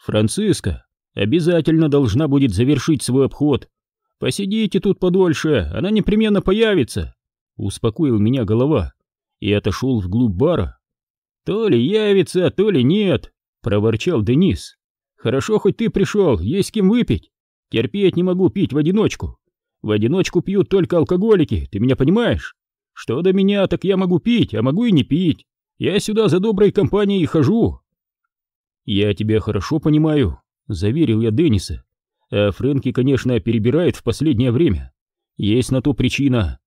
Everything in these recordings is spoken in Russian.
Франциска обязательно должна будет завершить свой обход. Посидите тут подольше, она непременно появится. Успокоил меня голова и отошел вглубь бара. То ли явится, то ли нет, проворчал Денис. Хорошо, хоть ты пришел, есть с кем выпить. Терпеть не могу пить в одиночку. В одиночку пьют только алкоголики, ты меня понимаешь? Что до меня, так я могу пить, а могу и не пить. Я сюда за доброй компанией хожу. Я тебя хорошо понимаю, заверил я Денниса. А Фрэнки, конечно, перебирает в последнее время. Есть на то причина.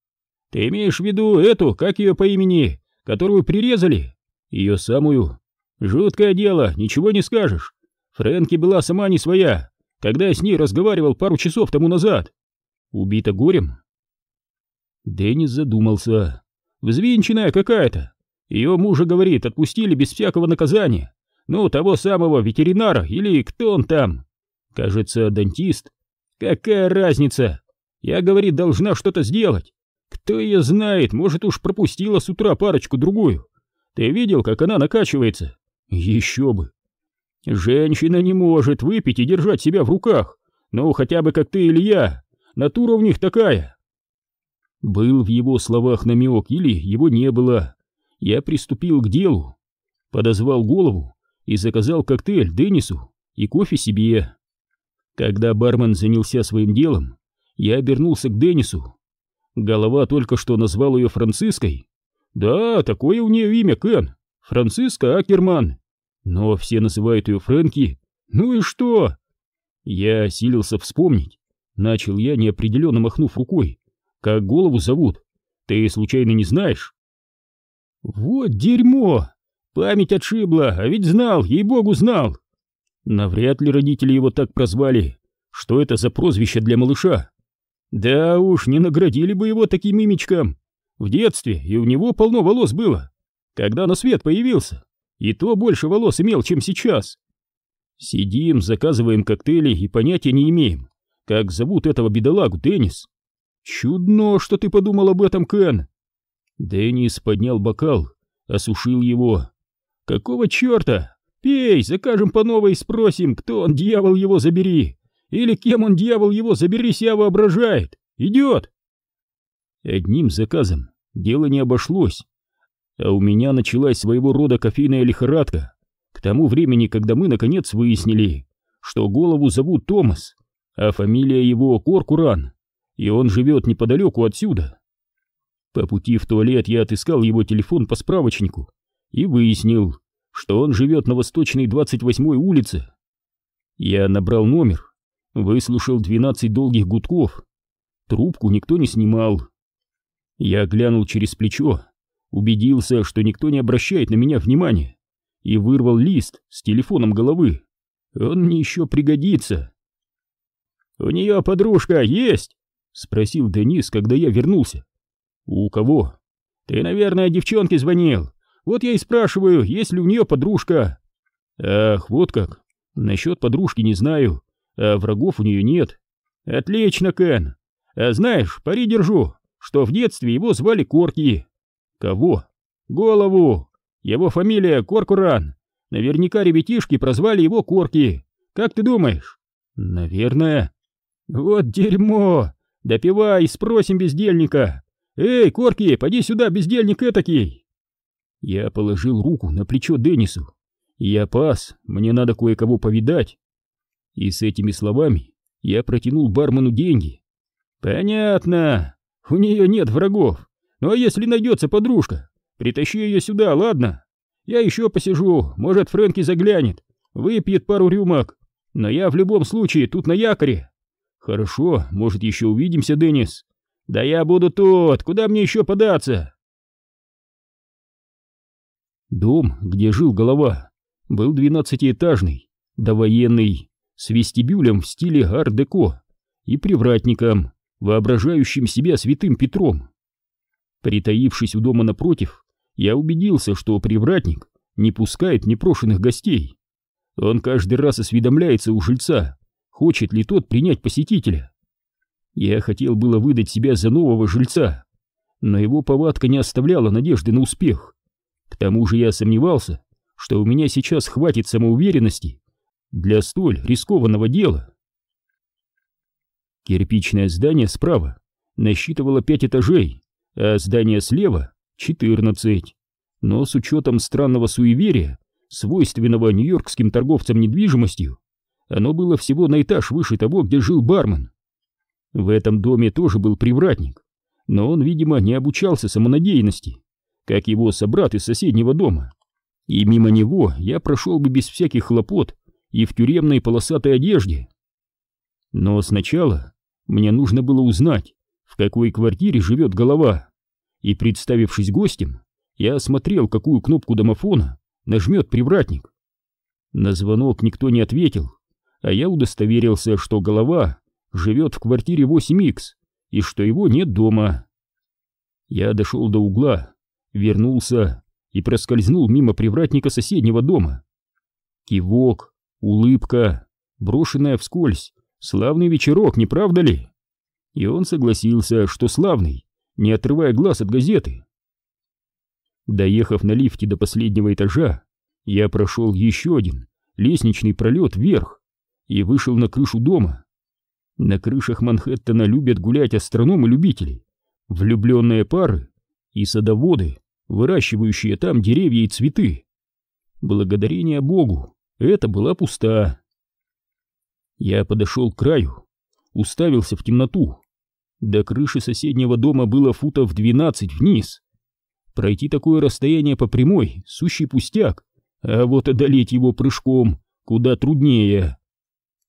Ты имеешь в виду эту, как ее по имени, которую прирезали? Ее самую. Жуткое дело, ничего не скажешь. Фрэнки была сама не своя, когда я с ней разговаривал пару часов тому назад. Убита горем? Деннис задумался. Взвинченная какая-то. Ее мужа, говорит, отпустили без всякого наказания. Ну, того самого ветеринара или кто он там. Кажется, дантист. Какая разница? Я, говорит, должна что-то сделать. Кто ее знает, может уж пропустила с утра парочку-другую. Ты видел, как она накачивается? Еще бы. Женщина не может выпить и держать себя в руках. Ну, хотя бы как ты или я. Натура у них такая. Был в его словах намек или его не было. Я приступил к делу. Подозвал голову и заказал коктейль Деннису и кофе себе. Когда бармен занялся своим делом, я обернулся к Деннису. Голова только что назвал ее Франциской. Да, такое у нее имя, Кен. Франциска Акерман. Но все называют ее Фрэнки. Ну и что? Я силился вспомнить. Начал я, неопределенно махнув рукой. Как голову зовут? Ты случайно не знаешь? Вот дерьмо! Память отшибла, а ведь знал, ей-богу, знал. Навряд ли родители его так прозвали. Что это за прозвище для малыша? Да уж, не наградили бы его таким имечком. В детстве и у него полно волос было. Когда на свет появился, и то больше волос имел, чем сейчас. Сидим, заказываем коктейли и понятия не имеем, как зовут этого бедолагу Деннис. Чудно, что ты подумал об этом, Кен. Деннис поднял бокал, осушил его. Какого черта? Пей, закажем по новой и спросим, кто он, дьявол его забери. Или кем он, дьявол его забери, себя воображает. Идет. Одним заказом дело не обошлось а у меня началась своего рода кофейная лихорадка. К тому времени, когда мы наконец выяснили, что голову зовут Томас, а фамилия его Коркуран, и он живет неподалеку отсюда. По пути в туалет я отыскал его телефон по справочнику и выяснил, что он живет на восточной 28-й улице. Я набрал номер, выслушал 12 долгих гудков. Трубку никто не снимал. Я глянул через плечо убедился, что никто не обращает на меня внимания, и вырвал лист с телефоном головы. Он мне еще пригодится. «У нее подружка есть?» — спросил Денис, когда я вернулся. «У кого?» «Ты, наверное, девчонке звонил. Вот я и спрашиваю, есть ли у нее подружка?» «Ах, вот как. Насчет подружки не знаю, а врагов у нее нет». «Отлично, Кен. А знаешь, пари держу, что в детстве его звали Корки. Кого? Голову! Его фамилия Коркуран. Наверняка ребятишки прозвали его Корки. Как ты думаешь? Наверное. Вот дерьмо! Допивай, спросим бездельника. Эй, Корки, поди сюда, бездельник этакий. Я положил руку на плечо Деннису. Я пас, мне надо кое-кого повидать. И с этими словами я протянул бармену деньги. Понятно, у нее нет врагов. Ну а если найдется подружка, притащи ее сюда, ладно? Я еще посижу, может, Фрэнки заглянет, выпьет пару рюмок. Но я в любом случае тут на якоре. Хорошо, может, еще увидимся, Деннис. Да я буду тут, куда мне еще податься? Дом, где жил голова, был двенадцатиэтажный, довоенный, с вестибюлем в стиле ар-деко и привратником, воображающим себя святым Петром. Притаившись у дома напротив, я убедился, что привратник не пускает непрошенных гостей. Он каждый раз осведомляется у жильца, хочет ли тот принять посетителя. Я хотел было выдать себя за нового жильца, но его повадка не оставляла надежды на успех. К тому же я сомневался, что у меня сейчас хватит самоуверенности для столь рискованного дела. Кирпичное здание справа насчитывало пять этажей, а здание слева — четырнадцать. Но с учетом странного суеверия, свойственного нью-йоркским торговцам недвижимостью, оно было всего на этаж выше того, где жил бармен. В этом доме тоже был привратник, но он, видимо, не обучался самонадеянности, как его собрат из соседнего дома. И мимо него я прошел бы без всяких хлопот и в тюремной полосатой одежде. Но сначала мне нужно было узнать, в какой квартире живет голова, и, представившись гостем, я осмотрел, какую кнопку домофона нажмет привратник. На звонок никто не ответил, а я удостоверился, что голова живет в квартире 8Х и что его нет дома. Я дошел до угла, вернулся и проскользнул мимо привратника соседнего дома. Кивок, улыбка, брошенная вскользь, славный вечерок, не правда ли? И он согласился, что славный, не отрывая глаз от газеты. Доехав на лифте до последнего этажа, я прошел еще один лестничный пролет вверх и вышел на крышу дома. На крышах Манхэттена любят гулять астрономы-любители, влюбленные пары и садоводы, выращивающие там деревья и цветы. Благодарение Богу, это была пуста. Я подошел к краю, уставился в темноту. До крыши соседнего дома было футов двенадцать вниз. Пройти такое расстояние по прямой — сущий пустяк, а вот одолеть его прыжком куда труднее.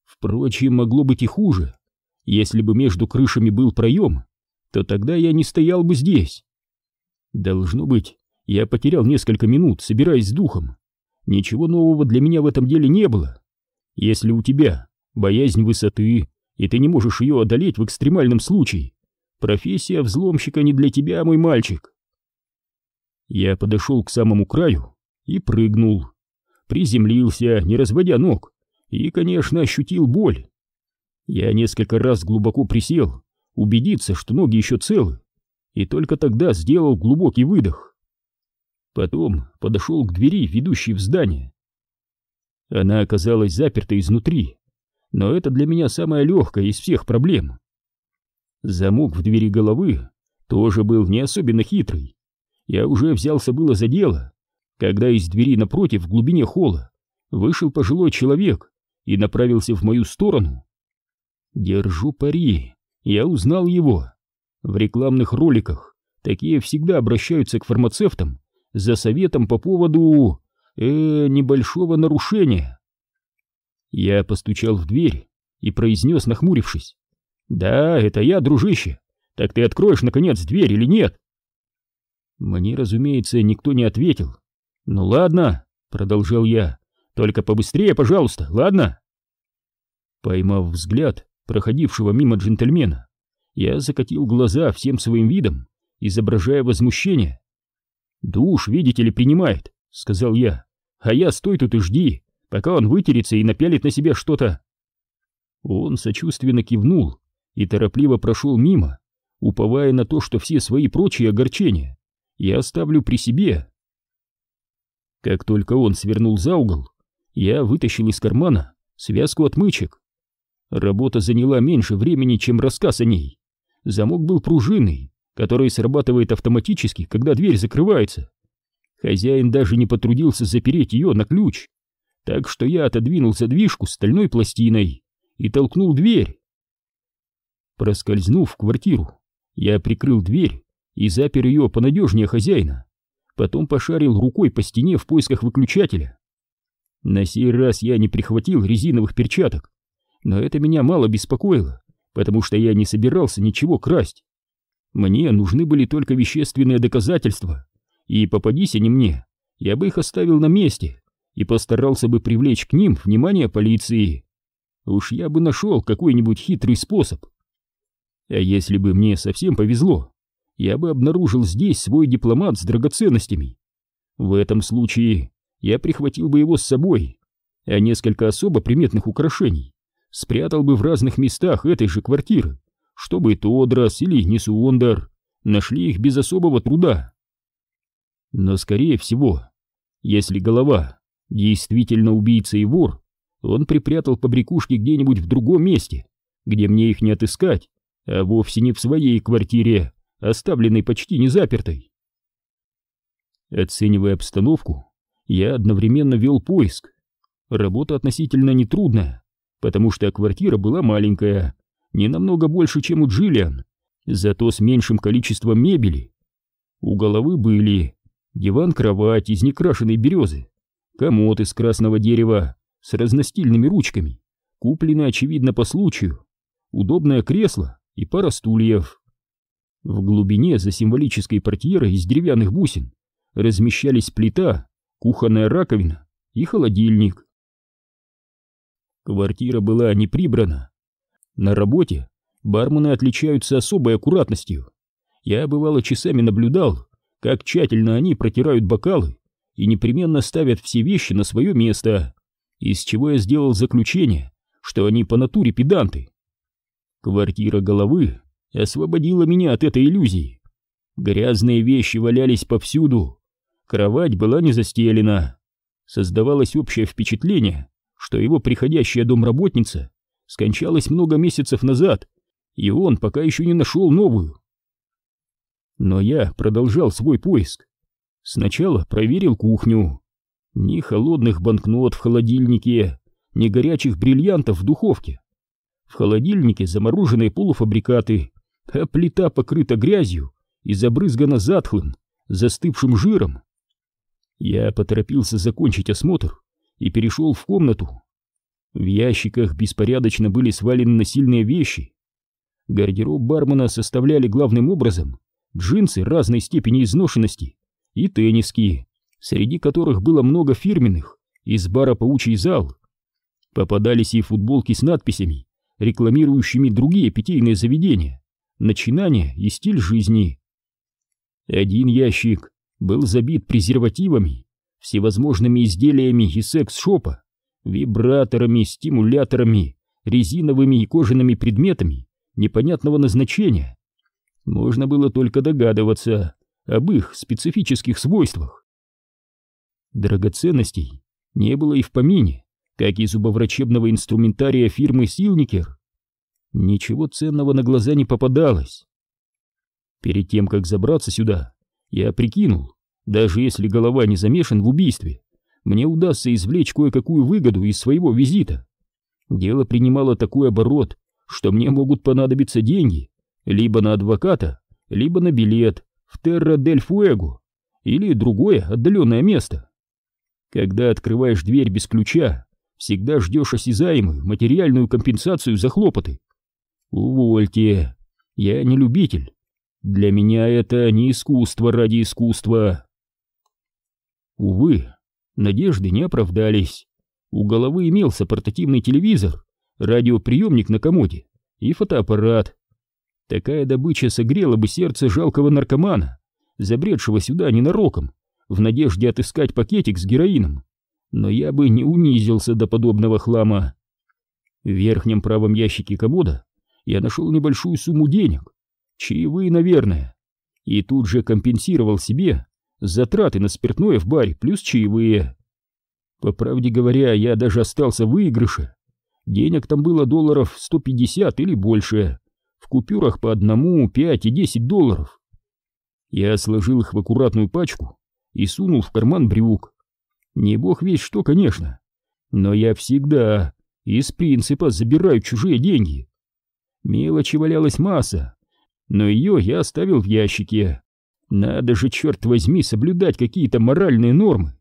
Впрочем, могло быть и хуже. Если бы между крышами был проем, то тогда я не стоял бы здесь. Должно быть, я потерял несколько минут, собираясь с духом. Ничего нового для меня в этом деле не было. Если у тебя боязнь высоты, и ты не можешь ее одолеть в экстремальном случае, профессия взломщика не для тебя, мой мальчик. Я подошел к самому краю и прыгнул. Приземлился, не разводя ног, и, конечно, ощутил боль. Я несколько раз глубоко присел, убедиться, что ноги еще целы, и только тогда сделал глубокий выдох. Потом подошел к двери, ведущей в здание. Она оказалась заперта изнутри, но это для меня самая легкая из всех проблем. Замок в двери головы тоже был не особенно хитрый. Я уже взялся было за дело, когда из двери напротив в глубине холла вышел пожилой человек и направился в мою сторону. Держу пари, я узнал его. В рекламных роликах такие всегда обращаются к фармацевтам за советом по поводу... э небольшого нарушения. Я постучал в дверь и произнес, нахмурившись. «Да, это я, дружище. Так ты откроешь, наконец, дверь или нет?» Мне, разумеется, никто не ответил. «Ну ладно», — продолжал я, — «только побыстрее, пожалуйста, ладно?» Поймав взгляд проходившего мимо джентльмена, я закатил глаза всем своим видом, изображая возмущение. «Душ, видите ли, принимает», — сказал я, — «а я стой тут и жди, пока он вытерется и напялит на себя что-то». Он сочувственно кивнул и торопливо прошел мимо, уповая на то, что все свои прочие огорчения я оставлю при себе. Как только он свернул за угол, я вытащил из кармана связку отмычек Работа заняла меньше времени, чем рассказ о ней. Замок был пружинный, который срабатывает автоматически, когда дверь закрывается. Хозяин даже не потрудился запереть ее на ключ, так что я отодвинул задвижку стальной пластиной и толкнул дверь. Проскользнув в квартиру, я прикрыл дверь и запер ее понадежнее хозяина. Потом пошарил рукой по стене в поисках выключателя. На сей раз я не прихватил резиновых перчаток, но это меня мало беспокоило, потому что я не собирался ничего красть. Мне нужны были только вещественные доказательства, и попадись они мне, я бы их оставил на месте и постарался бы привлечь к ним внимание полиции. Уж я бы нашел какой-нибудь хитрый способ. А если бы мне совсем повезло, я бы обнаружил здесь свой дипломат с драгоценностями. В этом случае я прихватил бы его с собой, а несколько особо приметных украшений спрятал бы в разных местах этой же квартиры, чтобы Тодрас или Несуондар нашли их без особого труда. Но, скорее всего, если голова действительно убийца и вор, он припрятал побрякушки где-нибудь в другом месте, где мне их не отыскать, а вовсе не в своей квартире, оставленной почти незапертой. Оценивая обстановку, я одновременно вел поиск. Работа относительно нетрудная, потому что квартира была маленькая, не намного больше, чем у Джиллиан, зато с меньшим количеством мебели. У головы были диван-кровать из некрашенной березы, комод из красного дерева с разностильными ручками, купленный, очевидно, по случаю, удобное кресло и пара стульев. В глубине за символической портьерой из деревянных бусин размещались плита, кухонная раковина и холодильник. Квартира была не прибрана. На работе бармены отличаются особой аккуратностью. Я, бывало, часами наблюдал, как тщательно они протирают бокалы и непременно ставят все вещи на свое место, из чего я сделал заключение, что они по натуре педанты. Квартира головы освободила меня от этой иллюзии. Грязные вещи валялись повсюду, кровать была не застелена. Создавалось общее впечатление, что его приходящая домработница скончалась много месяцев назад, и он пока еще не нашел новую. Но я продолжал свой поиск. Сначала проверил кухню. Ни холодных банкнот в холодильнике, ни горячих бриллиантов в духовке. В холодильнике замороженные полуфабрикаты, а плита покрыта грязью и забрызгана затхлым, застывшим жиром. Я поторопился закончить осмотр и перешел в комнату. В ящиках беспорядочно были свалены насильные вещи. Гардероб бармена составляли главным образом джинсы разной степени изношенности и тенниски, среди которых было много фирменных, из бара «Паучий зал». Попадались и футболки с надписями, рекламирующими другие питейные заведения, начинания и стиль жизни. Один ящик был забит презервативами, всевозможными изделиями из секс-шопа, вибраторами, стимуляторами, резиновыми и кожаными предметами непонятного назначения. Можно было только догадываться об их специфических свойствах. Драгоценностей не было и в помине, как и зубоврачебного инструментария фирмы Силникер. Ничего ценного на глаза не попадалось. Перед тем, как забраться сюда, я прикинул, даже если голова не замешан в убийстве, мне удастся извлечь кое-какую выгоду из своего визита. Дело принимало такой оборот, что мне могут понадобиться деньги либо на адвоката, либо на билет в Терра-дель-Фуэго или другое отдаленное место. Когда открываешь дверь без ключа, всегда ждешь осязаемую материальную компенсацию за хлопоты. Увольте, я не любитель. Для меня это не искусство ради искусства. Увы, надежды не оправдались. У головы имелся портативный телевизор, радиоприемник на комоде и фотоаппарат. Такая добыча согрела бы сердце жалкого наркомана, забредшего сюда ненароком, в надежде отыскать пакетик с героином. Но я бы не унизился до подобного хлама. В верхнем правом ящике комода я нашел небольшую сумму денег, чаевые, наверное, и тут же компенсировал себе затраты на спиртное в баре плюс чаевые. По правде говоря, я даже остался в выигрыше. Денег там было долларов 150 или больше, в купюрах по одному, пять и десять долларов. Я сложил их в аккуратную пачку и сунул в карман брюк. Не бог весь что, конечно, но я всегда из принципа забираю чужие деньги. Мелочи валялась масса, но ее я оставил в ящике. Надо же, черт возьми, соблюдать какие-то моральные нормы.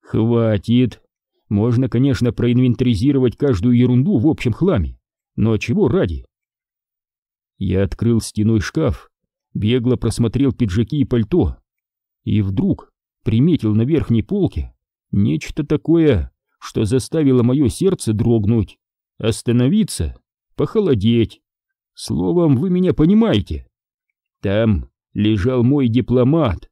Хватит. Можно, конечно, проинвентаризировать каждую ерунду в общем хламе, но чего ради? Я открыл стеной шкаф, бегло просмотрел пиджаки и пальто, и вдруг приметил на верхней полке нечто такое, что заставило мое сердце дрогнуть, остановиться, похолодеть. Словом, вы меня понимаете. Там лежал мой дипломат.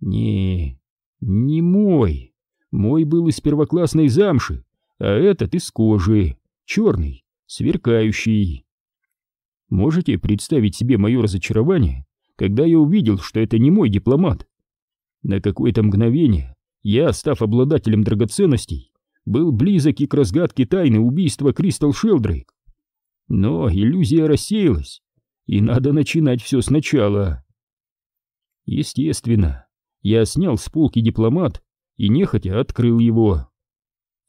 Не, не мой. Мой был из первоклассной замши, а этот из кожи, черный, сверкающий. Можете представить себе мое разочарование, когда я увидел, что это не мой дипломат? На какое-то мгновение я, став обладателем драгоценностей, был близок и к разгадке тайны убийства Кристал Шелдрейк. Но иллюзия рассеялась, и надо начинать все сначала. Естественно, я снял с полки дипломат и нехотя открыл его.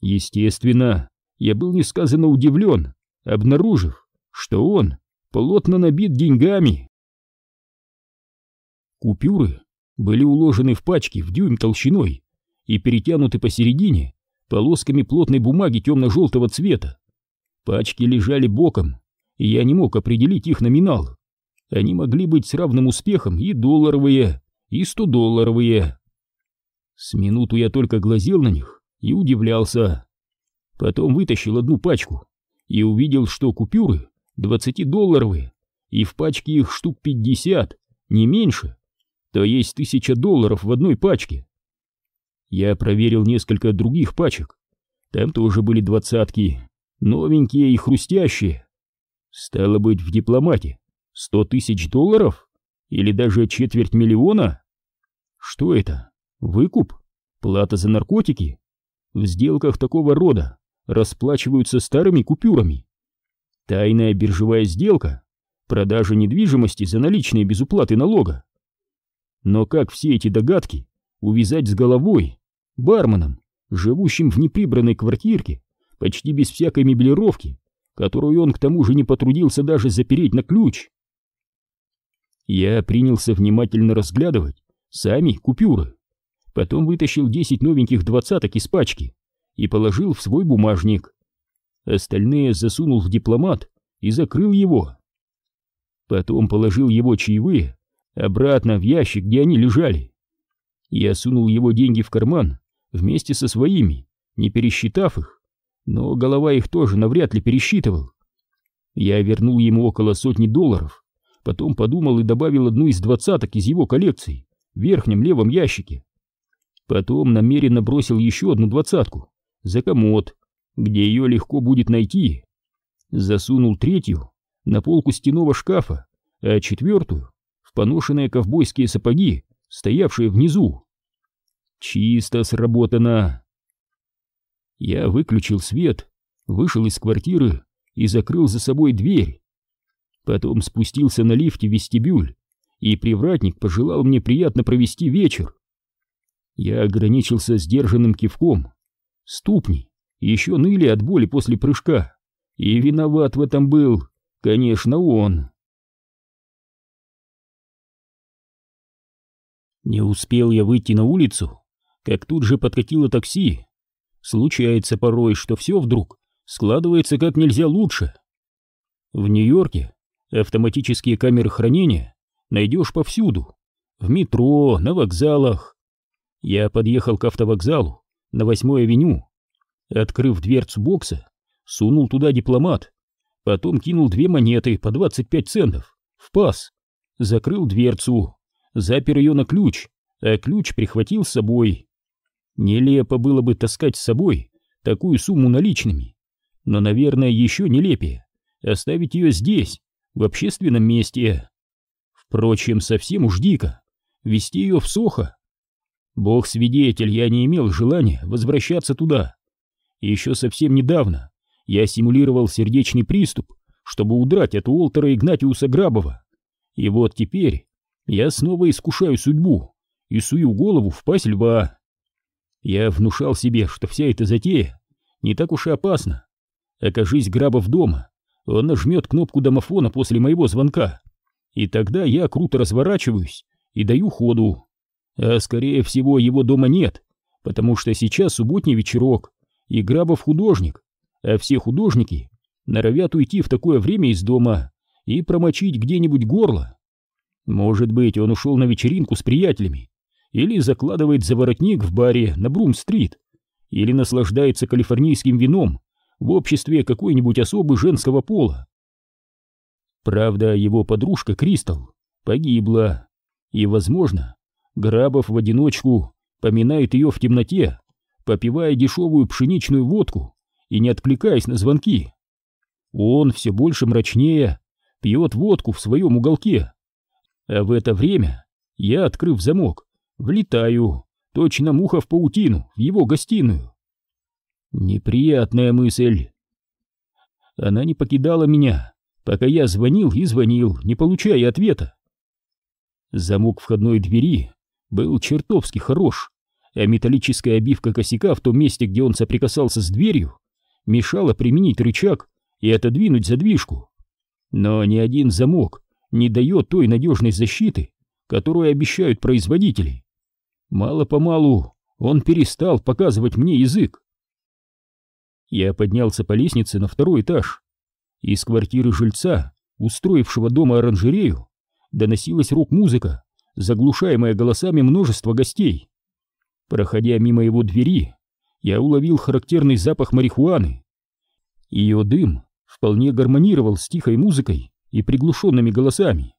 Естественно, я был несказанно удивлен, обнаружив, что он плотно набит деньгами. Купюры были уложены в пачки в дюйм толщиной и перетянуты посередине полосками плотной бумаги темно-желтого цвета. Пачки лежали боком, и я не мог определить их номинал. Они могли быть с равным успехом и долларовые, и стодолларовые. С минуту я только глазел на них и удивлялся. Потом вытащил одну пачку и увидел, что купюры двадцатидолларовые, и в пачке их штук пятьдесят, не меньше, то есть тысяча долларов в одной пачке. Я проверил несколько других пачек. Там тоже были двадцатки, новенькие и хрустящие. Стало быть, в дипломате сто тысяч долларов? Или даже четверть миллиона? Что это? Выкуп? Плата за наркотики? В сделках такого рода расплачиваются старыми купюрами. Тайная биржевая сделка? Продажа недвижимости за наличные без уплаты налога? Но как все эти догадки увязать с головой барменом, живущим в неприбранной квартирке, почти без всякой меблировки, которую он к тому же не потрудился даже запереть на ключ. Я принялся внимательно разглядывать сами купюры, потом вытащил десять новеньких двадцаток из пачки и положил в свой бумажник. Остальные засунул в дипломат и закрыл его. Потом положил его чаевые обратно в ящик, где они лежали. Я сунул его деньги в карман вместе со своими, не пересчитав их, но голова их тоже навряд ли пересчитывал. Я вернул ему около сотни долларов, потом подумал и добавил одну из двадцаток из его коллекции в верхнем левом ящике. Потом намеренно бросил еще одну двадцатку за комод, где ее легко будет найти. Засунул третью на полку стеного шкафа, а четвертую в поношенные ковбойские сапоги, стоявшие внизу. Чисто сработано. Я выключил свет, вышел из квартиры и закрыл за собой дверь. Потом спустился на лифте в вестибюль, и привратник пожелал мне приятно провести вечер. Я ограничился сдержанным кивком. Ступни еще ныли от боли после прыжка, и виноват в этом был, конечно, он. Не успел я выйти на улицу, как тут же подкатило такси. Случается порой, что все вдруг складывается как нельзя лучше. В Нью-Йорке автоматические камеры хранения найдешь повсюду. В метро, на вокзалах. Я подъехал к автовокзалу на 8-й авеню. Открыв дверцу бокса, сунул туда дипломат. Потом кинул две монеты по 25 центов в паз. Закрыл дверцу, запер ее на ключ, а ключ прихватил с собой. Нелепо было бы таскать с собой такую сумму наличными, но, наверное, еще нелепее оставить ее здесь, в общественном месте. Впрочем, совсем уж дико вести ее в Сохо. Бог свидетель, я не имел желания возвращаться туда. Еще совсем недавно я симулировал сердечный приступ, чтобы удрать от Уолтера Игнатиуса Грабова. И вот теперь я снова искушаю судьбу и сую голову в пасть льва. Я внушал себе, что вся эта затея не так уж и опасна. Окажись Грабов дома, он нажмет кнопку домофона после моего звонка, и тогда я круто разворачиваюсь и даю ходу. А скорее всего его дома нет, потому что сейчас субботний вечерок, и Грабов художник, а все художники норовят уйти в такое время из дома и промочить где-нибудь горло. Может быть, он ушел на вечеринку с приятелями, или закладывает заворотник в баре на Брум-стрит, или наслаждается калифорнийским вином в обществе какой-нибудь особы женского пола. Правда, его подружка Кристал погибла, и, возможно, Грабов в одиночку поминает ее в темноте, попивая дешевую пшеничную водку и не откликаясь на звонки. Он все больше мрачнее пьет водку в своем уголке, а в это время я, открыв замок, Влетаю, точно муха в паутину, в его гостиную. Неприятная мысль. Она не покидала меня, пока я звонил и звонил, не получая ответа. Замок входной двери был чертовски хорош, а металлическая обивка косяка в том месте, где он соприкасался с дверью, мешала применить рычаг и отодвинуть задвижку. Но ни один замок не дает той надежной защиты, которую обещают производители. Мало-помалу он перестал показывать мне язык. Я поднялся по лестнице на второй этаж. Из квартиры жильца, устроившего дома оранжерею, доносилась рок-музыка, заглушаемая голосами множества гостей. Проходя мимо его двери, я уловил характерный запах марихуаны. Ее дым вполне гармонировал с тихой музыкой и приглушенными голосами.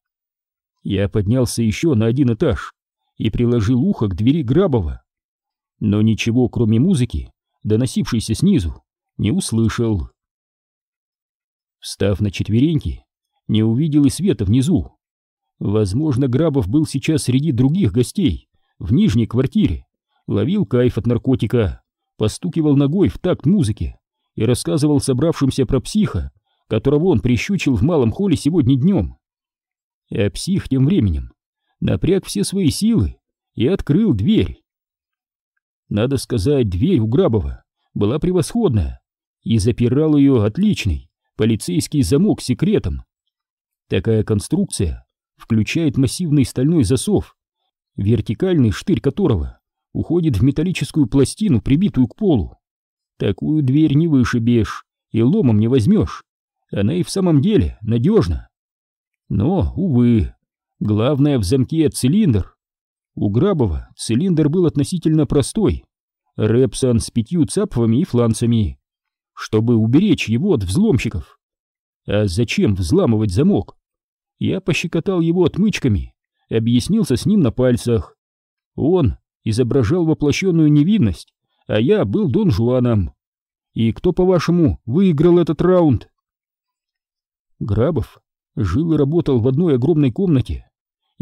Я поднялся еще на один этаж и приложил ухо к двери Грабова. Но ничего, кроме музыки, доносившейся снизу, не услышал. Встав на четвереньки, не увидел и света внизу. Возможно, Грабов был сейчас среди других гостей, в нижней квартире, ловил кайф от наркотика, постукивал ногой в такт музыки и рассказывал собравшимся про психа, которого он прищучил в малом холле сегодня днем. А псих тем временем напряг все свои силы и открыл дверь. Надо сказать, дверь у Грабова была превосходная, и запирал ее отличный полицейский замок с секретом. Такая конструкция включает массивный стальной засов, вертикальный штырь которого уходит в металлическую пластину, прибитую к полу. Такую дверь не вышибешь и ломом не возьмешь. Она и в самом деле надежна. Но, увы, главное в замке цилиндр. У Грабова цилиндр был относительно простой. Репсон с пятью цапфами и фланцами, чтобы уберечь его от взломщиков. А зачем взламывать замок? Я пощекотал его отмычками, объяснился с ним на пальцах. Он изображал воплощенную невинность, а я был Дон Жуаном. И кто, по-вашему, выиграл этот раунд? Грабов жил и работал в одной огромной комнате.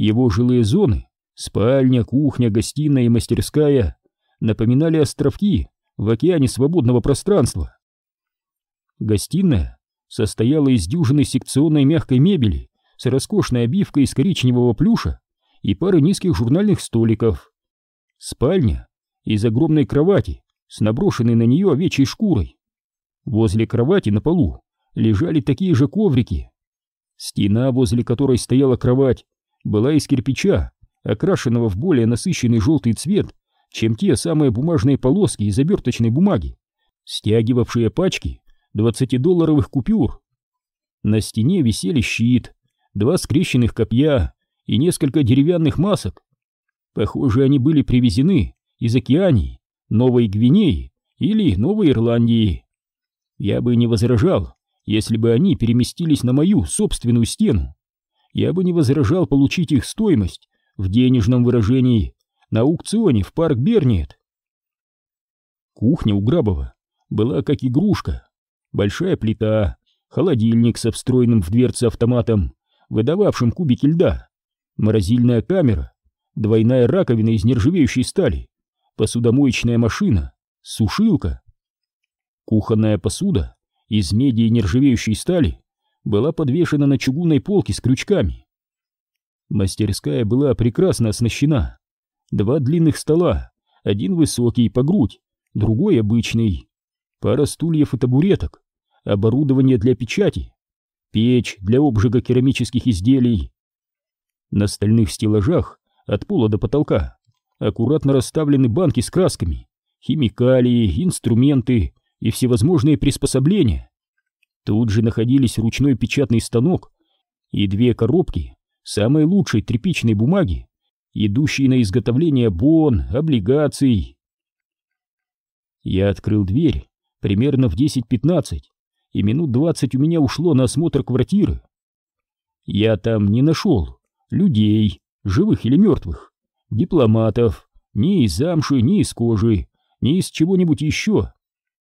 Его жилые зоны, спальня, кухня, гостиная и мастерская, напоминали островки в океане свободного пространства. Гостиная состояла из дюжины секционной мягкой мебели с роскошной обивкой из коричневого плюша и пары низких журнальных столиков. Спальня из огромной кровати с наброшенной на нее овечьей шкурой. Возле кровати на полу лежали такие же коврики. Стена, возле которой стояла кровать, была из кирпича, окрашенного в более насыщенный желтый цвет, чем те самые бумажные полоски из оберточной бумаги, стягивавшие пачки 20-долларовых купюр. На стене висели щит, два скрещенных копья и несколько деревянных масок. Похоже, они были привезены из Океании, Новой Гвинеи или Новой Ирландии. Я бы не возражал, если бы они переместились на мою собственную стену. Я бы не возражал получить их стоимость в денежном выражении на аукционе в парк Берниет. Кухня у Грабова была как игрушка. Большая плита, холодильник со встроенным в дверце автоматом, выдававшим кубики льда, морозильная камера, двойная раковина из нержавеющей стали, посудомоечная машина, сушилка. Кухонная посуда из меди и нержавеющей стали была подвешена на чугунной полке с крючками. Мастерская была прекрасно оснащена. Два длинных стола, один высокий по грудь, другой обычный. Пара стульев и табуреток, оборудование для печати, печь для обжига керамических изделий. На стальных стеллажах от пола до потолка аккуратно расставлены банки с красками, химикалии, инструменты и всевозможные приспособления. Тут же находились ручной печатный станок и две коробки самой лучшей тряпичной бумаги идущий на изготовление бон, облигаций. Я открыл дверь примерно в 10-15, и минут 20 у меня ушло на осмотр квартиры. Я там не нашел людей, живых или мертвых, дипломатов, ни из замши, ни из кожи, ни из чего-нибудь еще,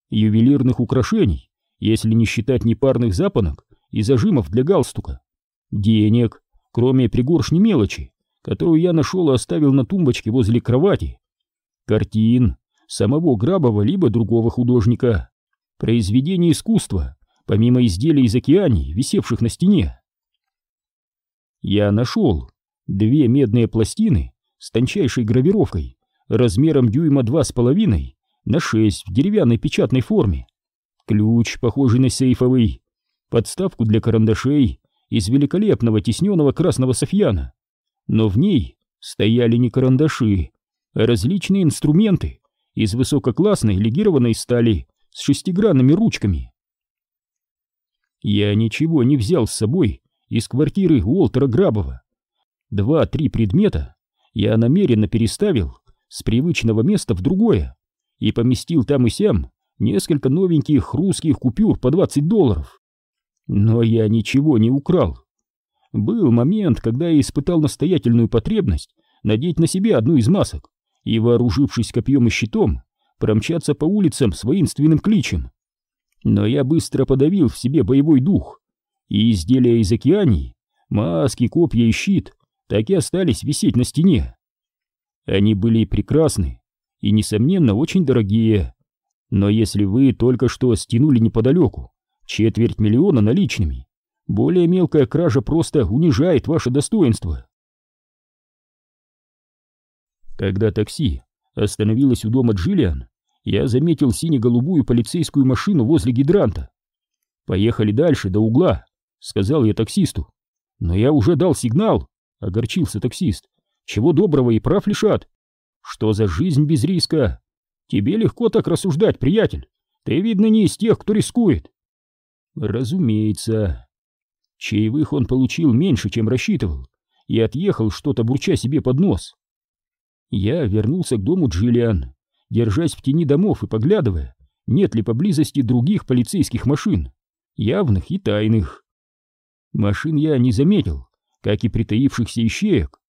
ювелирных украшений, если не считать непарных запонок и зажимов для галстука, денег, кроме пригоршни мелочи, которую я нашел и оставил на тумбочке возле кровати, картин, самого Грабова либо другого художника. Произведение искусства, помимо изделий из океаний, висевших на стене. Я нашел две медные пластины с тончайшей гравировкой, размером дюйма два с половиной на шесть в деревянной печатной форме, ключ, похожий на сейфовый, подставку для карандашей из великолепного тисненного красного софьяна, но в ней стояли не карандаши, а различные инструменты из высококлассной легированной стали с шестигранными ручками. Я ничего не взял с собой из квартиры Уолтера Грабова. Два-три предмета я намеренно переставил с привычного места в другое и поместил там и сям несколько новеньких русских купюр по 20 долларов. Но я ничего не украл. Был момент, когда я испытал настоятельную потребность надеть на себя одну из масок и, вооружившись копьем и щитом, промчаться по улицам с воинственным кличем. Но я быстро подавил в себе боевой дух, и изделия из океании, маски, копья и щит так и остались висеть на стене. Они были прекрасны и, несомненно, очень дорогие. Но если вы только что стянули неподалеку четверть миллиона наличными, более мелкая кража просто унижает ваше достоинство. Когда такси остановилось у дома Джиллиан, я заметил сине-голубую полицейскую машину возле гидранта. «Поехали дальше, до угла», — сказал я таксисту. «Но я уже дал сигнал», — огорчился таксист. «Чего доброго и прав лишат. Что за жизнь без риска? Тебе легко так рассуждать, приятель. Ты, видно, не из тех, кто рискует». «Разумеется». Чаевых он получил меньше, чем рассчитывал, и отъехал, что-то бурча себе под нос. Я вернулся к дому Джиллиан, держась в тени домов и поглядывая, нет ли поблизости других полицейских машин, явных и тайных. Машин я не заметил, как и притаившихся ищеек.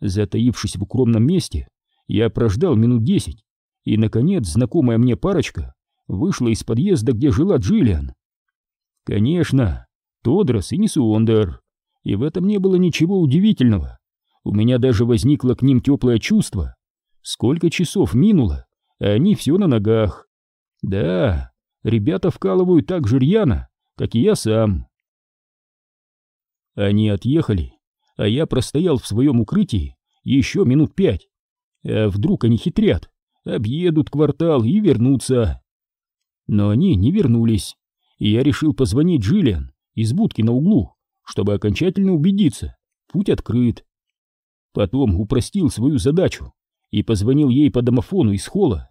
Затаившись в укромном месте, я прождал минут десять, и, наконец, знакомая мне парочка вышла из подъезда, где жила Джиллиан. Конечно, Тодрос и не Суондер, и в этом не было ничего удивительного. У меня даже возникло к ним теплое чувство. Сколько часов минуло, а они все на ногах. Да, ребята вкалывают так же рьяно, как и я сам. Они отъехали, а я простоял в своем укрытии еще минут пять. А вдруг они хитрят, объедут квартал и вернутся. Но они не вернулись, и я решил позвонить Джиллиан из будки на углу, чтобы окончательно убедиться, путь открыт. Потом упростил свою задачу и позвонил ей по домофону из холла.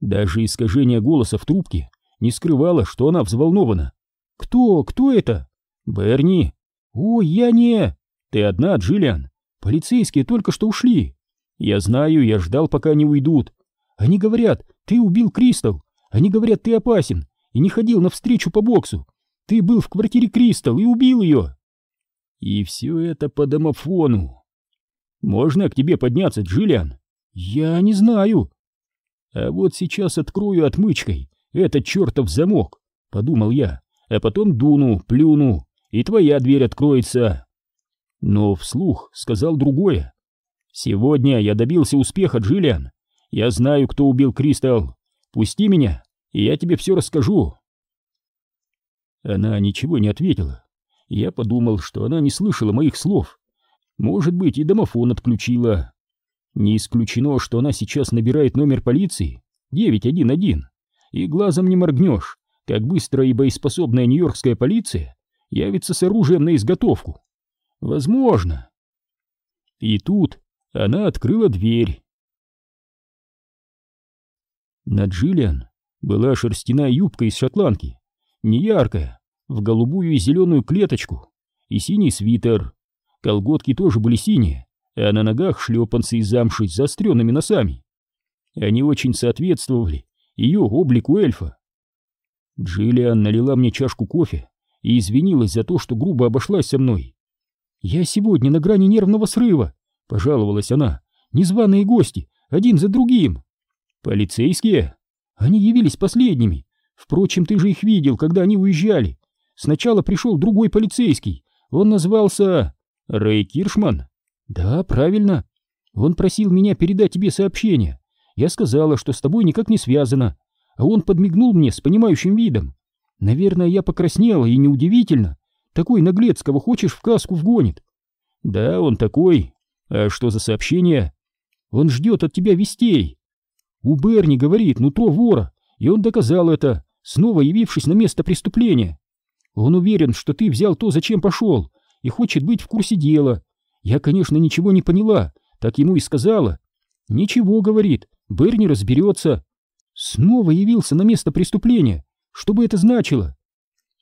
Даже искажение голоса в трубке не скрывало, что она взволнована. «Кто? Кто это?» «Берни». «О, я не...» «Ты одна, Джиллиан. Полицейские только что ушли. Я знаю, я ждал, пока они уйдут. Они говорят, ты убил Кристал. Они говорят, ты опасен и не ходил навстречу по боксу. Ты был в квартире Кристал и убил ее. И все это по домофону. Можно к тебе подняться, Джиллиан? Я не знаю. А вот сейчас открою отмычкой этот чертов замок, подумал я, а потом дуну, плюну, и твоя дверь откроется. Но вслух сказал другое. Сегодня я добился успеха, Джиллиан. Я знаю, кто убил Кристал. Пусти меня, и я тебе все расскажу. Она ничего не ответила. Я подумал, что она не слышала моих слов. Может быть, и домофон отключила. Не исключено, что она сейчас набирает номер полиции 911, и глазом не моргнешь, как быстро и боеспособная нью-йоркская полиция явится с оружием на изготовку. Возможно. И тут она открыла дверь. На Джиллиан была шерстяная юбка из шотландки, не яркая, в голубую и зеленую клеточку, и синий свитер. Колготки тоже были синие, а на ногах шлепанцы из замши с заостренными носами. Они очень соответствовали ее облику эльфа. Джиллиан налила мне чашку кофе и извинилась за то, что грубо обошлась со мной. «Я сегодня на грани нервного срыва», — пожаловалась она. «Незваные гости, один за другим». «Полицейские?» «Они явились последними. Впрочем, ты же их видел, когда они уезжали. Сначала пришел другой полицейский. Он назвался... Рэй Киршман?» «Да, правильно. Он просил меня передать тебе сообщение. Я сказала, что с тобой никак не связано, а он подмигнул мне с понимающим видом. Наверное, я покраснела, и неудивительно. Такой наглец, кого хочешь, в каску вгонит. Да, он такой. А что за сообщение? Он ждет от тебя вестей. У Берни, говорит, нутро вора, и он доказал это, снова явившись на место преступления. Он уверен, что ты взял то, зачем пошел, и хочет быть в курсе дела. Я, конечно, ничего не поняла, так ему и сказала. Ничего, говорит, Берни разберется. Снова явился на место преступления. Что бы это значило?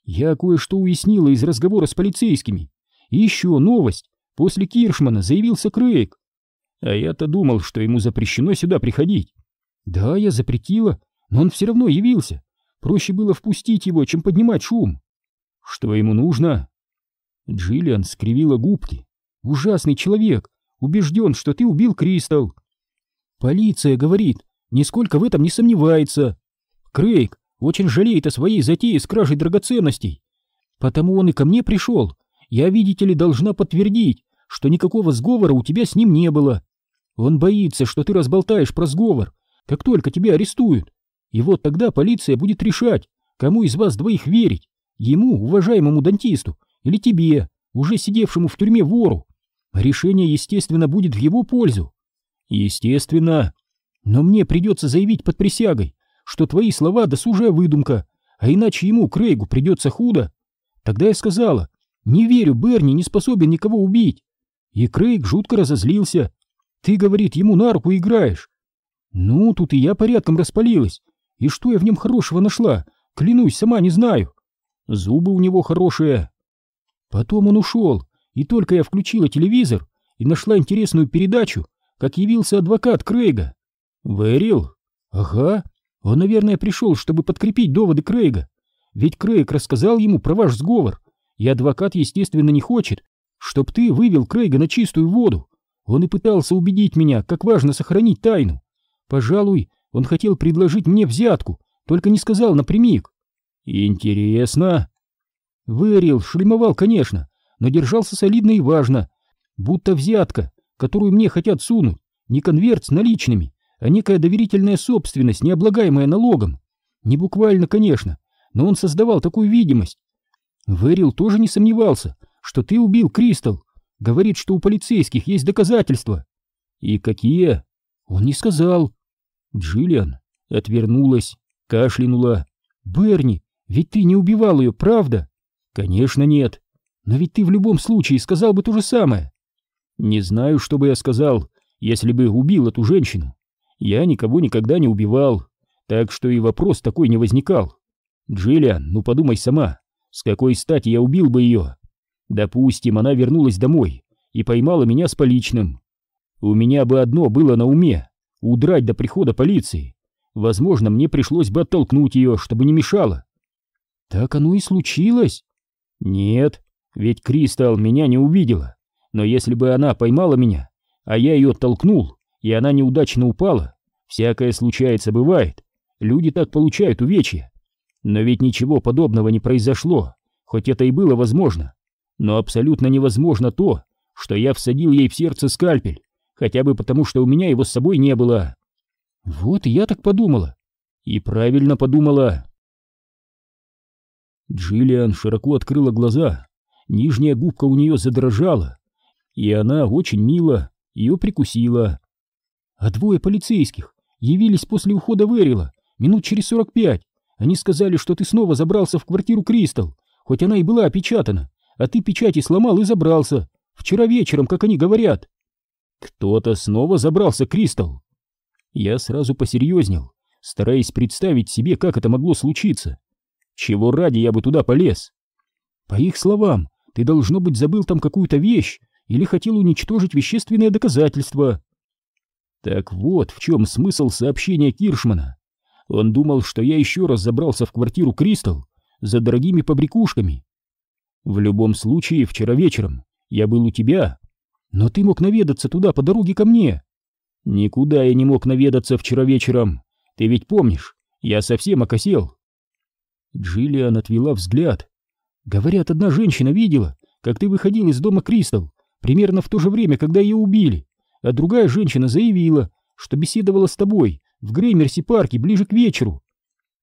Я кое-что уяснила из разговора с полицейскими. И еще новость. После Киршмана заявился Крейг. А я-то думал, что ему запрещено сюда приходить. Да, я запретила, но он все равно явился. Проще было впустить его, чем поднимать шум. Что ему нужно? Джиллиан скривила губки. Ужасный человек, убежден, что ты убил Кристал. Полиция говорит, нисколько в этом не сомневается. Крейг очень жалеет о своей затее с кражей драгоценностей. Потому он и ко мне пришел. Я, видите ли, должна подтвердить, что никакого сговора у тебя с ним не было. Он боится, что ты разболтаешь про сговор, как только тебя арестуют. И вот тогда полиция будет решать, кому из вас двоих верить, ему, уважаемому дантисту, или тебе, уже сидевшему в тюрьме вору. Решение, естественно, будет в его пользу. Естественно. Но мне придется заявить под присягой, что твои слова досужая выдумка, а иначе ему, Крейгу, придется худо. Тогда я сказала, не верю, Берни не способен никого убить. И Крейг жутко разозлился. Ты, говорит, ему на руку играешь. Ну, тут и я порядком распалилась. И что я в нем хорошего нашла? Клянусь, сама не знаю. Зубы у него хорошие. Потом он ушел, и только я включила телевизор и нашла интересную передачу, как явился адвокат Крейга. Верил? Ага. Он, наверное, пришел, чтобы подкрепить доводы Крейга. Ведь Крейг рассказал ему про ваш сговор, и адвокат, естественно, не хочет, чтоб ты вывел Крейга на чистую воду. Он и пытался убедить меня, как важно сохранить тайну. Пожалуй, он хотел предложить мне взятку, только не сказал напрямик. Интересно. Вэрил шлемовал, конечно, но держался солидно и важно, будто взятка, которую мне хотят сунуть, не конверт с наличными, а некая доверительная собственность, не облагаемая налогом. Не буквально, конечно, но он создавал такую видимость. Вэрил тоже не сомневался, что ты убил Кристал. Говорит, что у полицейских есть доказательства. И какие? Он не сказал. Джиллиан отвернулась, кашлянула. Берни, ведь ты не убивал ее, правда? Конечно, нет. Но ведь ты в любом случае сказал бы то же самое. Не знаю, что бы я сказал, если бы убил эту женщину. Я никого никогда не убивал, так что и вопрос такой не возникал. Джиллиан, ну подумай сама, с какой стати я убил бы ее? Допустим, она вернулась домой и поймала меня с поличным. У меня бы одно было на уме — удрать до прихода полиции. Возможно, мне пришлось бы оттолкнуть ее, чтобы не мешало. Так оно и случилось. Нет, ведь Кристал меня не увидела. Но если бы она поймала меня, а я ее оттолкнул, и она неудачно упала, всякое случается, бывает. Люди так получают увечья. Но ведь ничего подобного не произошло, хоть это и было возможно. Но абсолютно невозможно то, что я всадил ей в сердце скальпель, хотя бы потому, что у меня его с собой не было. Вот и я так подумала. И правильно подумала. Джиллиан широко открыла глаза, нижняя губка у нее задрожала, и она очень мило ее прикусила. А двое полицейских явились после ухода Верила минут через сорок пять. Они сказали, что ты снова забрался в квартиру Кристал, хоть она и была опечатана, а ты печати сломал и забрался. Вчера вечером, как они говорят. Кто-то снова забрался, Кристал. Я сразу посерьезнел, стараясь представить себе, как это могло случиться. Чего ради я бы туда полез? По их словам, ты, должно быть, забыл там какую-то вещь или хотел уничтожить вещественные доказательства. Так вот в чем смысл сообщения Киршмана. Он думал, что я еще раз забрался в квартиру Кристал за дорогими побрякушками. В любом случае, вчера вечером я был у тебя, но ты мог наведаться туда по дороге ко мне. Никуда я не мог наведаться вчера вечером. Ты ведь помнишь, я совсем окосел. Джиллиан отвела взгляд. Говорят, одна женщина видела, как ты выходил из дома Кристал, примерно в то же время, когда ее убили, а другая женщина заявила, что беседовала с тобой в Греймерси-парке ближе к вечеру.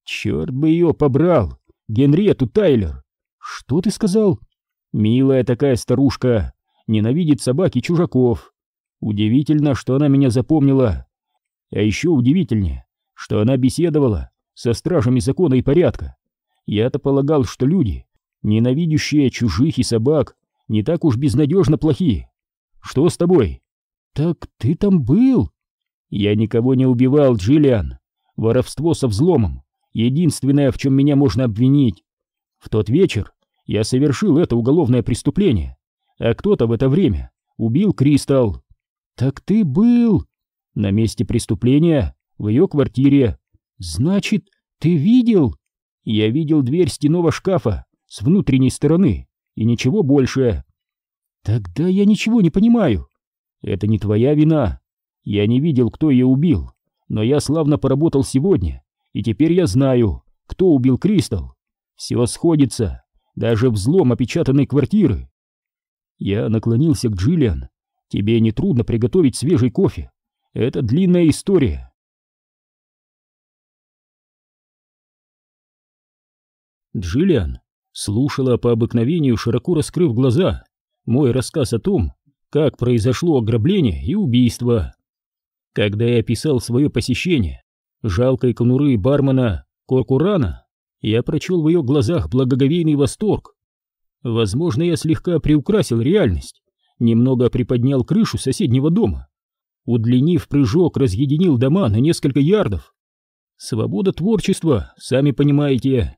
Черт бы ее побрал, Генриету Тайлер. Что ты сказал? Милая такая старушка, ненавидит собак и чужаков. Удивительно, что она меня запомнила. А еще удивительнее, что она беседовала со стражами закона и порядка. Я-то полагал, что люди, ненавидящие чужих и собак, не так уж безнадежно плохие. Что с тобой? Так ты там был? Я никого не убивал, Джиллиан. Воровство со взломом. Единственное, в чем меня можно обвинить. В тот вечер я совершил это уголовное преступление, а кто-то в это время убил Кристал. Так ты был на месте преступления, в ее квартире. Значит, ты видел? Я видел дверь стеного шкафа с внутренней стороны и ничего больше. Тогда я ничего не понимаю. Это не твоя вина. Я не видел, кто ее убил, но я славно поработал сегодня, и теперь я знаю, кто убил Кристал. Все сходится, даже взлом опечатанной квартиры. Я наклонился к Джиллиан. Тебе не трудно приготовить свежий кофе. Это длинная история. Джиллиан слушала по обыкновению, широко раскрыв глаза, мой рассказ о том, как произошло ограбление и убийство. Когда я описал свое посещение жалкой конуры бармена Коркурана, я прочел в ее глазах благоговейный восторг. Возможно, я слегка приукрасил реальность, немного приподнял крышу соседнего дома, удлинив прыжок, разъединил дома на несколько ярдов. Свобода творчества, сами понимаете.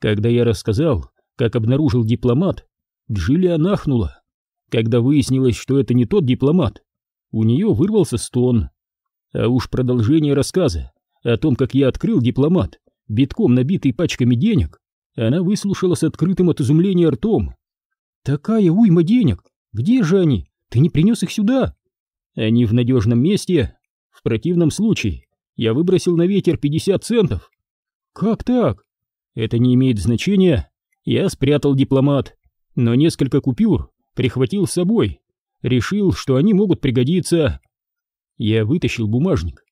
Когда я рассказал, как обнаружил дипломат, Джиллиан нахнула. Когда выяснилось, что это не тот дипломат, у нее вырвался стон. А уж продолжение рассказа о том, как я открыл дипломат, битком набитый пачками денег, она выслушала с открытым от изумления ртом. «Такая уйма денег! Где же они? Ты не принес их сюда?» «Они в надежном месте. В противном случае я выбросил на ветер 50 центов». «Как так?» «Это не имеет значения. Я спрятал дипломат, но несколько купюр прихватил с собой. Решил, что они могут пригодиться. Я вытащил бумажник.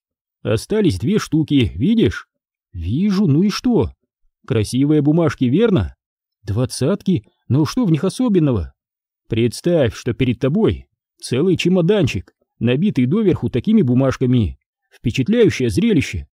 Остались две штуки, видишь? Вижу, ну и что? Красивые бумажки, верно? Двадцатки, но что в них особенного? Представь, что перед тобой целый чемоданчик, набитый доверху такими бумажками. Впечатляющее зрелище.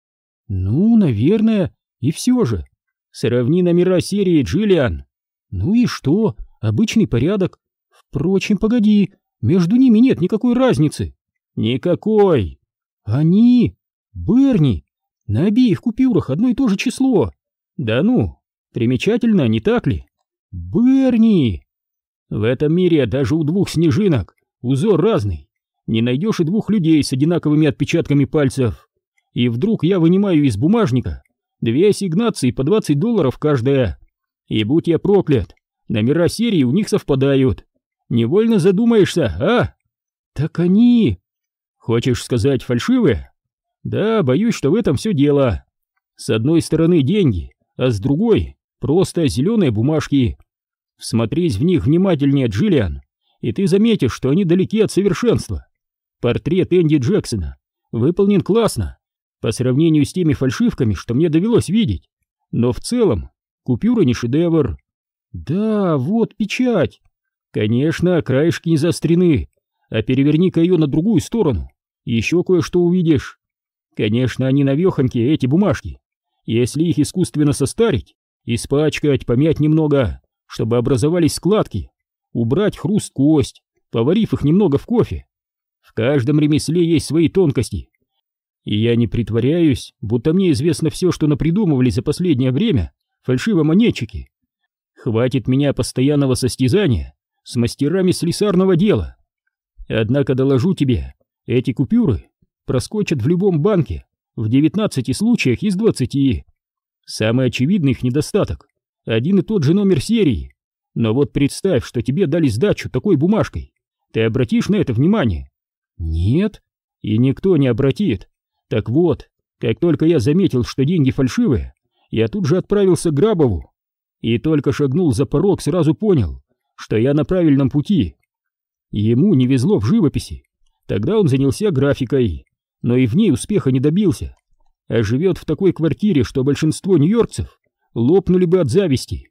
Ну, наверное, и все же. Сравни номера серии, Джиллиан. Ну и что? Обычный порядок. Впрочем, погоди, между ними нет никакой разницы. Никакой. Они... Берни. На обеих купюрах одно и то же число. Да ну, примечательно, не так ли? Берни. В этом мире даже у двух снежинок узор разный. Не найдешь и двух людей с одинаковыми отпечатками пальцев. И вдруг я вынимаю из бумажника две ассигнации по 20 долларов каждая. И будь я проклят, Номера серии у них совпадают. Невольно задумаешься, а? Так они... Хочешь сказать фальшивые? Да, боюсь, что в этом все дело. С одной стороны деньги, а с другой просто зеленые бумажки. Всмотрись в них внимательнее, Джиллиан, и ты заметишь, что они далеки от совершенства. Портрет Энди Джексона выполнен классно, по сравнению с теми фальшивками, что мне довелось видеть. Но в целом купюра не шедевр. Да, вот печать. Конечно, краешки не заострены, а переверни-ка ее на другую сторону, еще кое-что увидишь. Конечно, они навехонькие, эти бумажки. Если их искусственно состарить, испачкать, помять немного, чтобы образовались складки, убрать хруст-кость, поварив их немного в кофе. В каждом ремесле есть свои тонкости. И я не притворяюсь, будто мне известно все, что напридумывали за последнее время фальшивомонетчики. Хватит меня постоянного состязания с мастерами слесарного дела. Однако доложу тебе, эти купюры проскочат в любом банке в 19 случаях из 20. Самый очевидный их недостаток — один и тот же номер серии. Но вот представь, что тебе дали сдачу такой бумажкой. Ты обратишь на это внимание? Нет, и никто не обратит. Так вот, как только я заметил, что деньги фальшивые, я тут же отправился к Грабову и только шагнул за порог, сразу понял, что я на правильном пути. Ему не везло в живописи. Тогда он занялся графикой, но и в ней успеха не добился, а живет в такой квартире, что большинство нью-йоркцев лопнули бы от зависти.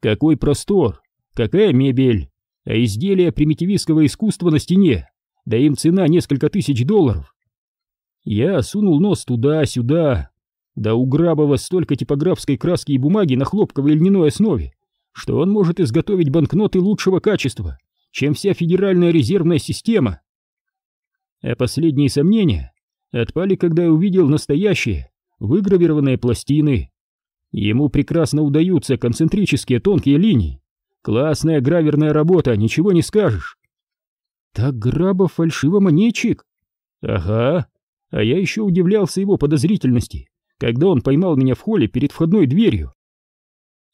Какой простор, какая мебель, а изделия примитивистского искусства на стене, да им цена несколько тысяч долларов. Я сунул нос туда-сюда, да у Грабова столько типографской краски и бумаги на хлопковой льняной основе, что он может изготовить банкноты лучшего качества, чем вся Федеральная резервная система. А последние сомнения отпали, когда я увидел настоящие, выгравированные пластины. Ему прекрасно удаются концентрические тонкие линии. Классная граверная работа, ничего не скажешь. Так Грабов фальшивомонетчик? Ага, а я еще удивлялся его подозрительности, когда он поймал меня в холле перед входной дверью.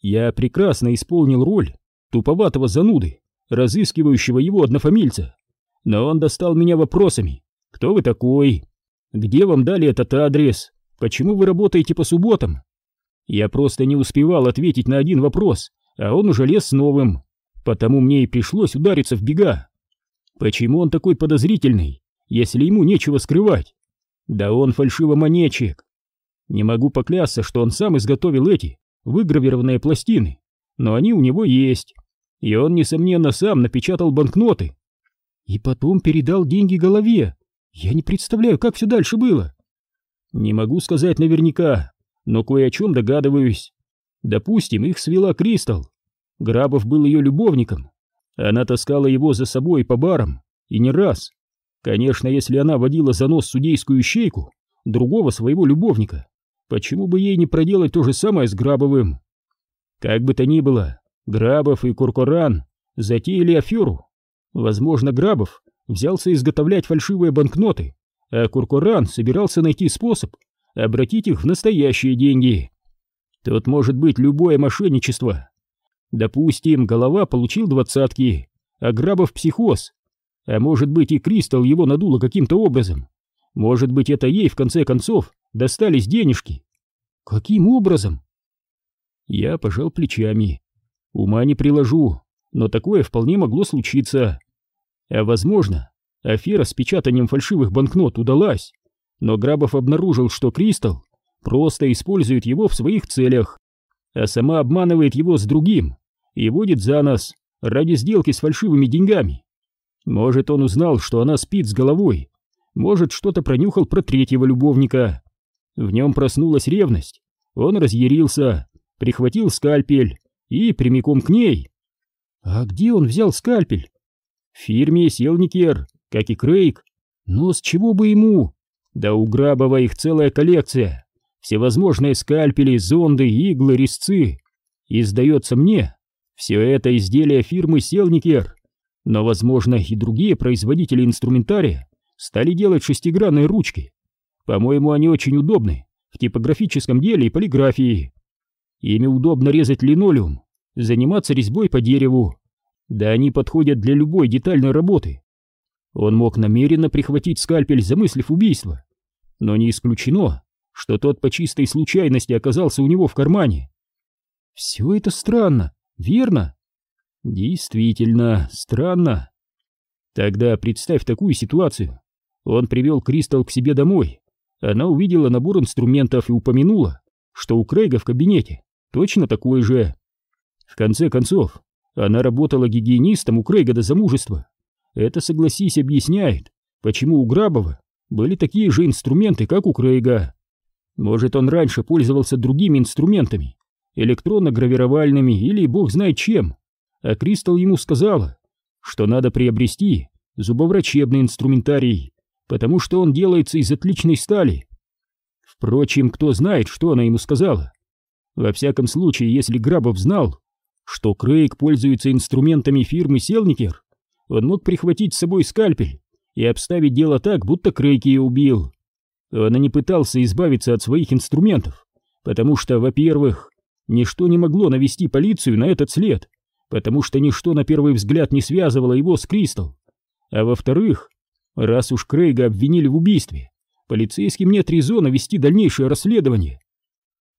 Я прекрасно исполнил роль туповатого зануды, разыскивающего его однофамильца, но он достал меня вопросами. Кто вы такой? Где вам дали этот адрес? Почему вы работаете по субботам? Я просто не успевал ответить на один вопрос, а он уже лез с новым. Потому мне и пришлось удариться в бега. Почему он такой подозрительный, если ему нечего скрывать? Да он фальшивомонетчик. Не могу поклясться, что он сам изготовил эти выгравированные пластины, но они у него есть. И он, несомненно, сам напечатал банкноты. И потом передал деньги голове. Я не представляю, как все дальше было. Не могу сказать наверняка, но кое о чем догадываюсь. Допустим, их свела Кристал. Грабов был ее любовником. Она таскала его за собой по барам, и не раз. Конечно, если она водила за нос судейскую щейку, другого своего любовника, почему бы ей не проделать то же самое с Грабовым? Как бы то ни было, Грабов и Куркоран затеяли аферу. Возможно, Грабов взялся изготовлять фальшивые банкноты, а Куркоран собирался найти способ обратить их в настоящие деньги. Тут может быть любое мошенничество. Допустим, голова получил двадцатки, а Грабов психоз. А может быть и Кристал его надуло каким-то образом. Может быть это ей в конце концов достались денежки. Каким образом? Я пожал плечами. Ума не приложу, но такое вполне могло случиться. А возможно, афера с печатанием фальшивых банкнот удалась, но Грабов обнаружил, что Кристал просто использует его в своих целях, а сама обманывает его с другим и водит за нос ради сделки с фальшивыми деньгами. Может, он узнал, что она спит с головой, может, что-то пронюхал про третьего любовника. В нем проснулась ревность, он разъярился, прихватил скальпель и прямиком к ней. А где он взял скальпель? Фирме Селникер, как и Крейг. Но с чего бы ему? Да у Грабова их целая коллекция. Всевозможные скальпели, зонды, иглы, резцы. И сдается мне, все это изделия фирмы Селникер. Но, возможно, и другие производители инструментария стали делать шестигранные ручки. По-моему, они очень удобны в типографическом деле и полиграфии. Ими удобно резать линолеум, заниматься резьбой по дереву. Да они подходят для любой детальной работы. Он мог намеренно прихватить скальпель, замыслив убийство. Но не исключено, что тот по чистой случайности оказался у него в кармане. Все это странно, верно? Действительно, странно. Тогда представь такую ситуацию. Он привел Кристал к себе домой. Она увидела набор инструментов и упомянула, что у Крейга в кабинете точно такой же. В конце концов, она работала гигиенистом у Крейга до замужества. Это, согласись, объясняет, почему у Грабова были такие же инструменты, как у Крейга. Может, он раньше пользовался другими инструментами, электронно-гравировальными или бог знает чем, а Кристал ему сказала, что надо приобрести зубоврачебный инструментарий, потому что он делается из отличной стали. Впрочем, кто знает, что она ему сказала. Во всяком случае, если Грабов знал, что Крейг пользуется инструментами фирмы Селникер, он мог прихватить с собой скальпель и обставить дело так, будто Крейг ее убил. Он и не пытался избавиться от своих инструментов, потому что, во-первых, ничто не могло навести полицию на этот след, потому что ничто на первый взгляд не связывало его с Кристал. А во-вторых, раз уж Крейга обвинили в убийстве, полицейским нет резона вести дальнейшее расследование.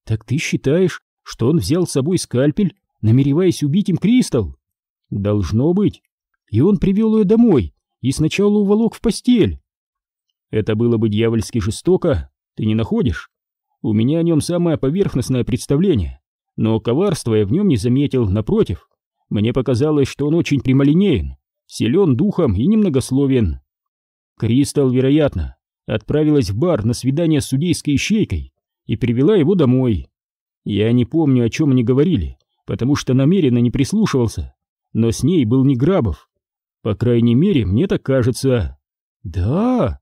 Так ты считаешь, что он взял с собой скальпель, намереваясь убить им Кристал? Должно быть. И он привел ее домой и сначала уволок в постель. Это было бы дьявольски жестоко, ты не находишь? У меня о нем самое поверхностное представление, но коварства я в нем не заметил, напротив. Мне показалось, что он очень прямолинеен, силен духом и немногословен. Кристал, вероятно, отправилась в бар на свидание с судейской ищейкой и привела его домой. Я не помню, о чем они говорили, потому что намеренно не прислушивался, но с ней был не Грабов. По крайней мере, мне так кажется. Да,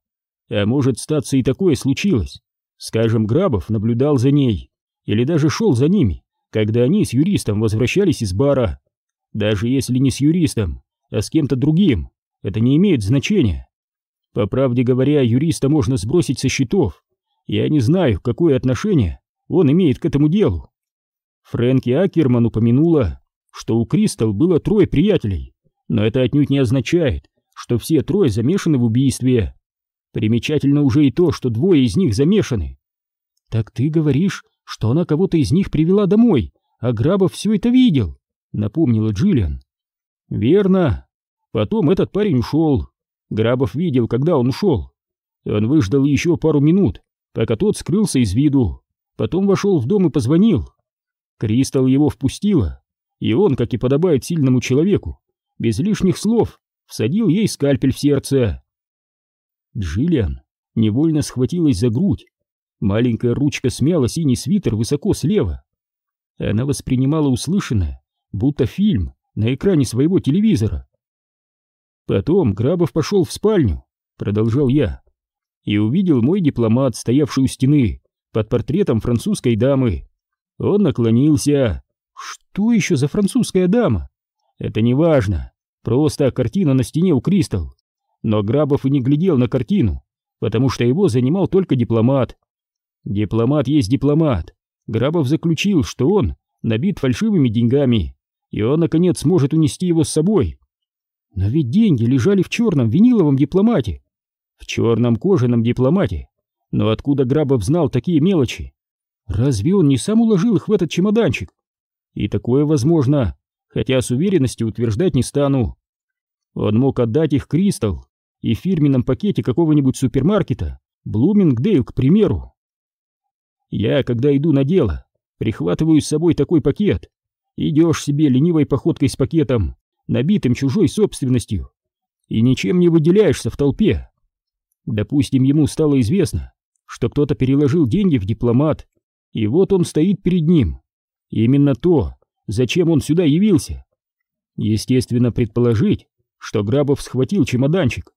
а может, статься и такое случилось. Скажем, Грабов наблюдал за ней, или даже шел за ними, когда они с юристом возвращались из бара. Даже если не с юристом, а с кем-то другим, это не имеет значения. По правде говоря, юриста можно сбросить со счетов. Я не знаю, какое отношение он имеет к этому делу. Фрэнки Акерман упомянула, что у Кристал было трое приятелей, но это отнюдь не означает, что все трое замешаны в убийстве. Примечательно уже и то, что двое из них замешаны. Так ты говоришь, что она кого-то из них привела домой, а Грабов все это видел, напомнила Джиллиан. Верно. Потом этот парень ушел. Грабов видел, когда он ушел. Он выждал еще пару минут, пока тот скрылся из виду. Потом вошел в дом и позвонил. Кристал его впустила, и он, как и подобает сильному человеку, без лишних слов, всадил ей скальпель в сердце. Джиллиан невольно схватилась за грудь. Маленькая ручка смяла синий свитер высоко слева. Она воспринимала услышанное, будто фильм на экране своего телевизора. Потом Грабов пошел в спальню, продолжал я, и увидел мой дипломат, стоявший у стены, под портретом французской дамы. Он наклонился. Что еще за французская дама? Это не важно. Просто картина на стене у Кристал. Но Грабов и не глядел на картину, потому что его занимал только дипломат. Дипломат есть дипломат. Грабов заключил, что он набит фальшивыми деньгами, и он, наконец, сможет унести его с собой. Но ведь деньги лежали в черном виниловом дипломате. В черном кожаном дипломате. Но откуда Грабов знал такие мелочи? Разве он не сам уложил их в этот чемоданчик? И такое возможно, хотя с уверенностью утверждать не стану. Он мог отдать их Кристал и в фирменном пакете какого-нибудь супермаркета, Блумингдейл, к примеру. Я, когда иду на дело, прихватываю с собой такой пакет. Идешь себе ленивой походкой с пакетом, набитым чужой собственностью, и ничем не выделяешься в толпе. Допустим, ему стало известно, что кто-то переложил деньги в дипломат, и вот он стоит перед ним. Именно то, зачем он сюда явился. Естественно, предположить, что Грабов схватил чемоданчик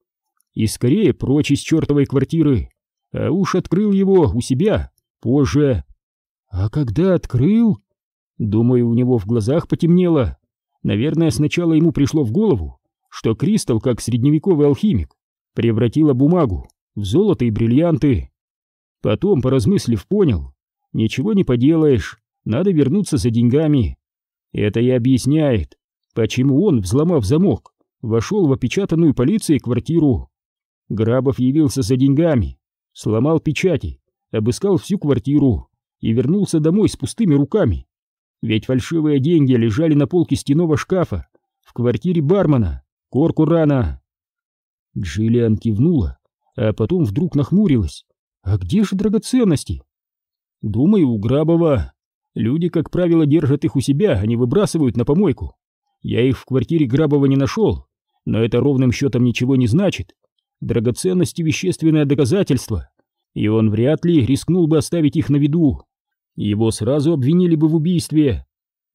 и скорее прочь из чертовой квартиры, а уж открыл его у себя позже. А когда открыл? Думаю, у него в глазах потемнело. Наверное, сначала ему пришло в голову, что Кристал, как средневековый алхимик, превратила бумагу в золото и бриллианты. Потом, поразмыслив, понял, ничего не поделаешь, надо вернуться за деньгами. Это и объясняет, почему он, взломав замок, вошел в опечатанную полицией квартиру. Грабов явился за деньгами, сломал печати, обыскал всю квартиру и вернулся домой с пустыми руками. Ведь фальшивые деньги лежали на полке стеного шкафа в квартире бармена Коркурана. Джиллиан кивнула, а потом вдруг нахмурилась. «А где же драгоценности?» «Думаю, у Грабова. Люди, как правило, держат их у себя, а не выбрасывают на помойку. Я их в квартире Грабова не нашел, но это ровным счетом ничего не значит. Драгоценности — вещественное доказательство, и он вряд ли рискнул бы оставить их на виду. Его сразу обвинили бы в убийстве.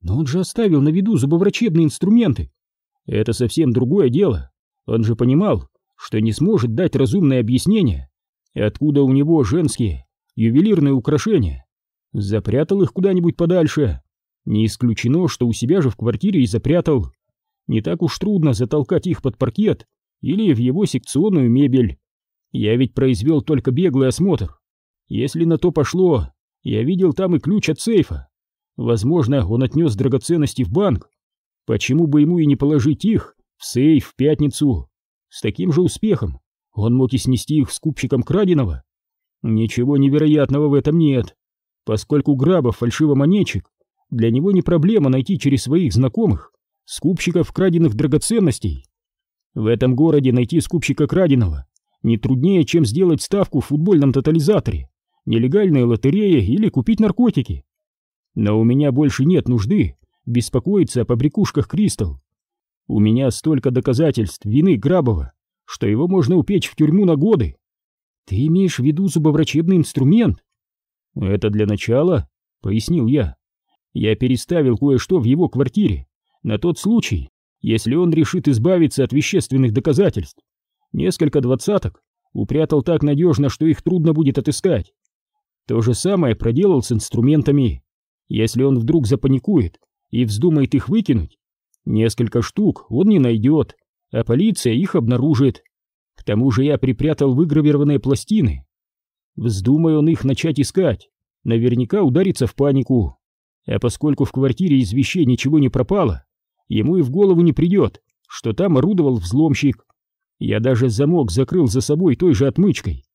Но он же оставил на виду зубоврачебные инструменты. Это совсем другое дело. Он же понимал, что не сможет дать разумное объяснение, откуда у него женские ювелирные украшения. Запрятал их куда-нибудь подальше. Не исключено, что у себя же в квартире и запрятал. Не так уж трудно затолкать их под паркет или в его секционную мебель. Я ведь произвел только беглый осмотр. Если на то пошло, я видел там и ключ от сейфа. Возможно, он отнес драгоценности в банк. Почему бы ему и не положить их в сейф в пятницу? С таким же успехом он мог и снести их с купчиком краденого. Ничего невероятного в этом нет, поскольку Грабов фальшивомонетчик, для него не проблема найти через своих знакомых скупщиков краденных драгоценностей. В этом городе найти скупщика краденого не труднее, чем сделать ставку в футбольном тотализаторе, нелегальная лотерея или купить наркотики. Но у меня больше нет нужды беспокоиться о побрякушках Кристал. У меня столько доказательств вины Грабова, что его можно упечь в тюрьму на годы. Ты имеешь в виду зубоврачебный инструмент? Это для начала, пояснил я. Я переставил кое-что в его квартире на тот случай, если он решит избавиться от вещественных доказательств. Несколько двадцаток упрятал так надежно, что их трудно будет отыскать. То же самое проделал с инструментами. Если он вдруг запаникует и вздумает их выкинуть, несколько штук он не найдет, а полиция их обнаружит. К тому же я припрятал выгравированные пластины. Вздумай он их начать искать, наверняка ударится в панику. А поскольку в квартире из вещей ничего не пропало, ему и в голову не придет, что там орудовал взломщик. Я даже замок закрыл за собой той же отмычкой.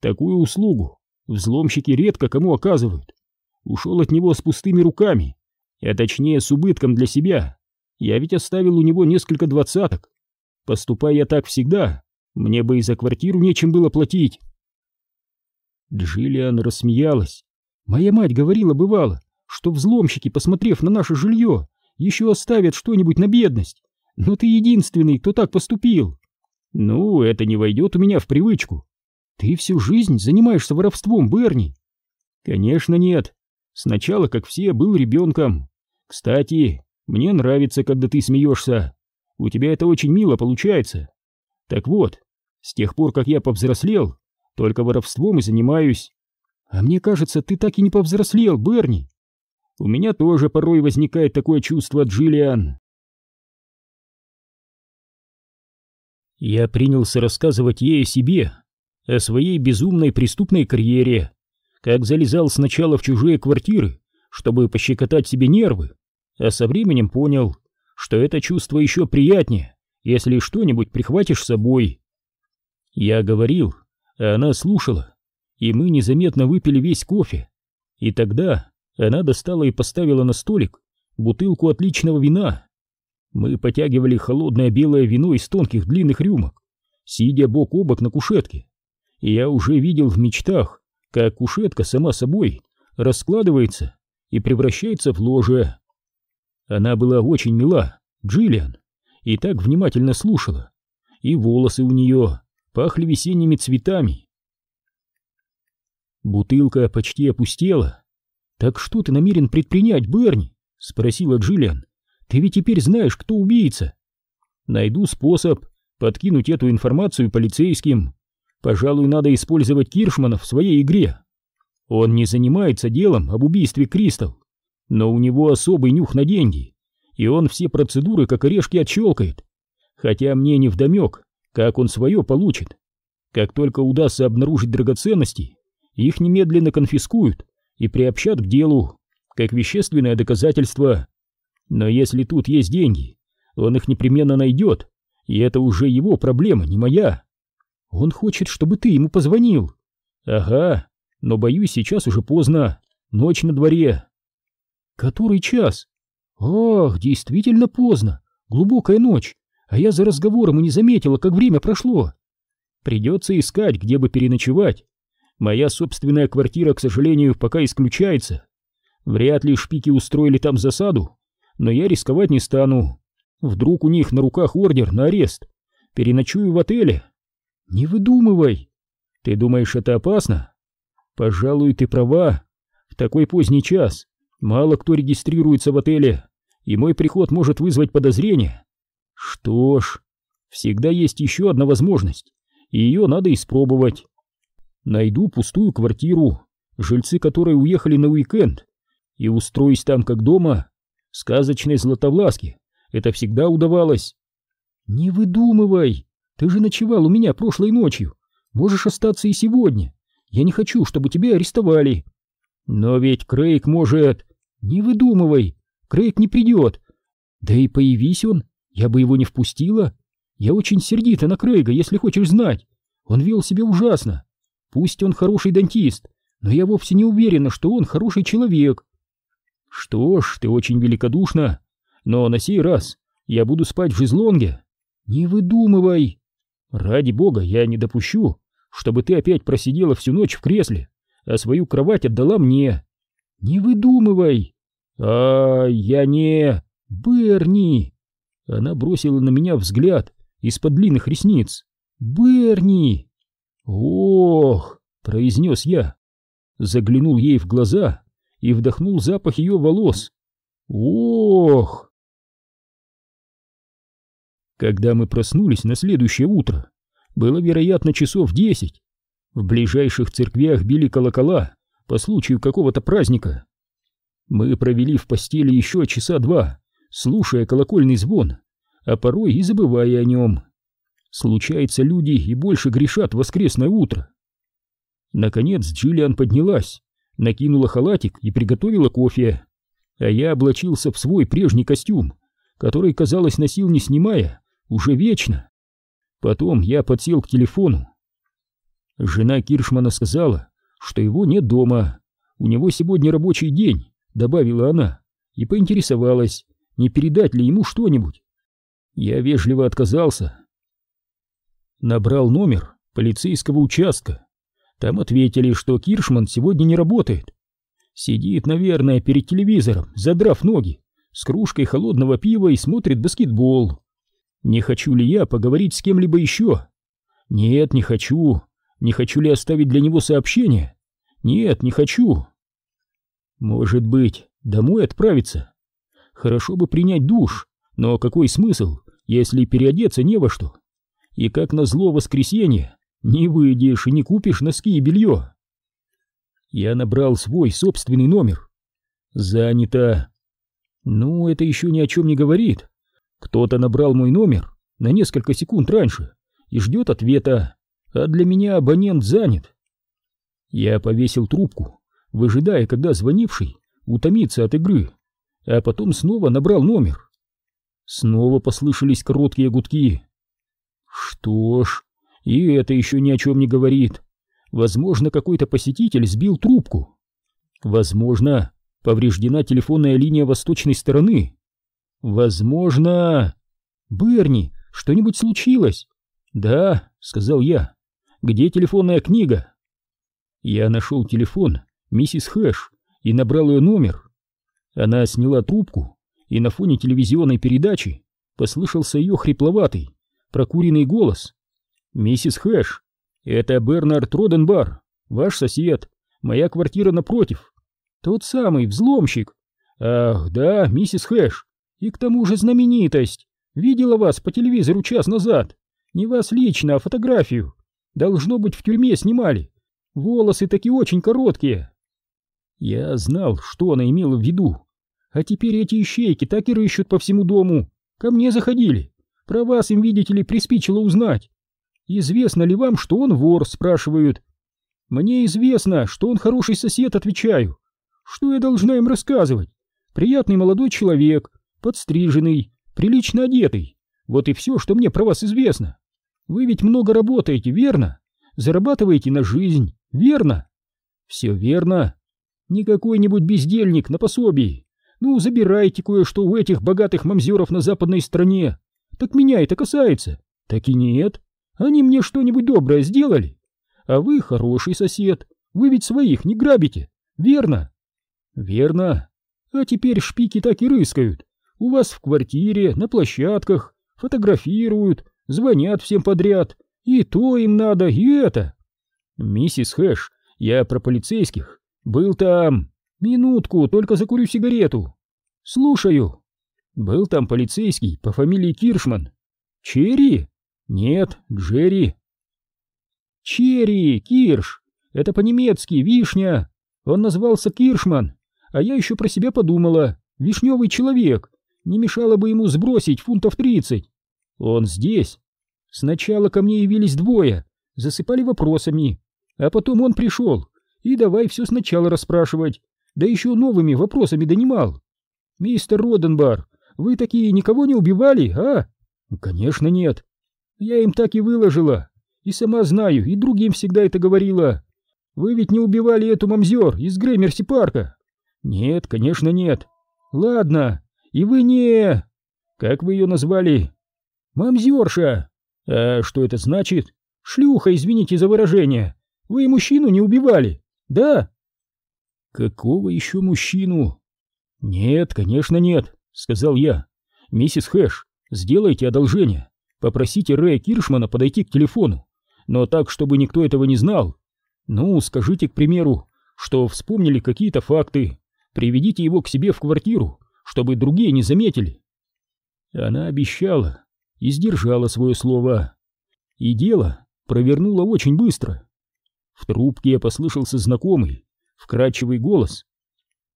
Такую услугу взломщики редко кому оказывают. Ушел от него с пустыми руками, а точнее с убытком для себя. Я ведь оставил у него несколько двадцаток. Поступая так всегда, мне бы и за квартиру нечем было платить. Джиллиан рассмеялась. Моя мать говорила, бывало, что взломщики, посмотрев на наше жилье, еще оставят что-нибудь на бедность. Но ты единственный, кто так поступил. Ну, это не войдет у меня в привычку. Ты всю жизнь занимаешься воровством, Берни. Конечно, нет. Сначала, как все, был ребенком. Кстати, мне нравится, когда ты смеешься. У тебя это очень мило получается. Так вот, с тех пор, как я повзрослел, только воровством и занимаюсь. А мне кажется, ты так и не повзрослел, Берни. У меня тоже порой возникает такое чувство, Джиллиан. Я принялся рассказывать ей о себе, о своей безумной преступной карьере, как залезал сначала в чужие квартиры, чтобы пощекотать себе нервы, а со временем понял, что это чувство еще приятнее, если что-нибудь прихватишь с собой. Я говорил, а она слушала, и мы незаметно выпили весь кофе. И тогда она достала и поставила на столик бутылку отличного вина. Мы потягивали холодное белое вино из тонких длинных рюмок, сидя бок о бок на кушетке. И я уже видел в мечтах, как кушетка сама собой раскладывается и превращается в ложе. Она была очень мила, Джиллиан, и так внимательно слушала, и волосы у нее пахли весенними цветами. Бутылка почти опустела, «Так что ты намерен предпринять, Берни?» — спросила Джиллиан. «Ты ведь теперь знаешь, кто убийца». «Найду способ подкинуть эту информацию полицейским. Пожалуй, надо использовать Киршмана в своей игре. Он не занимается делом об убийстве Кристал, но у него особый нюх на деньги, и он все процедуры как орешки отщелкает. Хотя мне не вдомек, как он свое получит. Как только удастся обнаружить драгоценности, их немедленно конфискуют и приобщат к делу, как вещественное доказательство. Но если тут есть деньги, он их непременно найдет, и это уже его проблема, не моя. Он хочет, чтобы ты ему позвонил. Ага, но боюсь, сейчас уже поздно, ночь на дворе. Который час? Ах, действительно поздно, глубокая ночь, а я за разговором и не заметила, как время прошло. Придется искать, где бы переночевать. Моя собственная квартира, к сожалению, пока исключается. Вряд ли шпики устроили там засаду, но я рисковать не стану. Вдруг у них на руках ордер на арест. Переночую в отеле. Не выдумывай. Ты думаешь, это опасно? Пожалуй, ты права. В такой поздний час мало кто регистрируется в отеле, и мой приход может вызвать подозрения. Что ж, всегда есть еще одна возможность, и ее надо испробовать найду пустую квартиру, жильцы которой уехали на уикенд, и устроюсь там как дома. Сказочной Златовласке это всегда удавалось. Не выдумывай, ты же ночевал у меня прошлой ночью, можешь остаться и сегодня. Я не хочу, чтобы тебя арестовали. Но ведь Крейг может... Не выдумывай, Крейг не придет. Да и появись он, я бы его не впустила. Я очень сердита на Крейга, если хочешь знать. Он вел себя ужасно. Пусть он хороший дантист, но я вовсе не уверена, что он хороший человек. Что ж, ты очень великодушна, но на сей раз я буду спать в жезлонге. Не выдумывай. Ради бога, я не допущу, чтобы ты опять просидела всю ночь в кресле, а свою кровать отдала мне. Не выдумывай. А, я не... Берни. Она бросила на меня взгляд из-под длинных ресниц. Берни. Ох, произнес я. Заглянул ей в глаза и вдохнул запах ее волос. Ох! Когда мы проснулись на следующее утро, было, вероятно, часов десять. В ближайших церквях били колокола по случаю какого-то праздника. Мы провели в постели еще часа два, слушая колокольный звон, а порой и забывая о нем. Случается, люди и больше грешат в воскресное утро. Наконец Джиллиан поднялась, накинула халатик и приготовила кофе, а я облачился в свой прежний костюм, который, казалось, носил не снимая, уже вечно. Потом я подсел к телефону. Жена Киршмана сказала, что его нет дома. У него сегодня рабочий день, добавила она, и поинтересовалась, не передать ли ему что-нибудь. Я вежливо отказался. Набрал номер полицейского участка. Там ответили, что Киршман сегодня не работает. Сидит, наверное, перед телевизором, задрав ноги, с кружкой холодного пива и смотрит баскетбол. Не хочу ли я поговорить с кем-либо еще? Нет, не хочу. Не хочу ли оставить для него сообщение? Нет, не хочу. Может быть, домой отправиться? Хорошо бы принять душ, но какой смысл, если переодеться не во что? И как назло воскресенье, не выйдешь и не купишь носки и белье. Я набрал свой собственный номер. Занято. Ну, это еще ни о чем не говорит. Кто-то набрал мой номер на несколько секунд раньше и ждет ответа, а для меня абонент занят. Я повесил трубку, выжидая, когда звонивший утомится от игры, а потом снова набрал номер. Снова послышались короткие гудки. Что ж, и это еще ни о чем не говорит. Возможно, какой-то посетитель сбил трубку. Возможно, повреждена телефонная линия восточной стороны. Возможно... Берни, что-нибудь случилось? Да, сказал я. Где телефонная книга? Я нашел телефон миссис Хэш и набрал ее номер. Она сняла трубку, и на фоне телевизионной передачи послышался ее хрипловатый, прокуренный голос. «Миссис Хэш, это Бернард Роденбар, ваш сосед, моя квартира напротив. Тот самый взломщик. Ах, да, миссис Хэш, и к тому же знаменитость. Видела вас по телевизору час назад. Не вас лично, а фотографию. Должно быть, в тюрьме снимали. Волосы такие очень короткие. Я знал, что она имела в виду. А теперь эти ищейки так и рыщут по всему дому. Ко мне заходили. Про вас им, видите ли, приспичило узнать. Известно ли вам, что он вор, спрашивают. Мне известно, что он хороший сосед, отвечаю. Что я должна им рассказывать? Приятный молодой человек, подстриженный, прилично одетый. Вот и все, что мне про вас известно. Вы ведь много работаете, верно? Зарабатываете на жизнь, верно? Все верно. Не какой-нибудь бездельник на пособии. Ну, забирайте кое-что у этих богатых мамзеров на западной стране. Так меня это касается. Так и нет. Они мне что-нибудь доброе сделали. А вы хороший сосед. Вы ведь своих не грабите, верно? Верно. А теперь шпики так и рыскают. У вас в квартире, на площадках, фотографируют, звонят всем подряд. И то им надо, и это. Миссис Хэш, я про полицейских. Был там. Минутку, только закурю сигарету. Слушаю. Был там полицейский по фамилии Киршман. Черри? Нет, Джерри. Черри, Кирш. Это по-немецки, вишня. Он назвался Киршман. А я еще про себя подумала. Вишневый человек. Не мешало бы ему сбросить фунтов тридцать. Он здесь. Сначала ко мне явились двое, засыпали вопросами. А потом он пришел. И давай все сначала расспрашивать. Да еще новыми вопросами донимал. Мистер Роденбар, вы такие никого не убивали, а? Конечно нет. Я им так и выложила. И сама знаю, и другим всегда это говорила. Вы ведь не убивали эту мамзер из Греймерси парка? Нет, конечно нет. Ладно, и вы не... Как вы ее назвали? Мамзерша. А что это значит? Шлюха, извините за выражение. Вы мужчину не убивали, да? Какого еще мужчину? Нет, конечно нет, сказал я. Миссис Хэш, сделайте одолжение. Попросите Рэя Киршмана подойти к телефону, но так, чтобы никто этого не знал. Ну, скажите, к примеру, что вспомнили какие-то факты. Приведите его к себе в квартиру, чтобы другие не заметили. Она обещала и сдержала свое слово. И дело провернула очень быстро. В трубке послышался знакомый, вкрадчивый голос.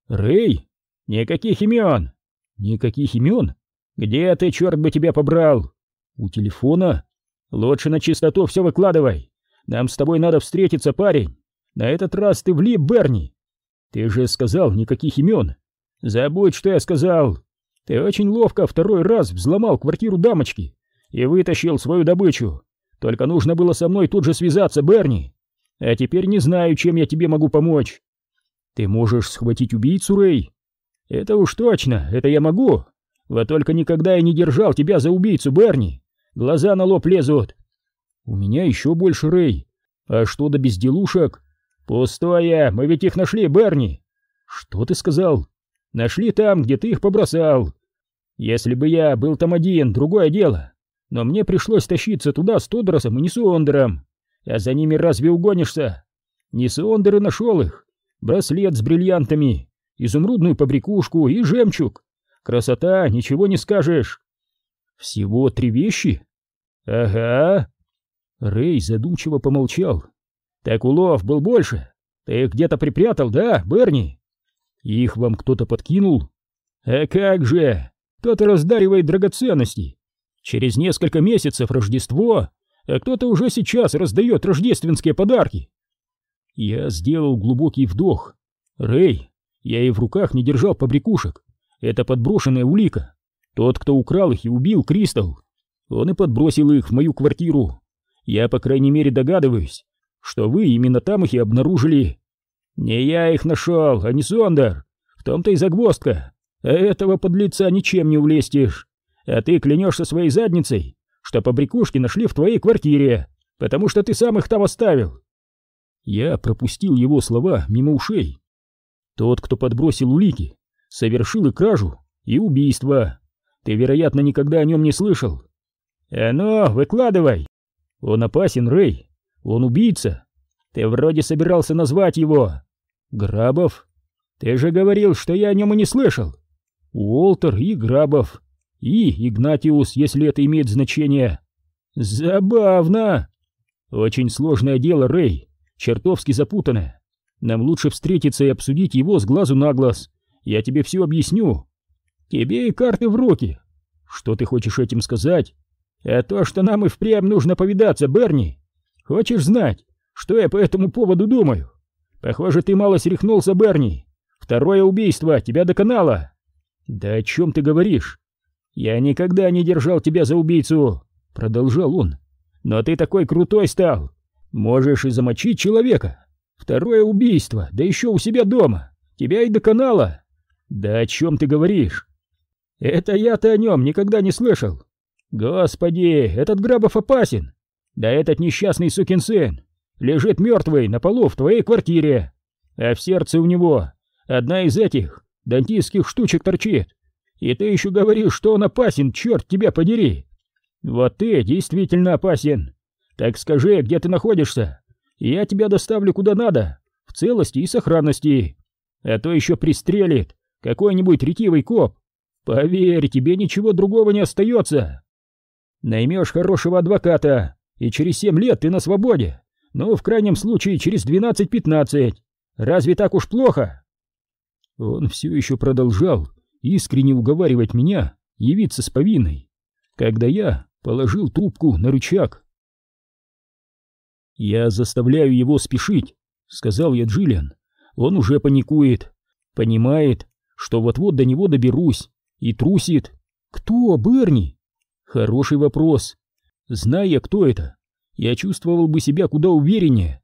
«Рэй, никаких имен!» «Никаких имен? Где ты, черт бы тебя побрал?» «У телефона?» «Лучше на чистоту все выкладывай. Нам с тобой надо встретиться, парень. На этот раз ты влип, Берни. Ты же сказал никаких имен. Забудь, что я сказал. Ты очень ловко второй раз взломал квартиру дамочки и вытащил свою добычу. Только нужно было со мной тут же связаться, Берни. А теперь не знаю, чем я тебе могу помочь. Ты можешь схватить убийцу, Рэй? Это уж точно, это я могу. Вот только никогда я не держал тебя за убийцу, Берни. Глаза на лоб лезут. У меня еще больше, Рэй. А что до безделушек? Пустое, мы ведь их нашли, Берни. Что ты сказал? Нашли там, где ты их побросал. Если бы я был там один, другое дело. Но мне пришлось тащиться туда с Тодросом и Несуондером. А за ними разве угонишься? Несуондер и нашел их. Браслет с бриллиантами, изумрудную побрякушку и жемчуг. Красота, ничего не скажешь. Всего три вещи? Ага. Рэй задумчиво помолчал. Так улов был больше. Ты их где-то припрятал, да, Берни? Их вам кто-то подкинул? А как же! Кто-то раздаривает драгоценности. Через несколько месяцев Рождество, а кто-то уже сейчас раздает рождественские подарки. Я сделал глубокий вдох. Рэй, я и в руках не держал побрякушек. Это подброшенная улика. Тот, кто украл их и убил Кристал. Он и подбросил их в мою квартиру. Я, по крайней мере, догадываюсь, что вы именно там их и обнаружили. Не я их нашел, а не Сондер. В том-то и загвоздка. А этого подлеца ничем не улестишь. А ты клянешься своей задницей, что побрякушки нашли в твоей квартире, потому что ты сам их там оставил. Я пропустил его слова мимо ушей. Тот, кто подбросил улики, совершил и кражу, и убийство. Ты, вероятно, никогда о нем не слышал. А ну, выкладывай. Он опасен, Рэй. Он убийца. Ты вроде собирался назвать его. Грабов? Ты же говорил, что я о нем и не слышал. Уолтер и Грабов. И Игнатиус, если это имеет значение. Забавно. Очень сложное дело, Рэй. Чертовски запутанное. Нам лучше встретиться и обсудить его с глазу на глаз. Я тебе все объясню. Тебе и карты в руки. Что ты хочешь этим сказать? А то, что нам и впрямь нужно повидаться, Берни. Хочешь знать, что я по этому поводу думаю? Похоже, ты мало срехнулся, Берни. Второе убийство тебя доконало. Да о чем ты говоришь? Я никогда не держал тебя за убийцу, продолжал он. Но ты такой крутой стал. Можешь и замочить человека. Второе убийство, да еще у себя дома. Тебя и доконало. Да о чем ты говоришь? Это я-то о нем никогда не слышал. Господи, этот Грабов опасен. Да этот несчастный сукин сын лежит мертвый на полу в твоей квартире, а в сердце у него одна из этих дантистских штучек торчит. И ты еще говоришь, что он опасен, черт тебя подери. Вот ты действительно опасен. Так скажи, где ты находишься, и я тебя доставлю куда надо, в целости и сохранности. А то еще пристрелит какой-нибудь ретивый коп. Поверь, тебе ничего другого не остается. Наймешь хорошего адвоката, и через семь лет ты на свободе. Ну, в крайнем случае, через двенадцать-пятнадцать. Разве так уж плохо? Он все еще продолжал искренне уговаривать меня явиться с повинной, когда я положил трубку на рычаг. «Я заставляю его спешить», — сказал я Джиллиан. «Он уже паникует, понимает, что вот-вот до него доберусь, и трусит. Кто, Берни?» «Хороший вопрос. Зная, кто это, я чувствовал бы себя куда увереннее.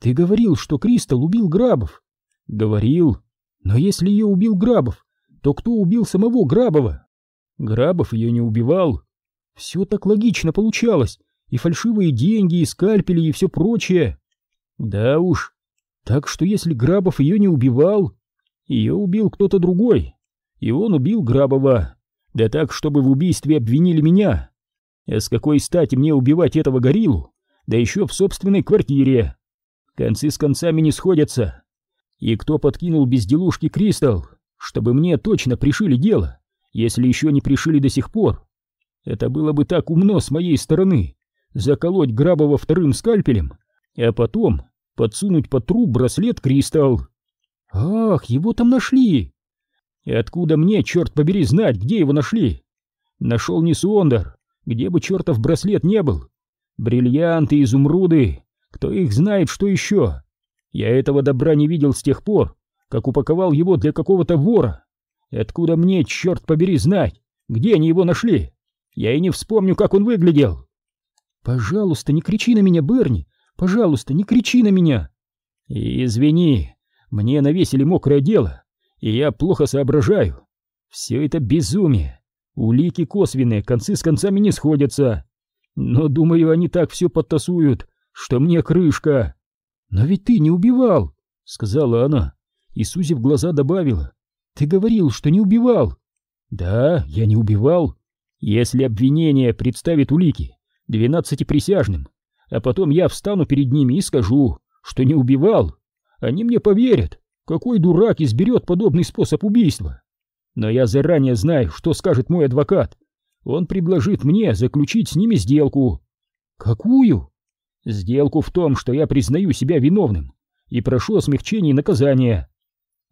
Ты говорил, что Кристал убил Грабов. Говорил. Но если ее убил Грабов, то кто убил самого Грабова? Грабов ее не убивал. Все так логично получалось. И фальшивые деньги, и скальпели, и все прочее. Да уж. Так что если Грабов ее не убивал, ее убил кто-то другой. И он убил Грабова. Да так, чтобы в убийстве обвинили меня. А с какой стати мне убивать этого гориллу? Да еще в собственной квартире. Концы с концами не сходятся. И кто подкинул безделушки Кристалл, чтобы мне точно пришили дело, если еще не пришили до сих пор? Это было бы так умно с моей стороны. Заколоть Грабова вторым скальпелем, а потом подсунуть под труп браслет Кристалл. Ах, его там нашли! И откуда мне, черт побери, знать, где его нашли? Нашел не Суондер, где бы чертов браслет не был. Бриллианты, изумруды, кто их знает, что еще? Я этого добра не видел с тех пор, как упаковал его для какого-то вора. Откуда мне, черт побери, знать, где они его нашли? Я и не вспомню, как он выглядел. Пожалуйста, не кричи на меня, Берни. Пожалуйста, не кричи на меня. Извини, мне навесили мокрое дело, и я плохо соображаю. Все это безумие. Улики косвенные, концы с концами не сходятся. Но, думаю, они так все подтасуют, что мне крышка. Но ведь ты не убивал, сказала она, и, сузив глаза, добавила. Ты говорил, что не убивал. Да, я не убивал. Если обвинение представит улики двенадцати присяжным, а потом я встану перед ними и скажу, что не убивал, они мне поверят. Какой дурак изберет подобный способ убийства? Но я заранее знаю, что скажет мой адвокат. Он предложит мне заключить с ними сделку. Какую? Сделку в том, что я признаю себя виновным и прошу о смягчении наказания.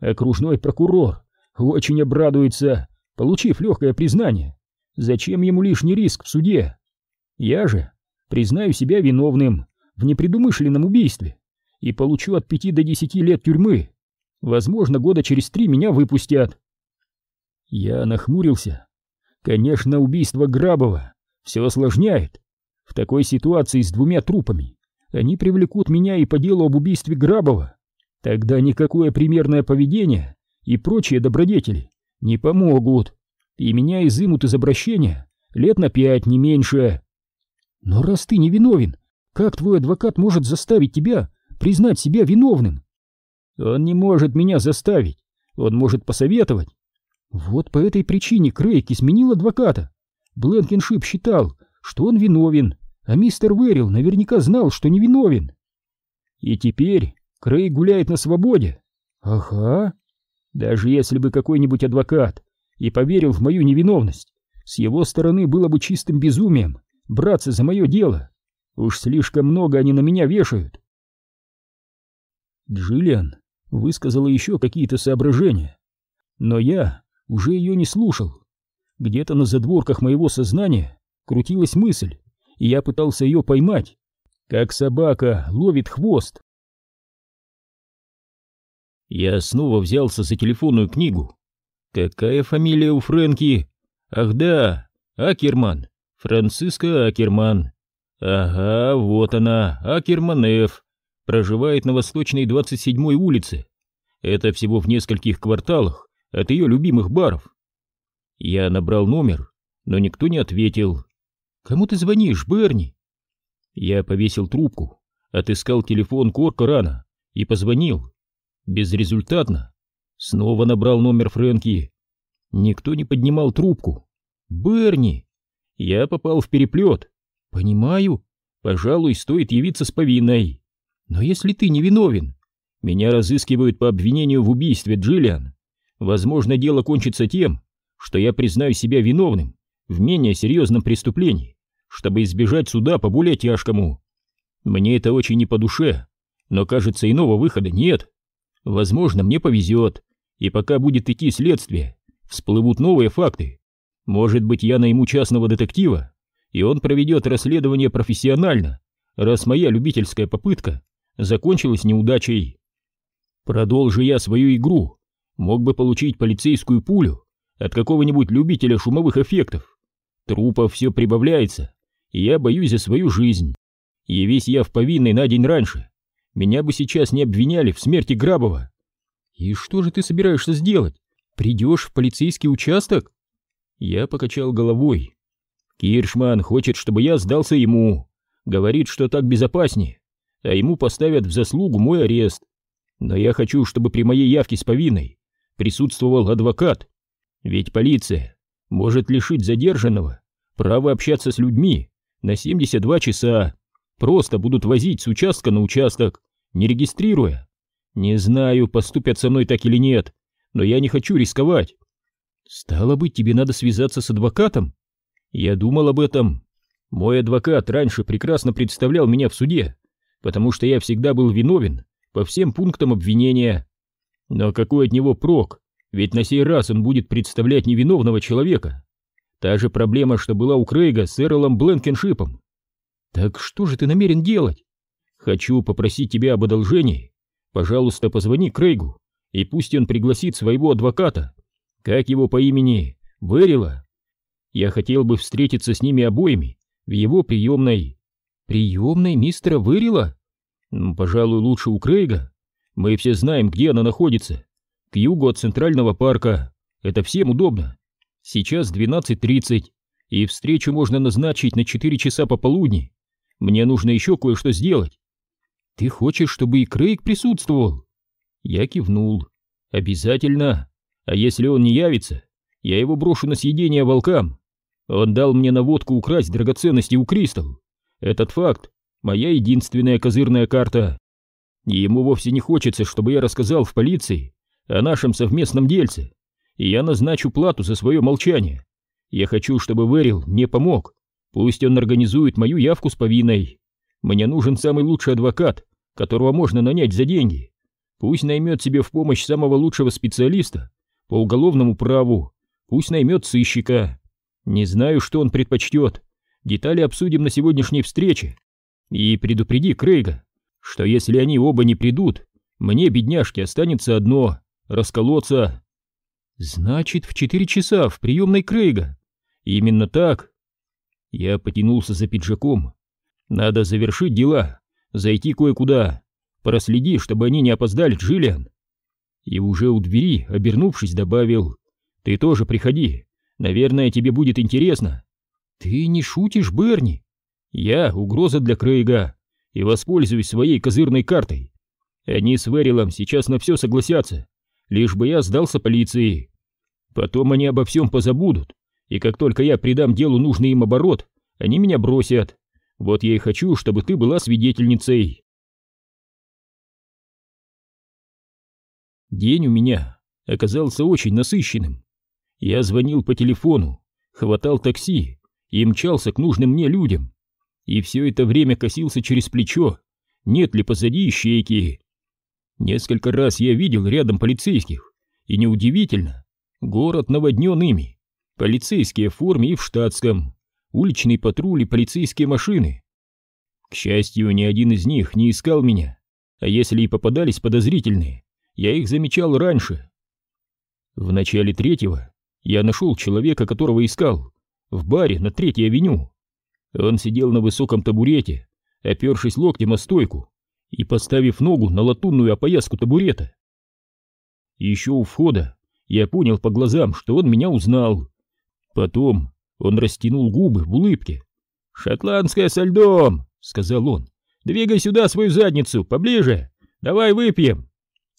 Окружной прокурор очень обрадуется, получив легкое признание. Зачем ему лишний риск в суде? Я же признаю себя виновным в непредумышленном убийстве и получу от пяти до десяти лет тюрьмы. Возможно, года через три меня выпустят. Я нахмурился. Конечно, убийство Грабова все осложняет. В такой ситуации с двумя трупами они привлекут меня и по делу об убийстве Грабова. Тогда никакое примерное поведение и прочие добродетели не помогут, и меня изымут из обращения лет на пять, не меньше. Но раз ты не виновен, как твой адвокат может заставить тебя признать себя виновным? Он не может меня заставить, он может посоветовать. Вот по этой причине Крейг изменил адвоката. Бленкиншип считал, что он виновен, а мистер Верил наверняка знал, что не виновен. И теперь Крейг гуляет на свободе. Ага. Даже если бы какой-нибудь адвокат и поверил в мою невиновность, с его стороны было бы чистым безумием браться за мое дело. Уж слишком много они на меня вешают. Джиллиан высказала еще какие-то соображения, но я уже ее не слушал. Где-то на задворках моего сознания крутилась мысль, и я пытался ее поймать, как собака ловит хвост. Я снова взялся за телефонную книгу. Какая фамилия у Фрэнки? Ах да, Акерман, Франциска Акерман. Ага, вот она, Акерман. Проживает на Восточной 27-й улице. Это всего в нескольких кварталах от ее любимых баров. Я набрал номер, но никто не ответил. «Кому ты звонишь, Берни?» Я повесил трубку, отыскал телефон Коркорана и позвонил. Безрезультатно. Снова набрал номер Фрэнки. Никто не поднимал трубку. «Берни!» Я попал в переплет. «Понимаю. Пожалуй, стоит явиться с повинной. Но если ты не виновен, меня разыскивают по обвинению в убийстве, Джиллиан. Возможно, дело кончится тем, что я признаю себя виновным в менее серьезном преступлении, чтобы избежать суда по более тяжкому. Мне это очень не по душе, но, кажется, иного выхода нет. Возможно, мне повезет, и пока будет идти следствие, всплывут новые факты. Может быть, я найму частного детектива, и он проведет расследование профессионально, раз моя любительская попытка закончилась неудачей. Продолжи я свою игру, мог бы получить полицейскую пулю от какого-нибудь любителя шумовых эффектов. Трупов все прибавляется, и я боюсь за свою жизнь. Явись я в повинной на день раньше, меня бы сейчас не обвиняли в смерти Грабова. И что же ты собираешься сделать? Придешь в полицейский участок? Я покачал головой. Киршман хочет, чтобы я сдался ему, Говорит, что так безопаснее, а ему поставят в заслугу мой арест. Но я хочу, чтобы при моей явке с повинной присутствовал адвокат. Ведь полиция может лишить задержанного права общаться с людьми на 72 часа. Просто будут возить с участка на участок, не регистрируя. Не знаю, поступят со мной так или нет, но я не хочу рисковать. Стало быть, тебе надо связаться с адвокатом? Я думал об этом. Мой адвокат раньше прекрасно представлял меня в суде, потому что я всегда был виновен по всем пунктам обвинения. Но какой от него прок, ведь на сей раз он будет представлять невиновного человека. Та же проблема, что была у Крейга с Эрлом Бленкеншипом. Так что же ты намерен делать? Хочу попросить тебя об одолжении. Пожалуйста, позвони Крейгу, и пусть он пригласит своего адвоката. Как его по имени? Вэрила? Я хотел бы встретиться с ними обоими в его приемной. Приемной мистера Вэрила? Ну, пожалуй, лучше у Крейга. Мы все знаем, где она находится. К югу от Центрального парка. Это всем удобно. Сейчас 12.30, и встречу можно назначить на 4 часа пополудни. Мне нужно еще кое-что сделать. Ты хочешь, чтобы и Крейг присутствовал? Я кивнул. Обязательно. А если он не явится, я его брошу на съедение волкам. Он дал мне наводку украсть драгоценности у Кристал. Этот факт — моя единственная козырная карта. И ему вовсе не хочется, чтобы я рассказал в полиции о нашем совместном дельце, и я назначу плату за свое молчание. Я хочу, чтобы Вэрил мне помог. Пусть он организует мою явку с повинной. Мне нужен самый лучший адвокат, которого можно нанять за деньги. Пусть наймет себе в помощь самого лучшего специалиста по уголовному праву. Пусть наймет сыщика. Не знаю, что он предпочтет. Детали обсудим на сегодняшней встрече. И предупреди Крейга, что если они оба не придут, мне, бедняжке, останется одно — расколоться. Значит, в четыре часа в приемной Крейга. Именно так. Я потянулся за пиджаком. Надо завершить дела, зайти кое-куда. Проследи, чтобы они не опоздали, Джиллиан. И уже у двери, обернувшись, добавил. Ты тоже приходи. Наверное, тебе будет интересно. Ты не шутишь, Берни? Я угроза для Крейга и воспользуюсь своей козырной картой. Они с Верилом сейчас на все согласятся лишь бы я сдался полиции. Потом они обо всем позабудут, и как только я придам делу нужный им оборот, они меня бросят. Вот я и хочу, чтобы ты была свидетельницей. День у меня оказался очень насыщенным. Я звонил по телефону, хватал такси и мчался к нужным мне людям. И все это время косился через плечо, нет ли позади ищейки. Несколько раз я видел рядом полицейских, и неудивительно, город наводнен ими. Полицейские в форме и в штатском, уличные патрули, полицейские машины. К счастью, ни один из них не искал меня, а если и попадались подозрительные, я их замечал раньше. В начале третьего я нашел человека, которого искал, в баре на Третьей авеню. Он сидел на высоком табурете, опершись локтем о стойку, и поставив ногу на латунную опояску табурета. Еще у входа я понял по глазам, что он меня узнал. Потом он растянул губы в улыбке. «Шотландская со льдом!» — сказал он. «Двигай сюда свою задницу, поближе! Давай выпьем!»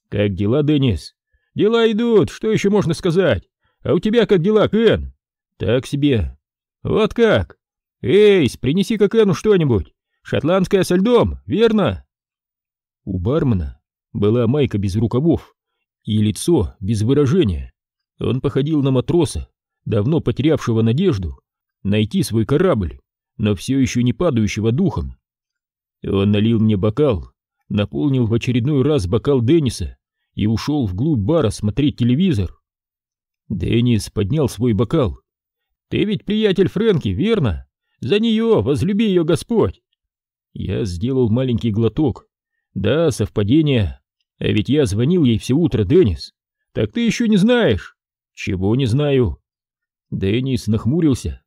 «Как дела, Деннис?» «Дела идут, что еще можно сказать? А у тебя как дела, Кен?» «Так себе». «Вот как? Эйс, принеси-ка Кену что-нибудь. Шотландская со льдом, верно?» У бармена была майка без рукавов и лицо без выражения. Он походил на матроса, давно потерявшего надежду найти свой корабль, но все еще не падающего духом. Он налил мне бокал, наполнил в очередной раз бокал Денниса и ушел вглубь бара смотреть телевизор. Деннис поднял свой бокал. «Ты ведь приятель Фрэнки, верно? За нее, возлюби ее Господь!» Я сделал маленький глоток да, совпадение. А ведь я звонил ей все утро, Деннис. Так ты еще не знаешь? Чего не знаю? Деннис нахмурился.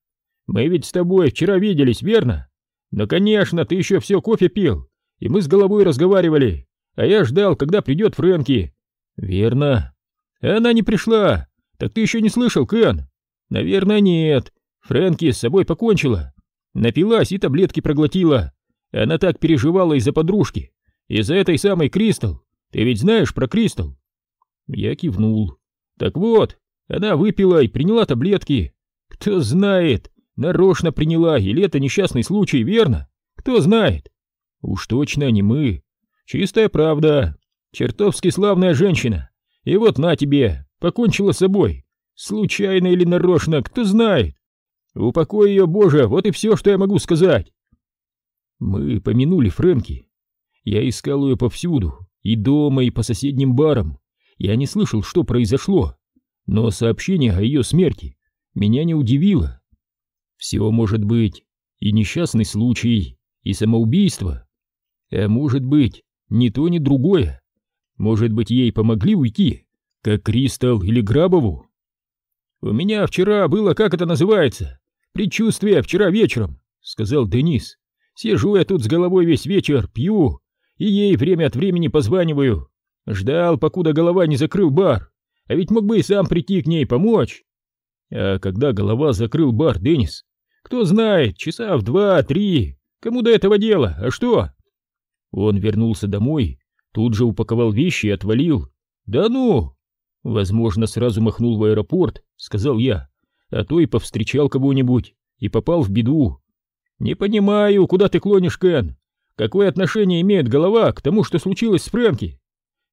Мы ведь с тобой вчера виделись, верно? Ну, конечно, ты еще все кофе пил, и мы с головой разговаривали, а я ждал, когда придет Фрэнки. Верно. Она не пришла. Так ты еще не слышал, Кен? Наверное, нет. Фрэнки с собой покончила. Напилась и таблетки проглотила. Она так переживала из-за подружки, из-за этой самой Кристал. Ты ведь знаешь про Кристал?» Я кивнул. «Так вот, она выпила и приняла таблетки. Кто знает, нарочно приняла, или это несчастный случай, верно? Кто знает? Уж точно не мы. Чистая правда. Чертовски славная женщина. И вот на тебе, покончила с собой. Случайно или нарочно, кто знает. Упокой ее, Боже, вот и все, что я могу сказать. Мы помянули Фрэнки. Я искал ее повсюду, и дома, и по соседним барам. Я не слышал, что произошло, но сообщение о ее смерти меня не удивило. Все может быть, и несчастный случай, и самоубийство. А может быть, ни то, ни другое. Может быть, ей помогли уйти, как Кристал или Грабову? У меня вчера было, как это называется, предчувствие вчера вечером, сказал Денис. Сижу я тут с головой весь вечер, пью, и ей время от времени позваниваю. Ждал, покуда голова не закрыл бар, а ведь мог бы и сам прийти к ней помочь. А когда голова закрыл бар Денис, кто знает, часа в два-три, кому до этого дела, а что? Он вернулся домой, тут же упаковал вещи и отвалил. Да ну! Возможно, сразу махнул в аэропорт, сказал я, а то и повстречал кого-нибудь и попал в беду. «Не понимаю, куда ты клонишь, Кен? Какое отношение имеет голова к тому, что случилось с Фрэнки?»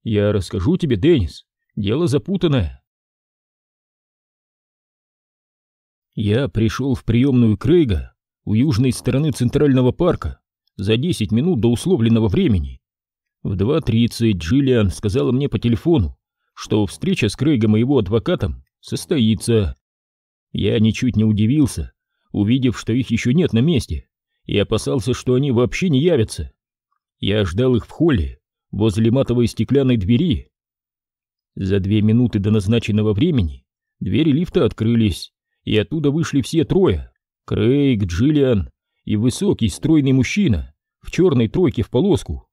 «Я расскажу тебе, Деннис. Дело запутанное». Я пришел в приемную Крейга у южной стороны Центрального парка за 10 минут до условленного времени. В 2.30 Джиллиан сказала мне по телефону, что встреча с Крейгом и его адвокатом состоится. Я ничуть не удивился, увидев, что их еще нет на месте, и опасался, что они вообще не явятся. Я ждал их в холле, возле матовой стеклянной двери. За две минуты до назначенного времени двери лифта открылись, и оттуда вышли все трое — Крейг, Джиллиан и высокий стройный мужчина в черной тройке в полоску.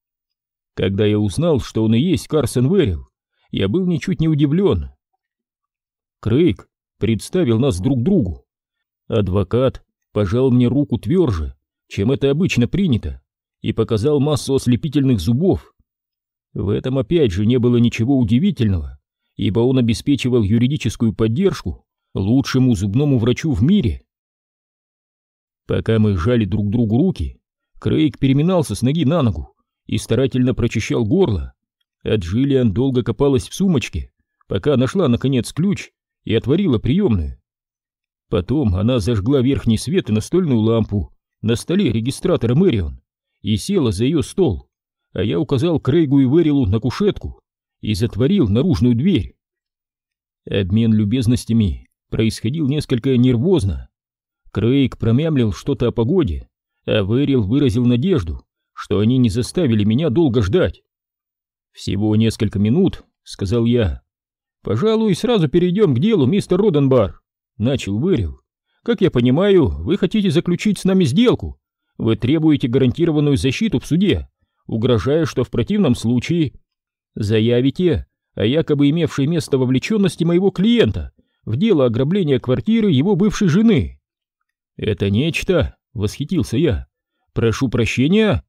Когда я узнал, что он и есть Карсон Верил, я был ничуть не удивлен. Крейг представил нас друг другу, Адвокат пожал мне руку тверже, чем это обычно принято, и показал массу ослепительных зубов. В этом опять же не было ничего удивительного, ибо он обеспечивал юридическую поддержку лучшему зубному врачу в мире. Пока мы сжали друг другу руки, Крейг переминался с ноги на ногу и старательно прочищал горло, а Джиллиан долго копалась в сумочке, пока нашла, наконец, ключ и отворила приемную. Потом она зажгла верхний свет и настольную лампу на столе регистратора Мэрион и села за ее стол, а я указал Крейгу и Верилу на кушетку и затворил наружную дверь. Обмен любезностями происходил несколько нервозно. Крейг промямлил что-то о погоде, а Верил выразил надежду, что они не заставили меня долго ждать. «Всего несколько минут», — сказал я. «Пожалуй, сразу перейдем к делу, мистер Роденбар». Начал Вэрил. Как я понимаю, вы хотите заключить с нами сделку. Вы требуете гарантированную защиту в суде, угрожая, что в противном случае заявите о якобы имевшей место вовлеченности моего клиента в дело ограбления квартиры его бывшей жены. Это нечто, восхитился я. Прошу прощения.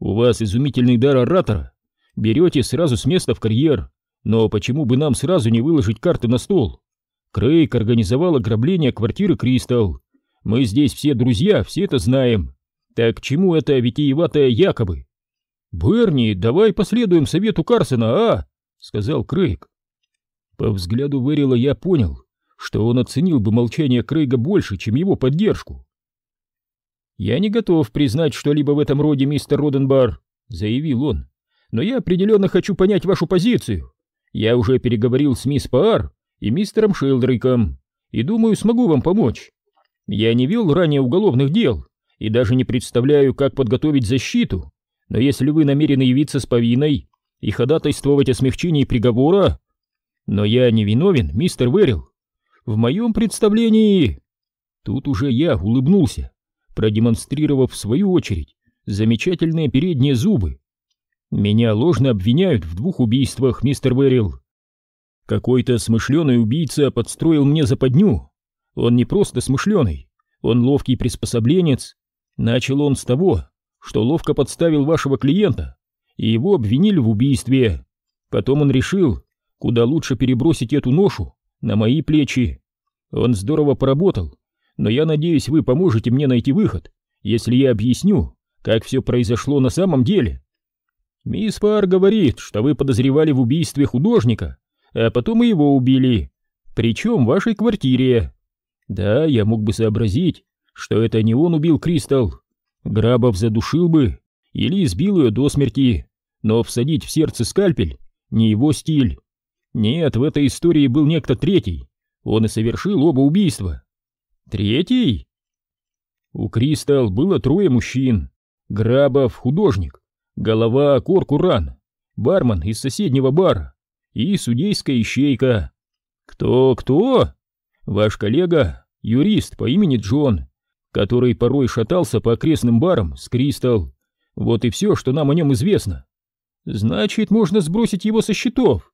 У вас изумительный дар оратора. Берете сразу с места в карьер. Но почему бы нам сразу не выложить карты на стол? Крейг организовал ограбление квартиры Кристал. Мы здесь все друзья, все это знаем. Так к чему это витиеватое якобы? Берни, давай последуем совету Карсона, а? Сказал Крейг. По взгляду Вэрила я понял, что он оценил бы молчание Крейга больше, чем его поддержку. «Я не готов признать что-либо в этом роде, мистер Роденбар», — заявил он. «Но я определенно хочу понять вашу позицию. Я уже переговорил с мисс Паар и мистером Шелдрейком, и думаю, смогу вам помочь. Я не вел ранее уголовных дел и даже не представляю, как подготовить защиту, но если вы намерены явиться с повинной и ходатайствовать о смягчении приговора... Но я не виновен, мистер Верил. В моем представлении... Тут уже я улыбнулся, продемонстрировав в свою очередь замечательные передние зубы. Меня ложно обвиняют в двух убийствах, мистер Верил. Какой-то смышленый убийца подстроил мне западню. Он не просто смышленый, он ловкий приспособленец. Начал он с того, что ловко подставил вашего клиента, и его обвинили в убийстве. Потом он решил, куда лучше перебросить эту ношу на мои плечи. Он здорово поработал, но я надеюсь, вы поможете мне найти выход, если я объясню, как все произошло на самом деле. Мисс Пар говорит, что вы подозревали в убийстве художника, а потом и его убили, причем в вашей квартире. Да, я мог бы сообразить, что это не он убил Кристал. Грабов задушил бы или избил ее до смерти, но всадить в сердце скальпель не его стиль. Нет, в этой истории был некто третий, он и совершил оба убийства. Третий? У Кристал было трое мужчин. Грабов, художник, голова Коркуран, бармен из соседнего бара и судейская ищейка. Кто-кто? Ваш коллега, юрист по имени Джон, который порой шатался по окрестным барам с Кристал. Вот и все, что нам о нем известно. Значит, можно сбросить его со счетов.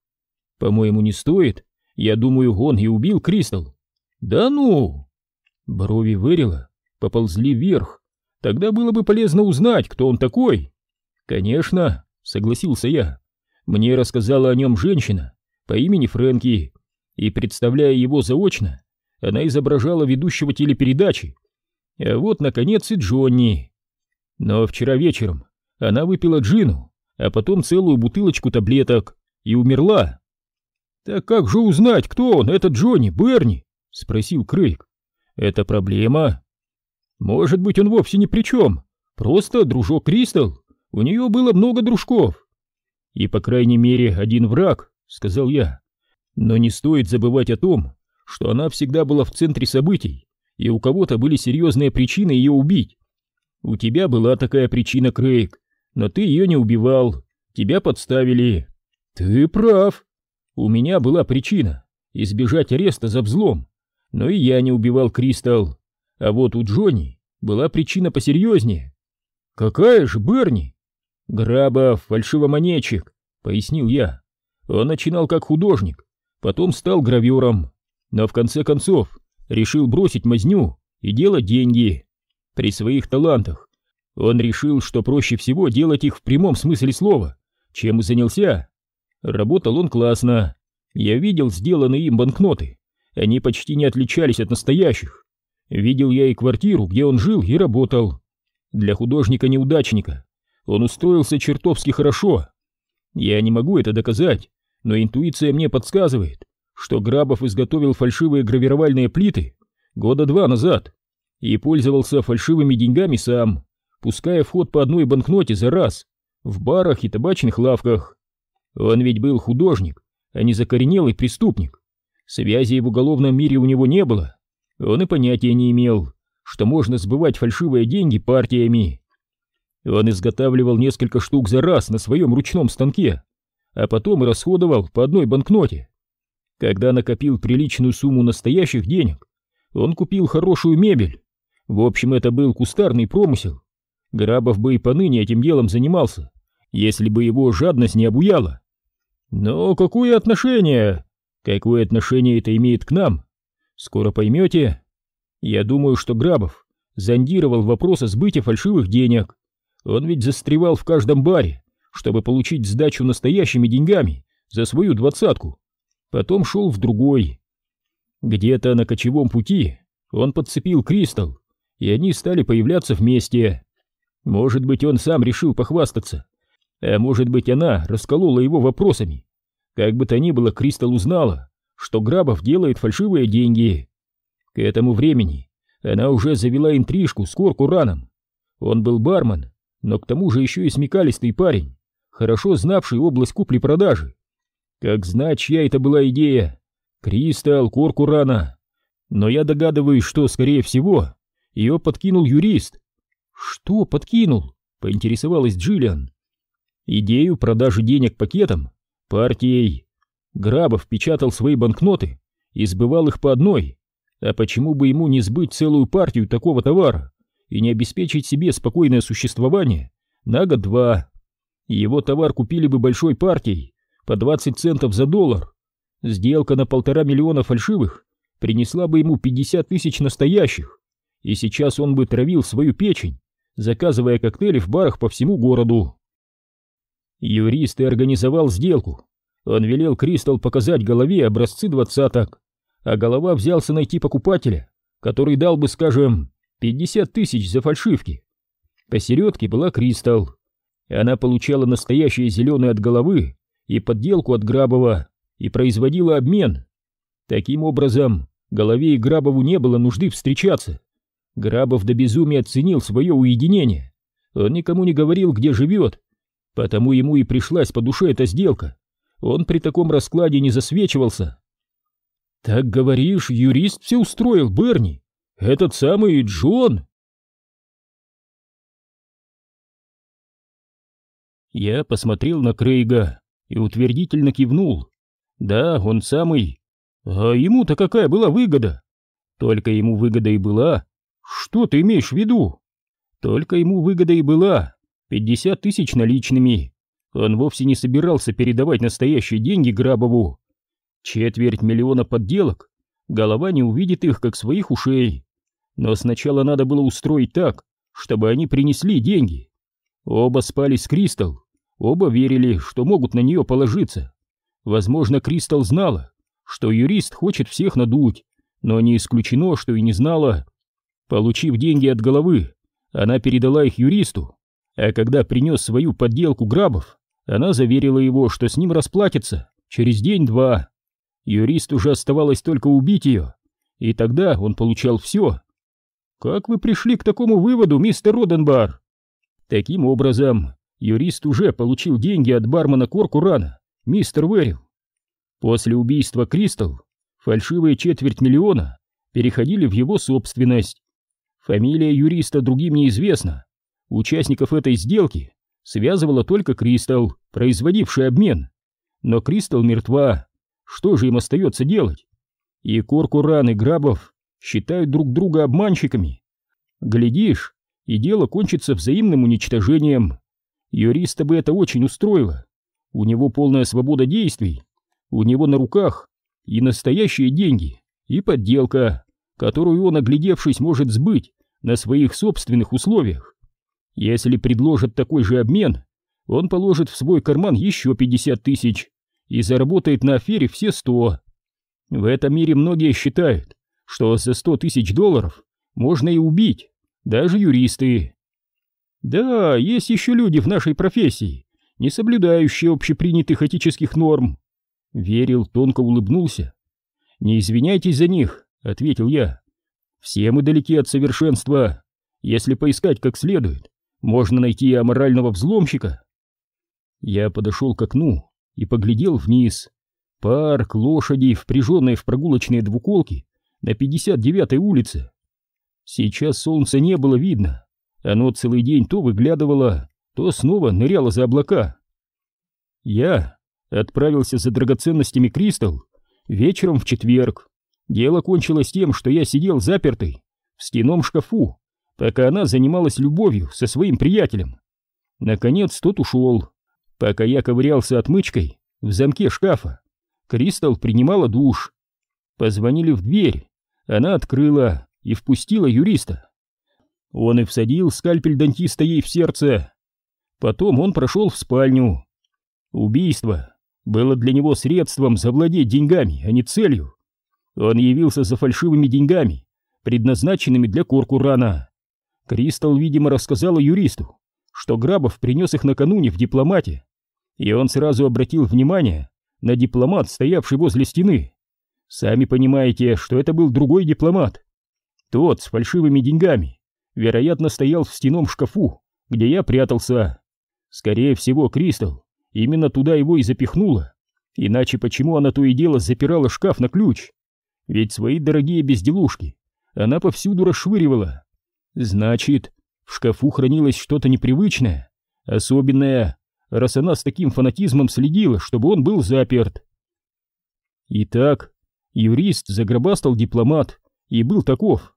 По-моему, не стоит. Я думаю, он и убил Кристал. Да ну! Брови Вэрила поползли вверх. Тогда было бы полезно узнать, кто он такой. Конечно, согласился я. Мне рассказала о нем женщина по имени Фрэнки, и, представляя его заочно, она изображала ведущего телепередачи. А вот, наконец, и Джонни. Но вчера вечером она выпила джину, а потом целую бутылочку таблеток и умерла. «Так как же узнать, кто он, этот Джонни, Берни?» — спросил Крейг. «Это проблема. Может быть, он вовсе ни при чем, просто дружок Кристал, у нее было много дружков. И, по крайней мере, один враг», — сказал я. «Но не стоит забывать о том, что она всегда была в центре событий, и у кого-то были серьезные причины ее убить. У тебя была такая причина, Крейг, но ты ее не убивал, тебя подставили. Ты прав. У меня была причина избежать ареста за взлом, но и я не убивал Кристал. А вот у Джонни была причина посерьезнее. Какая же, Берни? Грабов, фальшивомонетчик, пояснил я. Он начинал как художник, потом стал гравером, но в конце концов решил бросить мазню и делать деньги. При своих талантах он решил, что проще всего делать их в прямом смысле слова, чем и занялся. Работал он классно. Я видел сделанные им банкноты. Они почти не отличались от настоящих. Видел я и квартиру, где он жил и работал. Для художника-неудачника он устроился чертовски хорошо. Я не могу это доказать, но интуиция мне подсказывает, что Грабов изготовил фальшивые гравировальные плиты года два назад и пользовался фальшивыми деньгами сам, пуская в ход по одной банкноте за раз в барах и табачных лавках. Он ведь был художник, а не закоренелый преступник. Связи в уголовном мире у него не было. Он и понятия не имел, что можно сбывать фальшивые деньги партиями. Он изготавливал несколько штук за раз на своем ручном станке, а потом расходовал по одной банкноте. Когда накопил приличную сумму настоящих денег, он купил хорошую мебель. В общем, это был кустарный промысел. Грабов бы и поныне этим делом занимался, если бы его жадность не обуяла. Но какое отношение? Какое отношение это имеет к нам? Скоро поймете. Я думаю, что Грабов зондировал вопрос о сбыте фальшивых денег. Он ведь застревал в каждом баре, чтобы получить сдачу настоящими деньгами за свою двадцатку потом шел в другой. Где-то на кочевом пути он подцепил Кристал, и они стали появляться вместе. Может быть, он сам решил похвастаться, а может быть, она расколола его вопросами. Как бы то ни было, Кристал узнала, что Грабов делает фальшивые деньги. К этому времени она уже завела интрижку с Коркураном. Он был бармен, но к тому же еще и смекалистый парень, хорошо знавший область купли-продажи. Как знать, чья это была идея? Кристалл, Коркурана. Но я догадываюсь, что, скорее всего, ее подкинул юрист. Что подкинул? Поинтересовалась Джиллиан. Идею продажи денег пакетом, партией. Грабов печатал свои банкноты и сбывал их по одной. А почему бы ему не сбыть целую партию такого товара и не обеспечить себе спокойное существование на год-два? Его товар купили бы большой партией, по 20 центов за доллар. Сделка на полтора миллиона фальшивых принесла бы ему 50 тысяч настоящих, и сейчас он бы травил свою печень, заказывая коктейли в барах по всему городу. Юрист и организовал сделку. Он велел Кристал показать голове образцы двадцаток, а голова взялся найти покупателя, который дал бы, скажем, 50 тысяч за фальшивки. Посередке была Кристал. Она получала настоящее зеленое от головы и подделку от Грабова и производила обмен. Таким образом, голове и Грабову не было нужды встречаться. Грабов до безумия оценил свое уединение. Он никому не говорил, где живет, потому ему и пришлась по душе эта сделка. Он при таком раскладе не засвечивался. «Так говоришь, юрист все устроил, Берни? Этот самый Джон?» Я посмотрел на Крейга и утвердительно кивнул. «Да, он самый. А ему-то какая была выгода?» «Только ему выгода и была, «Что ты имеешь в виду?» «Только ему выгода и была. Пятьдесят тысяч наличными. Он вовсе не собирался передавать настоящие деньги Грабову. Четверть миллиона подделок. Голова не увидит их, как своих ушей. Но сначала надо было устроить так, чтобы они принесли деньги. Оба спали с Кристал. Оба верили, что могут на нее положиться. Возможно, Кристал знала, что юрист хочет всех надуть, но не исключено, что и не знала, Получив деньги от головы, она передала их юристу, а когда принес свою подделку Грабов, она заверила его, что с ним расплатится через день-два. Юрист уже оставалось только убить ее, и тогда он получал все. Как вы пришли к такому выводу, мистер Роденбар? Таким образом, юрист уже получил деньги от бармена Коркурана, мистер Верил. После убийства Кристал фальшивые четверть миллиона переходили в его собственность, Фамилия юриста другим неизвестна. Участников этой сделки связывала только Кристал, производивший обмен. Но Кристал мертва. Что же им остается делать? И Коркуран и Грабов считают друг друга обманщиками. Глядишь, и дело кончится взаимным уничтожением. Юриста бы это очень устроило. У него полная свобода действий. У него на руках и настоящие деньги, и подделка, которую он, оглядевшись, может сбыть на своих собственных условиях. Если предложат такой же обмен, он положит в свой карман еще 50 тысяч и заработает на афере все 100. В этом мире многие считают, что за 100 тысяч долларов можно и убить, даже юристы. Да, есть еще люди в нашей профессии, не соблюдающие общепринятых этических норм. Верил, тонко улыбнулся. «Не извиняйтесь за них», — ответил я. Все мы далеки от совершенства. Если поискать как следует, можно найти и аморального взломщика. Я подошел к окну и поглядел вниз. Парк, лошади, впряженные в прогулочные двуколки на 59-й улице. Сейчас солнца не было видно. Оно целый день то выглядывало, то снова ныряло за облака. Я отправился за драгоценностями Кристал вечером в четверг. Дело кончилось тем, что я сидел запертый в стеном шкафу, пока она занималась любовью со своим приятелем. Наконец тот ушел. Пока я ковырялся отмычкой в замке шкафа, Кристал принимала душ. Позвонили в дверь, она открыла и впустила юриста. Он и всадил скальпель дантиста ей в сердце. Потом он прошел в спальню. Убийство было для него средством завладеть деньгами, а не целью. Он явился за фальшивыми деньгами, предназначенными для Коркурана. Кристал, видимо, рассказала юристу, что Грабов принес их накануне в дипломате, и он сразу обратил внимание на дипломат, стоявший возле стены. Сами понимаете, что это был другой дипломат. Тот с фальшивыми деньгами, вероятно, стоял в стеном шкафу, где я прятался. Скорее всего, Кристал именно туда его и запихнула. Иначе почему она то и дело запирала шкаф на ключ? Ведь свои дорогие безделушки она повсюду расшвыривала. Значит, в шкафу хранилось что-то непривычное, особенное, раз она с таким фанатизмом следила, чтобы он был заперт. Итак, юрист загробастал дипломат и был таков.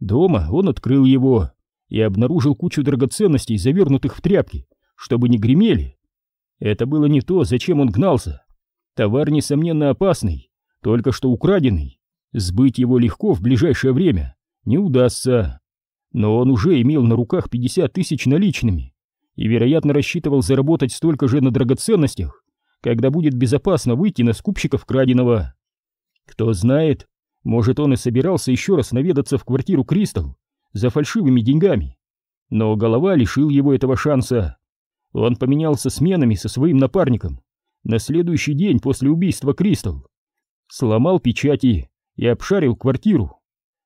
Дома он открыл его и обнаружил кучу драгоценностей, завернутых в тряпки, чтобы не гремели. Это было не то, зачем он гнался. Товар, несомненно, опасный, только что украденный. Сбыть его легко в ближайшее время не удастся. Но он уже имел на руках 50 тысяч наличными и, вероятно, рассчитывал заработать столько же на драгоценностях, когда будет безопасно выйти на скупщиков краденого. Кто знает, может, он и собирался еще раз наведаться в квартиру Кристал за фальшивыми деньгами. Но голова лишил его этого шанса. Он поменялся сменами со своим напарником на следующий день после убийства Кристал. Сломал печати и обшарил квартиру.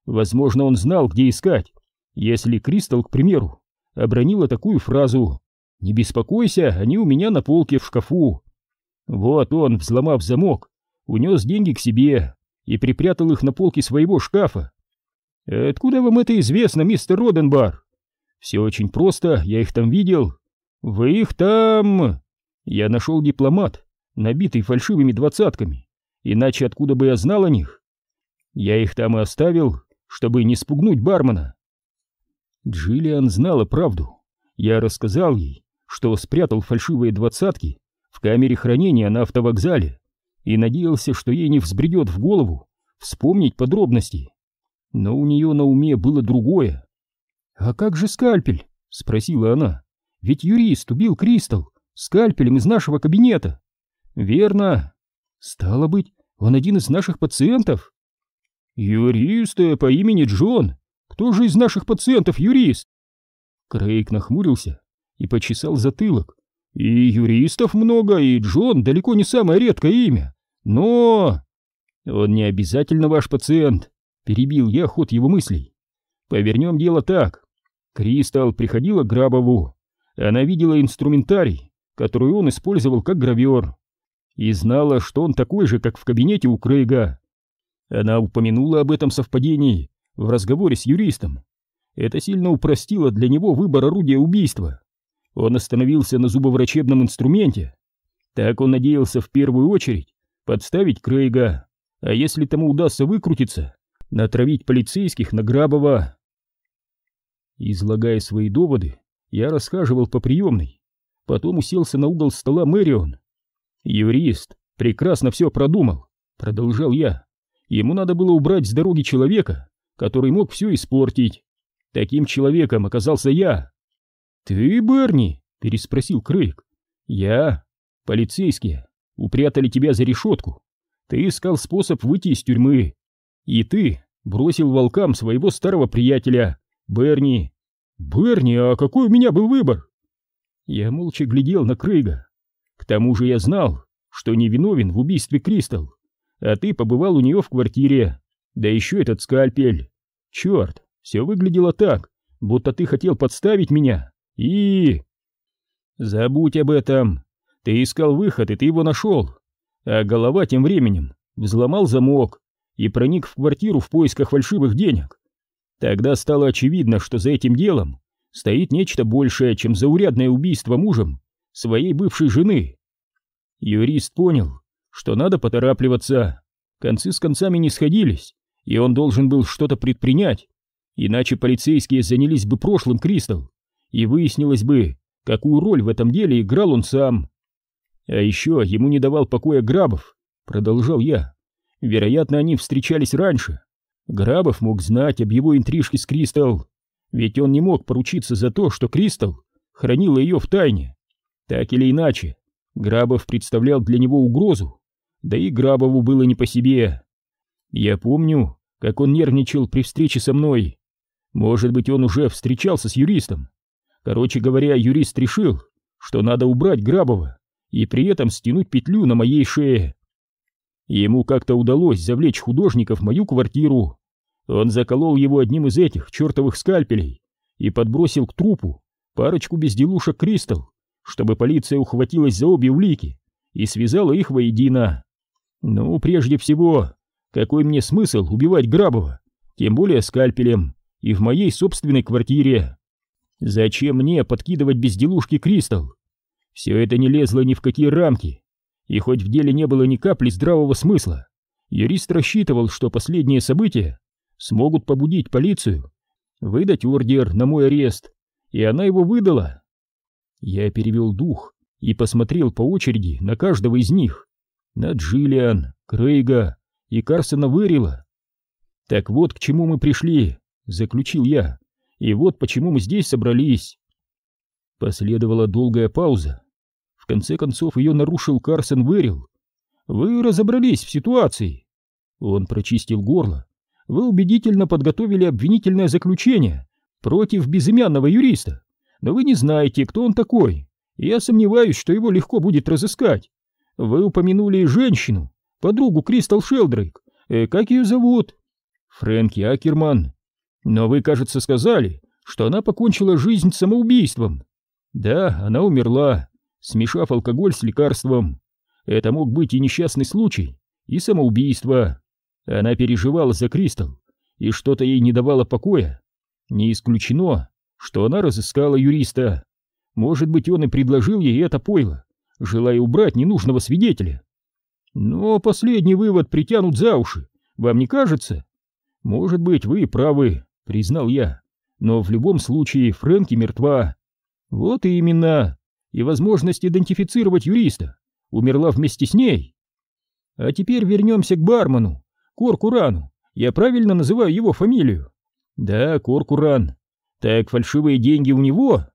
Возможно, он знал, где искать. Если Кристал, к примеру, обронила такую фразу «Не беспокойся, они у меня на полке в шкафу». Вот он, взломав замок, унес деньги к себе и припрятал их на полке своего шкафа. «Откуда вам это известно, мистер Роденбар?» «Все очень просто, я их там видел». «Вы их там...» Я нашел дипломат, набитый фальшивыми двадцатками, иначе откуда бы я знал о них? Я их там и оставил, чтобы не спугнуть бармена. Джиллиан знала правду. Я рассказал ей, что спрятал фальшивые двадцатки в камере хранения на автовокзале и надеялся, что ей не взбредет в голову вспомнить подробности. Но у нее на уме было другое. «А как же скальпель?» — спросила она. «Ведь юрист убил Кристал скальпелем из нашего кабинета». «Верно. Стало быть, он один из наших пациентов?» «Юрист по имени Джон. Кто же из наших пациентов юрист?» Крейг нахмурился и почесал затылок. «И юристов много, и Джон далеко не самое редкое имя. Но...» «Он не обязательно ваш пациент», — перебил я ход его мыслей. «Повернем дело так. Кристал приходила к Грабову. Она видела инструментарий, который он использовал как гравер, и знала, что он такой же, как в кабинете у Крейга. Она упомянула об этом совпадении в разговоре с юристом. Это сильно упростило для него выбор орудия убийства. Он остановился на зубоврачебном инструменте. Так он надеялся в первую очередь подставить Крейга, а если тому удастся выкрутиться, натравить полицейских на Грабова. Излагая свои доводы, я расхаживал по приемной, потом уселся на угол стола Мэрион. Юрист прекрасно все продумал, продолжал я. Ему надо было убрать с дороги человека, который мог все испортить. Таким человеком оказался я. «Ты, Берни?» — переспросил Крейг. «Я. Полицейские упрятали тебя за решетку. Ты искал способ выйти из тюрьмы. И ты бросил волкам своего старого приятеля, Берни. Берни, а какой у меня был выбор?» Я молча глядел на Крейга. К тому же я знал, что не виновен в убийстве Кристал, а ты побывал у нее в квартире, да еще этот скальпель. Черт, все выглядело так, будто ты хотел подставить меня. И... Забудь об этом. Ты искал выход, и ты его нашел. А голова тем временем взломал замок и проник в квартиру в поисках фальшивых денег. Тогда стало очевидно, что за этим делом стоит нечто большее, чем заурядное убийство мужем своей бывшей жены. Юрист понял, что надо поторапливаться. Концы с концами не сходились, и он должен был что-то предпринять, иначе полицейские занялись бы прошлым Кристал, и выяснилось бы, какую роль в этом деле играл он сам. А еще ему не давал покоя Грабов, продолжал я. Вероятно, они встречались раньше. Грабов мог знать об его интрижке с Кристал, ведь он не мог поручиться за то, что Кристал хранила ее в тайне. Так или иначе, Грабов представлял для него угрозу, да и Грабову было не по себе. Я помню, как он нервничал при встрече со мной. Может быть, он уже встречался с юристом. Короче говоря, юрист решил, что надо убрать Грабова и при этом стянуть петлю на моей шее. Ему как-то удалось завлечь художника в мою квартиру. Он заколол его одним из этих чертовых скальпелей и подбросил к трупу парочку безделушек Кристал, чтобы полиция ухватилась за обе улики и связала их воедино. Ну, прежде всего, какой мне смысл убивать Грабова, тем более скальпелем, и в моей собственной квартире? Зачем мне подкидывать безделушки Кристал? Все это не лезло ни в какие рамки, и хоть в деле не было ни капли здравого смысла, юрист рассчитывал, что последние события смогут побудить полицию выдать ордер на мой арест, и она его выдала. Я перевел дух и посмотрел по очереди на каждого из них, на Джиллиан, Крейга и Карсона Вэрила. Так вот к чему мы пришли, заключил я. И вот почему мы здесь собрались. Последовала долгая пауза. В конце концов ее нарушил Карсон Вэрил. Вы разобрались в ситуации. Он прочистил горло. Вы убедительно подготовили обвинительное заключение против безымянного юриста, но вы не знаете, кто он такой, я сомневаюсь, что его легко будет разыскать. Вы упомянули женщину, подругу Кристал Шелдрейк. Э, как ее зовут? Фрэнки Акерман. Но вы, кажется, сказали, что она покончила жизнь самоубийством. Да, она умерла, смешав алкоголь с лекарством. Это мог быть и несчастный случай, и самоубийство. Она переживала за Кристал, и что-то ей не давало покоя. Не исключено, что она разыскала юриста. Может быть, он и предложил ей это пойло, желая убрать ненужного свидетеля. Но последний вывод притянут за уши, вам не кажется? Может быть, вы правы, признал я, но в любом случае Фрэнки мертва. Вот и именно, и возможность идентифицировать юриста умерла вместе с ней. А теперь вернемся к бармену, Коркурану, я правильно называю его фамилию? Да, Коркуран. Так фальшивые деньги у него?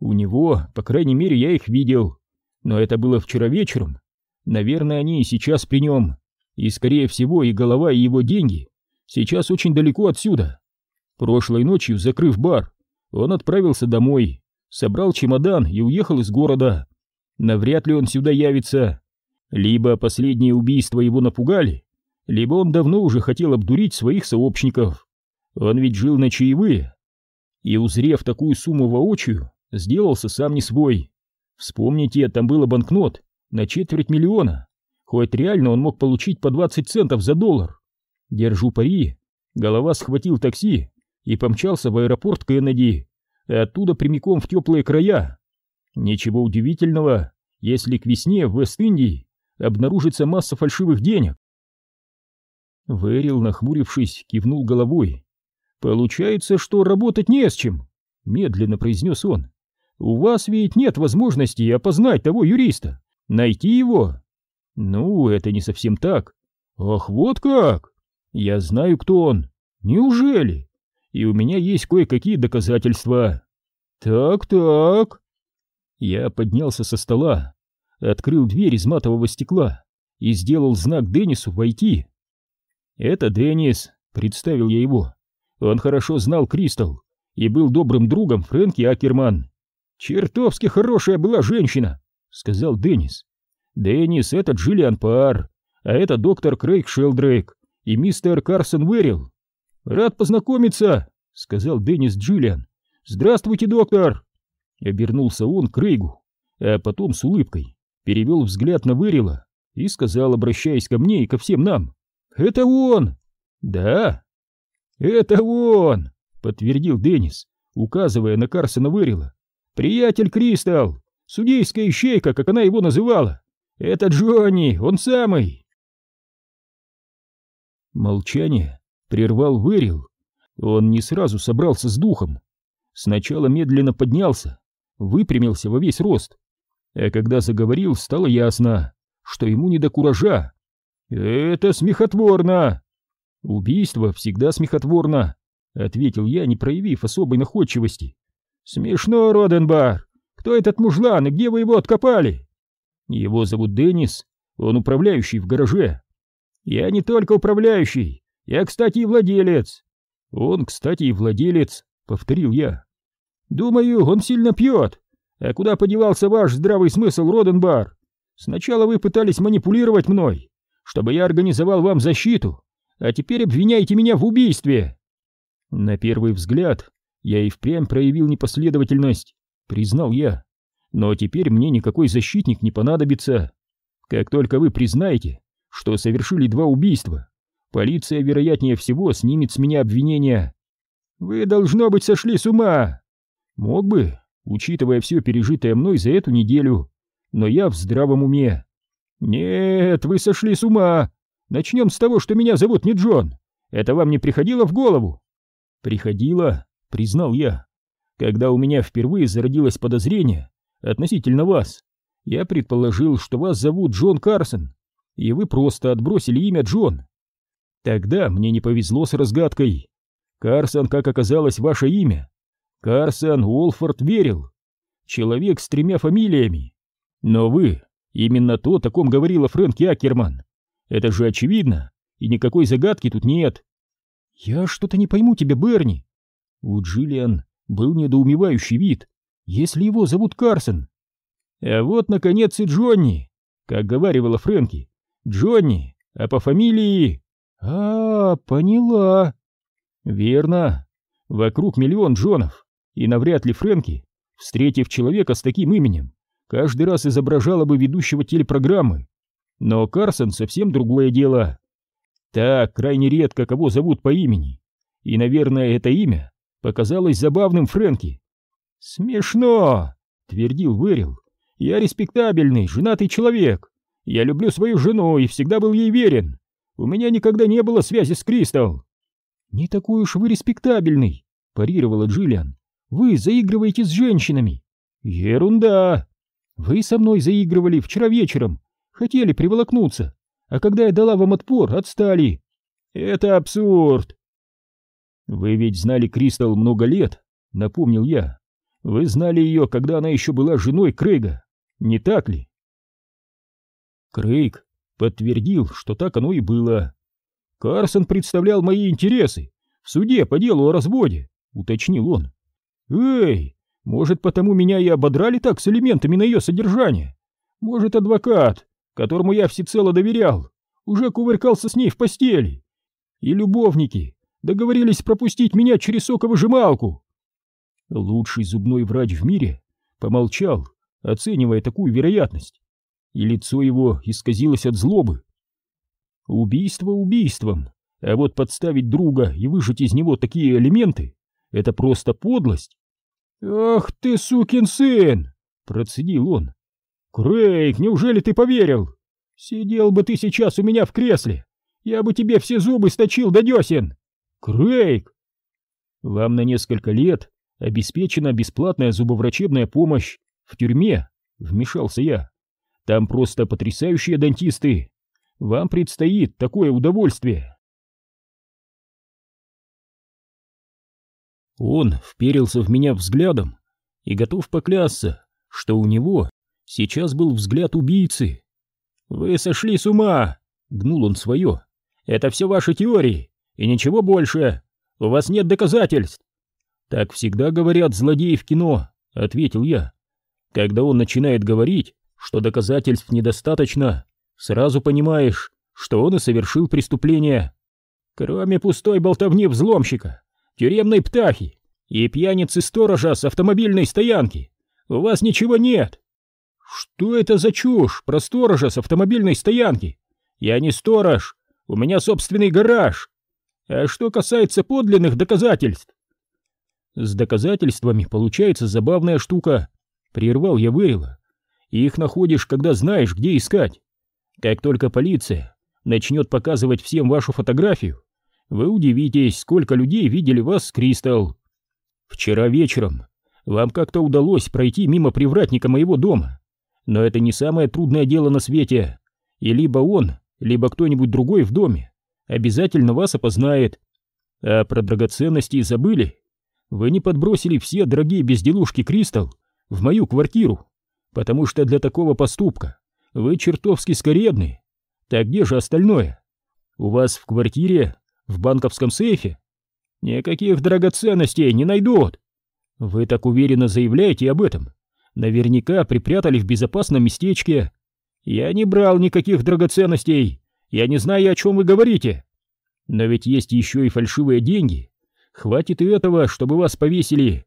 У него, по крайней мере, я их видел. Но это было вчера вечером. Наверное, они и сейчас при нем. И, скорее всего, и голова, и его деньги сейчас очень далеко отсюда. Прошлой ночью, закрыв бар, он отправился домой, собрал чемодан и уехал из города. Навряд ли он сюда явится. Либо последние убийства его напугали, либо он давно уже хотел обдурить своих сообщников. Он ведь жил на чаевые. И, узрев такую сумму воочию, сделался сам не свой. Вспомните, там было банкнот на четверть миллиона. Хоть реально он мог получить по 20 центов за доллар. Держу пари. Голова схватил такси и помчался в аэропорт Кеннеди, и оттуда прямиком в теплые края. Ничего удивительного, если к весне в Вест-Индии обнаружится масса фальшивых денег. Вэрил, нахмурившись, кивнул головой. «Получается, что работать не с чем», — медленно произнес он. «У вас ведь нет возможности опознать того юриста, найти его». «Ну, это не совсем так». «Ах, вот как! Я знаю, кто он. Неужели? И у меня есть кое-какие доказательства». «Так-так». Я поднялся со стола, открыл дверь из матового стекла и сделал знак Деннису войти. «Это Деннис», — представил я его. Он хорошо знал Кристал и был добрым другом Фрэнки Акерман. «Чертовски хорошая была женщина», — сказал Деннис. «Деннис — это Джиллиан Пар, а это доктор Крейг Шелдрейк и мистер Карсон Уэрил». «Рад познакомиться», — сказал Деннис Джиллиан. «Здравствуйте, доктор!» Обернулся он к Крейгу, а потом с улыбкой перевел взгляд на Вэрила и сказал, обращаясь ко мне и ко всем нам. «Это он!» «Да?» «Это он!» — подтвердил Деннис, указывая на Карсона Вырила. «Приятель Кристал! Судейская ищейка, как она его называла! Это Джонни, он самый!» Молчание прервал Вырил. Он не сразу собрался с духом. Сначала медленно поднялся, выпрямился во весь рост. А когда заговорил, стало ясно, что ему не до куража. «Это смехотворно!» «Убийство всегда смехотворно», — ответил я, не проявив особой находчивости. «Смешно, Роденбар! Кто этот мужлан и где вы его откопали?» «Его зовут Деннис, он управляющий в гараже». «Я не только управляющий, я, кстати, и владелец». «Он, кстати, и владелец», — повторил я. «Думаю, он сильно пьет. А куда подевался ваш здравый смысл, Роденбар? Сначала вы пытались манипулировать мной, чтобы я организовал вам защиту, а теперь обвиняете меня в убийстве. На первый взгляд я и впрямь проявил непоследовательность, признал я. Но теперь мне никакой защитник не понадобится. Как только вы признаете, что совершили два убийства, полиция, вероятнее всего, снимет с меня обвинения. Вы, должно быть, сошли с ума. Мог бы, учитывая все пережитое мной за эту неделю, но я в здравом уме. «Нет, вы сошли с ума! Начнем с того, что меня зовут не Джон. Это вам не приходило в голову?» «Приходило», — признал я. «Когда у меня впервые зародилось подозрение относительно вас, я предположил, что вас зовут Джон Карсон, и вы просто отбросили имя Джон. Тогда мне не повезло с разгадкой. Карсон, как оказалось, ваше имя, Карсон Уолфорд верил. Человек с тремя фамилиями. Но вы, именно то, о ком говорила Фрэнки Акерман. Это же очевидно, и никакой загадки тут нет. Я что-то не пойму тебя, Берни. У Джиллиан был недоумевающий вид, если его зовут Карсон. А вот, наконец, и Джонни, как говаривала Фрэнки. Джонни, а по фамилии... А, поняла. Верно. Вокруг миллион Джонов, и навряд ли Фрэнки, встретив человека с таким именем, каждый раз изображала бы ведущего телепрограммы. Но Карсон совсем другое дело. Так крайне редко кого зовут по имени. И, наверное, это имя показалось забавным Фрэнки. «Смешно!» — твердил Вэрил. «Я респектабельный, женатый человек. Я люблю свою жену и всегда был ей верен. У меня никогда не было связи с Кристал». «Не такой уж вы респектабельный», — парировала Джиллиан. «Вы заигрываете с женщинами». «Ерунда!» «Вы со мной заигрывали вчера вечером, хотели приволокнуться, а когда я дала вам отпор, отстали. Это абсурд!» «Вы ведь знали Кристал много лет», — напомнил я. «Вы знали ее, когда она еще была женой Крейга, не так ли?» Крейг подтвердил, что так оно и было. «Карсон представлял мои интересы в суде по делу о разводе», — уточнил он. «Эй, может, потому меня и ободрали так с элементами на ее содержание? Может, адвокат, которому я всецело доверял, уже кувыркался с ней в постели? И любовники договорились пропустить меня через соковыжималку?» Лучший зубной врач в мире помолчал, оценивая такую вероятность, и лицо его исказилось от злобы. Убийство убийством, а вот подставить друга и выжать из него такие элементы — это просто подлость. «Ах ты, сукин сын!» — процедил он. «Крейг, неужели ты поверил? Сидел бы ты сейчас у меня в кресле, я бы тебе все зубы сточил до десен! Крейг!» «Вам на несколько лет обеспечена бесплатная зубоврачебная помощь в тюрьме», — вмешался я. «Там просто потрясающие дантисты, вам предстоит такое удовольствие. Он вперился в меня взглядом и готов поклясться, что у него сейчас был взгляд убийцы. «Вы сошли с ума!» — гнул он свое. «Это все ваши теории, и ничего больше. У вас нет доказательств». «Так всегда говорят злодеи в кино», — ответил я. «Когда он начинает говорить, что доказательств недостаточно, сразу понимаешь, что он и совершил преступление. Кроме пустой болтовни взломщика, тюремной птахи и пьяницы-сторожа с автомобильной стоянки, у вас ничего нет. Что это за чушь про сторожа с автомобильной стоянки? Я не сторож, у меня собственный гараж. А что касается подлинных доказательств? С доказательствами получается забавная штука. Прервал я Вейла. Их находишь, когда знаешь, где искать. Как только полиция начнет показывать всем вашу фотографию, вы удивитесь, сколько людей видели вас с Кристал. Вчера вечером вам как-то удалось пройти мимо привратника моего дома, но это не самое трудное дело на свете, и либо он, либо кто-нибудь другой в доме обязательно вас опознает. А про драгоценности забыли? Вы не подбросили все дорогие безделушки Кристал в мою квартиру, потому что для такого поступка вы чертовски скоредны. Так где же остальное? У вас в квартире, в банковском сейфе? Никаких драгоценностей не найдут. Вы так уверенно заявляете об этом. Наверняка припрятали в безопасном местечке. Я не брал никаких драгоценностей. Я не знаю, о чем вы говорите. Но ведь есть еще и фальшивые деньги. Хватит и этого, чтобы вас повесили.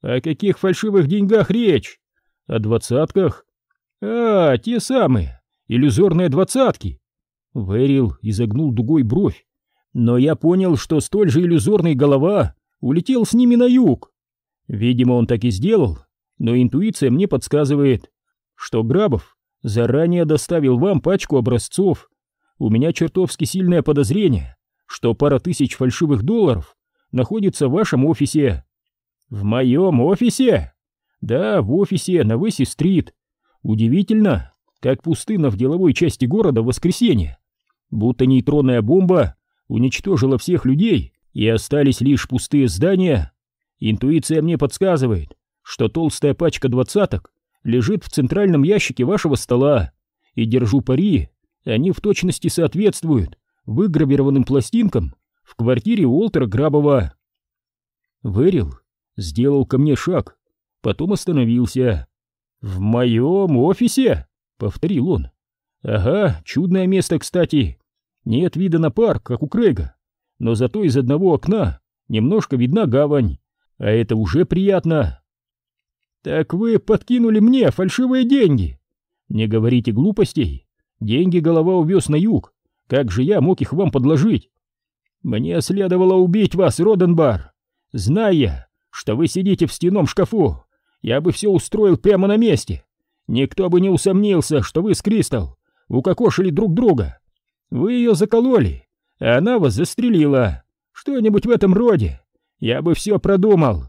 О каких фальшивых деньгах речь? О двадцатках? «А, те самые, иллюзорные двадцатки!» Вэрил изогнул дугой бровь, но я понял, что столь же иллюзорный голова улетел с ними на юг. Видимо, он так и сделал, но интуиция мне подсказывает, что Грабов заранее доставил вам пачку образцов. У меня чертовски сильное подозрение, что пара тысяч фальшивых долларов находится в вашем офисе. В моем офисе? Да, в офисе на Весси-стрит. Удивительно, как пустынно в деловой части города в воскресенье. Будто нейтронная бомба уничтожила всех людей, и остались лишь пустые здания. Интуиция мне подсказывает, что толстая пачка двадцаток лежит в центральном ящике вашего стола, и держу пари, они в точности соответствуют выгравированным пластинкам в квартире Уолтера Грабова. Вэрил сделал ко мне шаг, потом остановился. «В моем офисе?» — повторил он. «Ага, чудное место, кстати. Нет вида на парк, как у Крейга, но зато из одного окна немножко видна гавань, а это уже приятно». «Так вы подкинули мне фальшивые деньги!» «Не говорите глупостей. Деньги голова увез на юг. Как же я мог их вам подложить?» «Мне следовало убить вас, Роденбар, зная, что вы сидите в стеном шкафу я бы все устроил прямо на месте. Никто бы не усомнился, что вы с Кристал укокошили друг друга. Вы ее закололи, а она вас застрелила. Что-нибудь в этом роде. Я бы все продумал.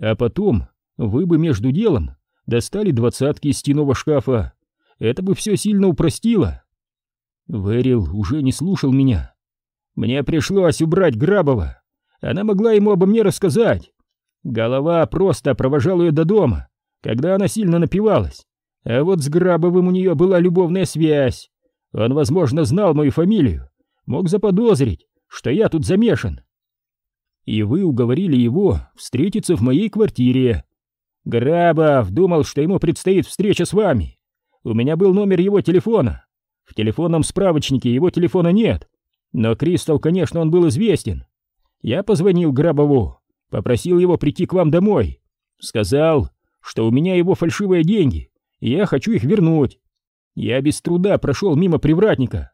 А потом вы бы между делом достали двадцатки из стеного шкафа. Это бы все сильно упростило. Вэрил уже не слушал меня. Мне пришлось убрать Грабова. Она могла ему обо мне рассказать. Голова просто провожал ее до дома, когда она сильно напивалась. А вот с Грабовым у нее была любовная связь. Он, возможно, знал мою фамилию, мог заподозрить, что я тут замешан. И вы уговорили его встретиться в моей квартире. Грабов думал, что ему предстоит встреча с вами. У меня был номер его телефона. В телефонном справочнике его телефона нет. Но Кристал, конечно, он был известен. Я позвонил Грабову, Попросил его прийти к вам домой. Сказал, что у меня его фальшивые деньги, и я хочу их вернуть. Я без труда прошел мимо привратника.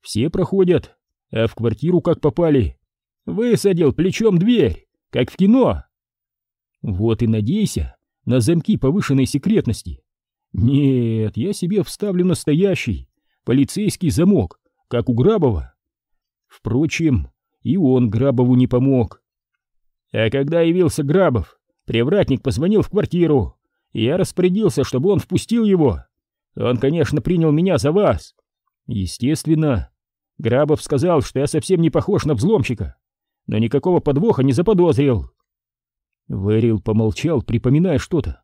Все проходят, а в квартиру как попали. Высадил плечом дверь, как в кино. Вот и надейся на замки повышенной секретности. Нет, я себе вставлю настоящий полицейский замок, как у Грабова. Впрочем, и он Грабову не помог. А когда явился Грабов, привратник позвонил в квартиру, я распорядился, чтобы он впустил его. Он, конечно, принял меня за вас. Естественно. Грабов сказал, что я совсем не похож на взломщика, но никакого подвоха не заподозрил. Вэрил помолчал, припоминая что-то.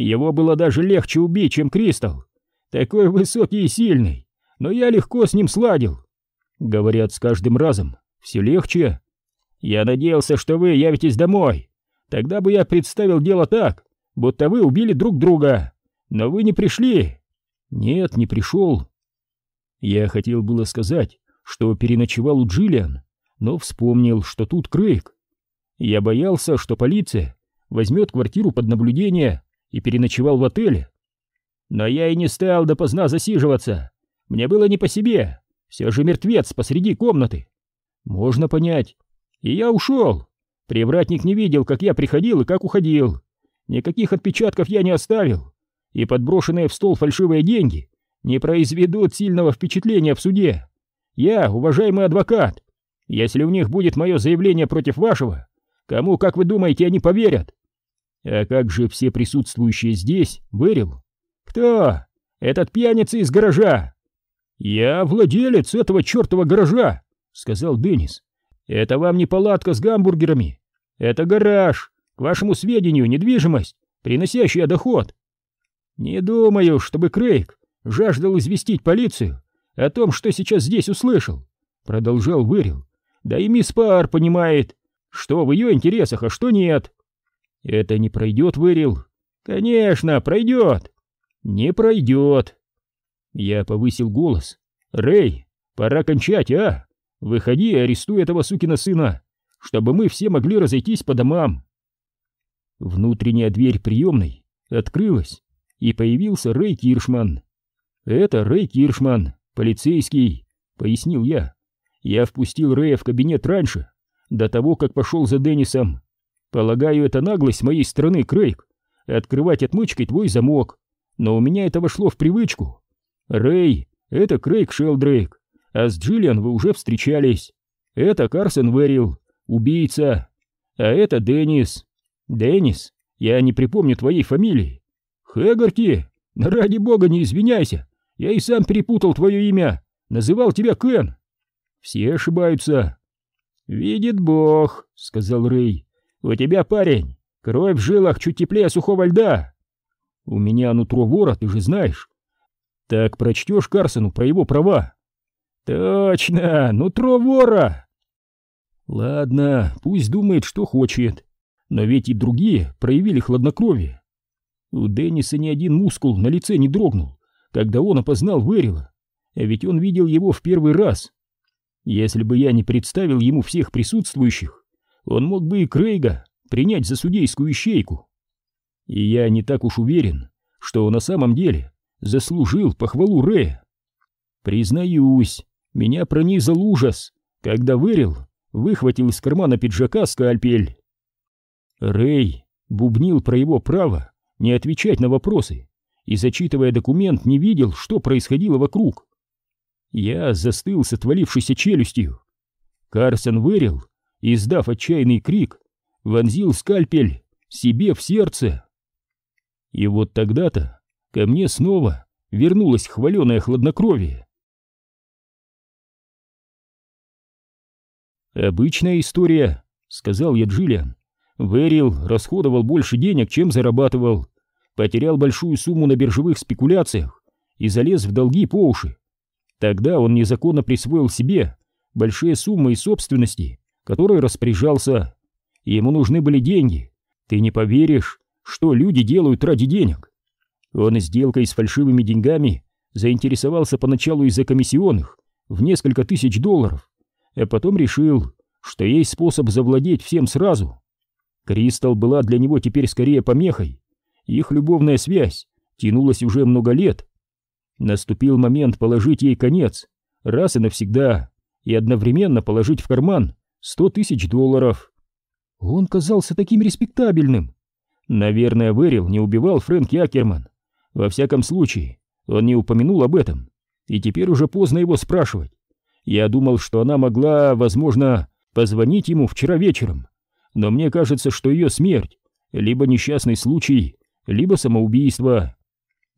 Его было даже легче убить, чем Кристал. Такой высокий и сильный, но я легко с ним сладил. Говорят, с каждым разом все легче. Я надеялся, что вы явитесь домой. Тогда бы я представил дело так, будто вы убили друг друга. Но вы не пришли. Нет, не пришел. Я хотел было сказать, что переночевал у Джиллиан, но вспомнил, что тут Крейг. Я боялся, что полиция возьмет квартиру под наблюдение и переночевал в отеле. Но я и не стал допоздна засиживаться. Мне было не по себе. Все же мертвец посреди комнаты. Можно понять, и я ушел. Привратник не видел, как я приходил и как уходил. Никаких отпечатков я не оставил. И подброшенные в стол фальшивые деньги не произведут сильного впечатления в суде. Я, уважаемый адвокат, если у них будет мое заявление против вашего, кому, как вы думаете, они поверят? А как же все присутствующие здесь, Вэрил? Кто? Этот пьяница из гаража. Я владелец этого чертова гаража, сказал Деннис. Это вам не палатка с гамбургерами. Это гараж. К вашему сведению, недвижимость, приносящая доход. Не думаю, чтобы Крейг жаждал известить полицию о том, что сейчас здесь услышал, продолжал Вырил. Да и мисс Пар понимает, что в ее интересах, а что нет. Это не пройдет, Вырил. Конечно, пройдет. Не пройдет. Я повысил голос. Рэй, пора кончать, а? Выходи и арестуй этого сукина сына, чтобы мы все могли разойтись по домам. Внутренняя дверь приемной открылась, и появился Рэй Киршман. «Это Рэй Киршман, полицейский», — пояснил я. «Я впустил Рэя в кабинет раньше, до того, как пошел за Деннисом. Полагаю, это наглость моей стороны, Крейг, открывать отмычкой твой замок, но у меня это вошло в привычку. Рэй — это Крейг Шелдрейк, а с Джиллиан вы уже встречались. Это Карсон Верил, убийца. А это Деннис. Деннис, я не припомню твоей фамилии. Хэггарти, ради бога не извиняйся. Я и сам перепутал твое имя. Называл тебя Кен. Все ошибаются. Видит бог, сказал Рэй. У тебя, парень, кровь в жилах чуть теплее сухого льда. У меня нутро вора, ты же знаешь. Так прочтешь Карсону про его права. Точно, нутро вора. Ладно, пусть думает, что хочет. Но ведь и другие проявили хладнокровие. У Денниса ни один мускул на лице не дрогнул, когда он опознал Вэрила. А ведь он видел его в первый раз. Если бы я не представил ему всех присутствующих, он мог бы и Крейга принять за судейскую ищейку. И я не так уж уверен, что на самом деле заслужил похвалу Рэя. Признаюсь, меня пронизал ужас, когда Вэрил выхватил из кармана пиджака скальпель. Рэй бубнил про его право не отвечать на вопросы и, зачитывая документ, не видел, что происходило вокруг. Я застыл с отвалившейся челюстью. Карсон вырил, издав отчаянный крик, вонзил скальпель себе в сердце. И вот тогда-то ко мне снова вернулось хваленое хладнокровие. «Обычная история», — сказал я Джиллиан. Вэрил расходовал больше денег, чем зарабатывал, потерял большую сумму на биржевых спекуляциях и залез в долги по уши. Тогда он незаконно присвоил себе большие суммы из собственности, которой распоряжался. Ему нужны были деньги. Ты не поверишь, что люди делают ради денег. Он сделкой с фальшивыми деньгами заинтересовался поначалу из-за комиссионных в несколько тысяч долларов, а потом решил, что есть способ завладеть всем сразу. Кристал была для него теперь скорее помехой. Их любовная связь тянулась уже много лет. Наступил момент положить ей конец, раз и навсегда, и одновременно положить в карман сто тысяч долларов. Он казался таким респектабельным. Наверное, Вэрил не убивал Фрэнки Акерман. Во всяком случае, он не упомянул об этом, и теперь уже поздно его спрашивать. Я думал, что она могла, возможно, позвонить ему вчера вечером, но мне кажется, что ее смерть либо несчастный случай, либо самоубийство.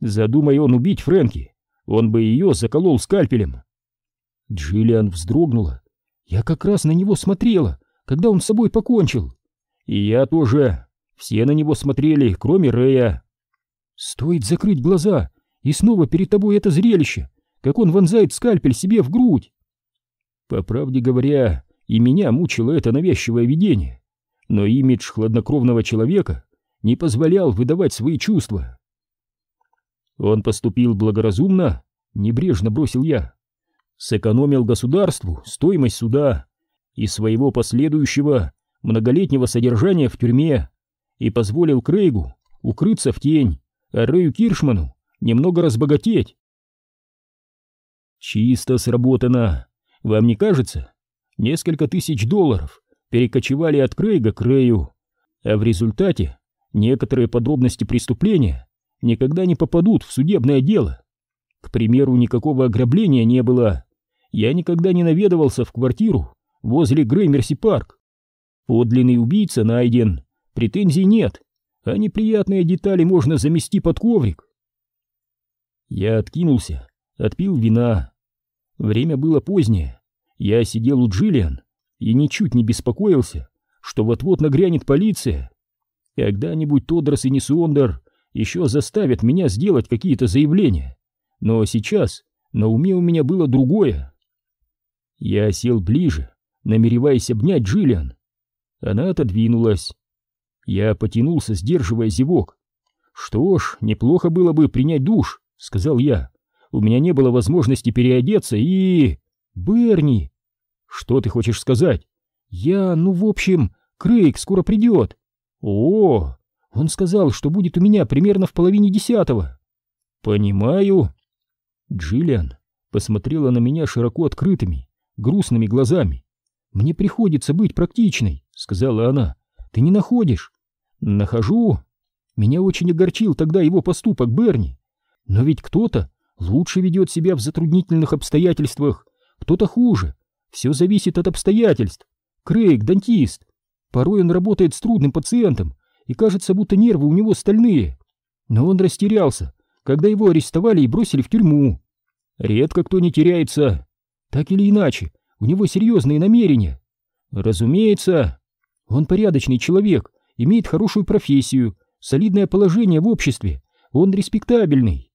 Задумай он убить Фрэнки, он бы ее заколол скальпелем. Джиллиан вздрогнула. Я как раз на него смотрела, когда он с собой покончил. И я тоже. Все на него смотрели, кроме Рэя. Стоит закрыть глаза, и снова перед тобой это зрелище, как он вонзает скальпель себе в грудь. По правде говоря, и меня мучило это навязчивое видение, но имидж хладнокровного человека не позволял выдавать свои чувства. Он поступил благоразумно, небрежно бросил я. Сэкономил государству стоимость суда и своего последующего многолетнего содержания в тюрьме и позволил Крейгу укрыться в тень, а Рэю Киршману немного разбогатеть. Чисто сработано. Вам не кажется? Несколько тысяч долларов перекочевали от Крейга к Рэю, а в результате некоторые подробности преступления никогда не попадут в судебное дело. К примеру, никакого ограбления не было. Я никогда не наведывался в квартиру возле Греймерси Парк. Подлинный убийца найден, претензий нет, а неприятные детали можно замести под коврик. Я откинулся, отпил вина. Время было позднее. Я сидел у Джиллиан и ничуть не беспокоился, что вот-вот нагрянет полиция. Когда-нибудь Тодрос и Несуондер еще заставят меня сделать какие-то заявления, но сейчас на уме у меня было другое. Я сел ближе, намереваясь обнять Джиллиан. Она отодвинулась. Я потянулся, сдерживая зевок. «Что ж, неплохо было бы принять душ», — сказал я. «У меня не было возможности переодеться и...» «Берни!» «Что ты хочешь сказать?» «Я, ну, в общем, Крейг скоро придет». «О, он сказал, что будет у меня примерно в половине десятого». «Понимаю». Джиллиан посмотрела на меня широко открытыми, грустными глазами. «Мне приходится быть практичной», — сказала она. «Ты не находишь?» «Нахожу. Меня очень огорчил тогда его поступок Берни. Но ведь кто-то лучше ведет себя в затруднительных обстоятельствах, кто-то хуже. Все зависит от обстоятельств. Крейг — дантист. Порой он работает с трудным пациентом, и кажется, будто нервы у него стальные. Но он растерялся, когда его арестовали и бросили в тюрьму. Редко кто не теряется. Так или иначе, у него серьезные намерения. Разумеется, Он порядочный человек, имеет хорошую профессию, солидное положение в обществе, он респектабельный.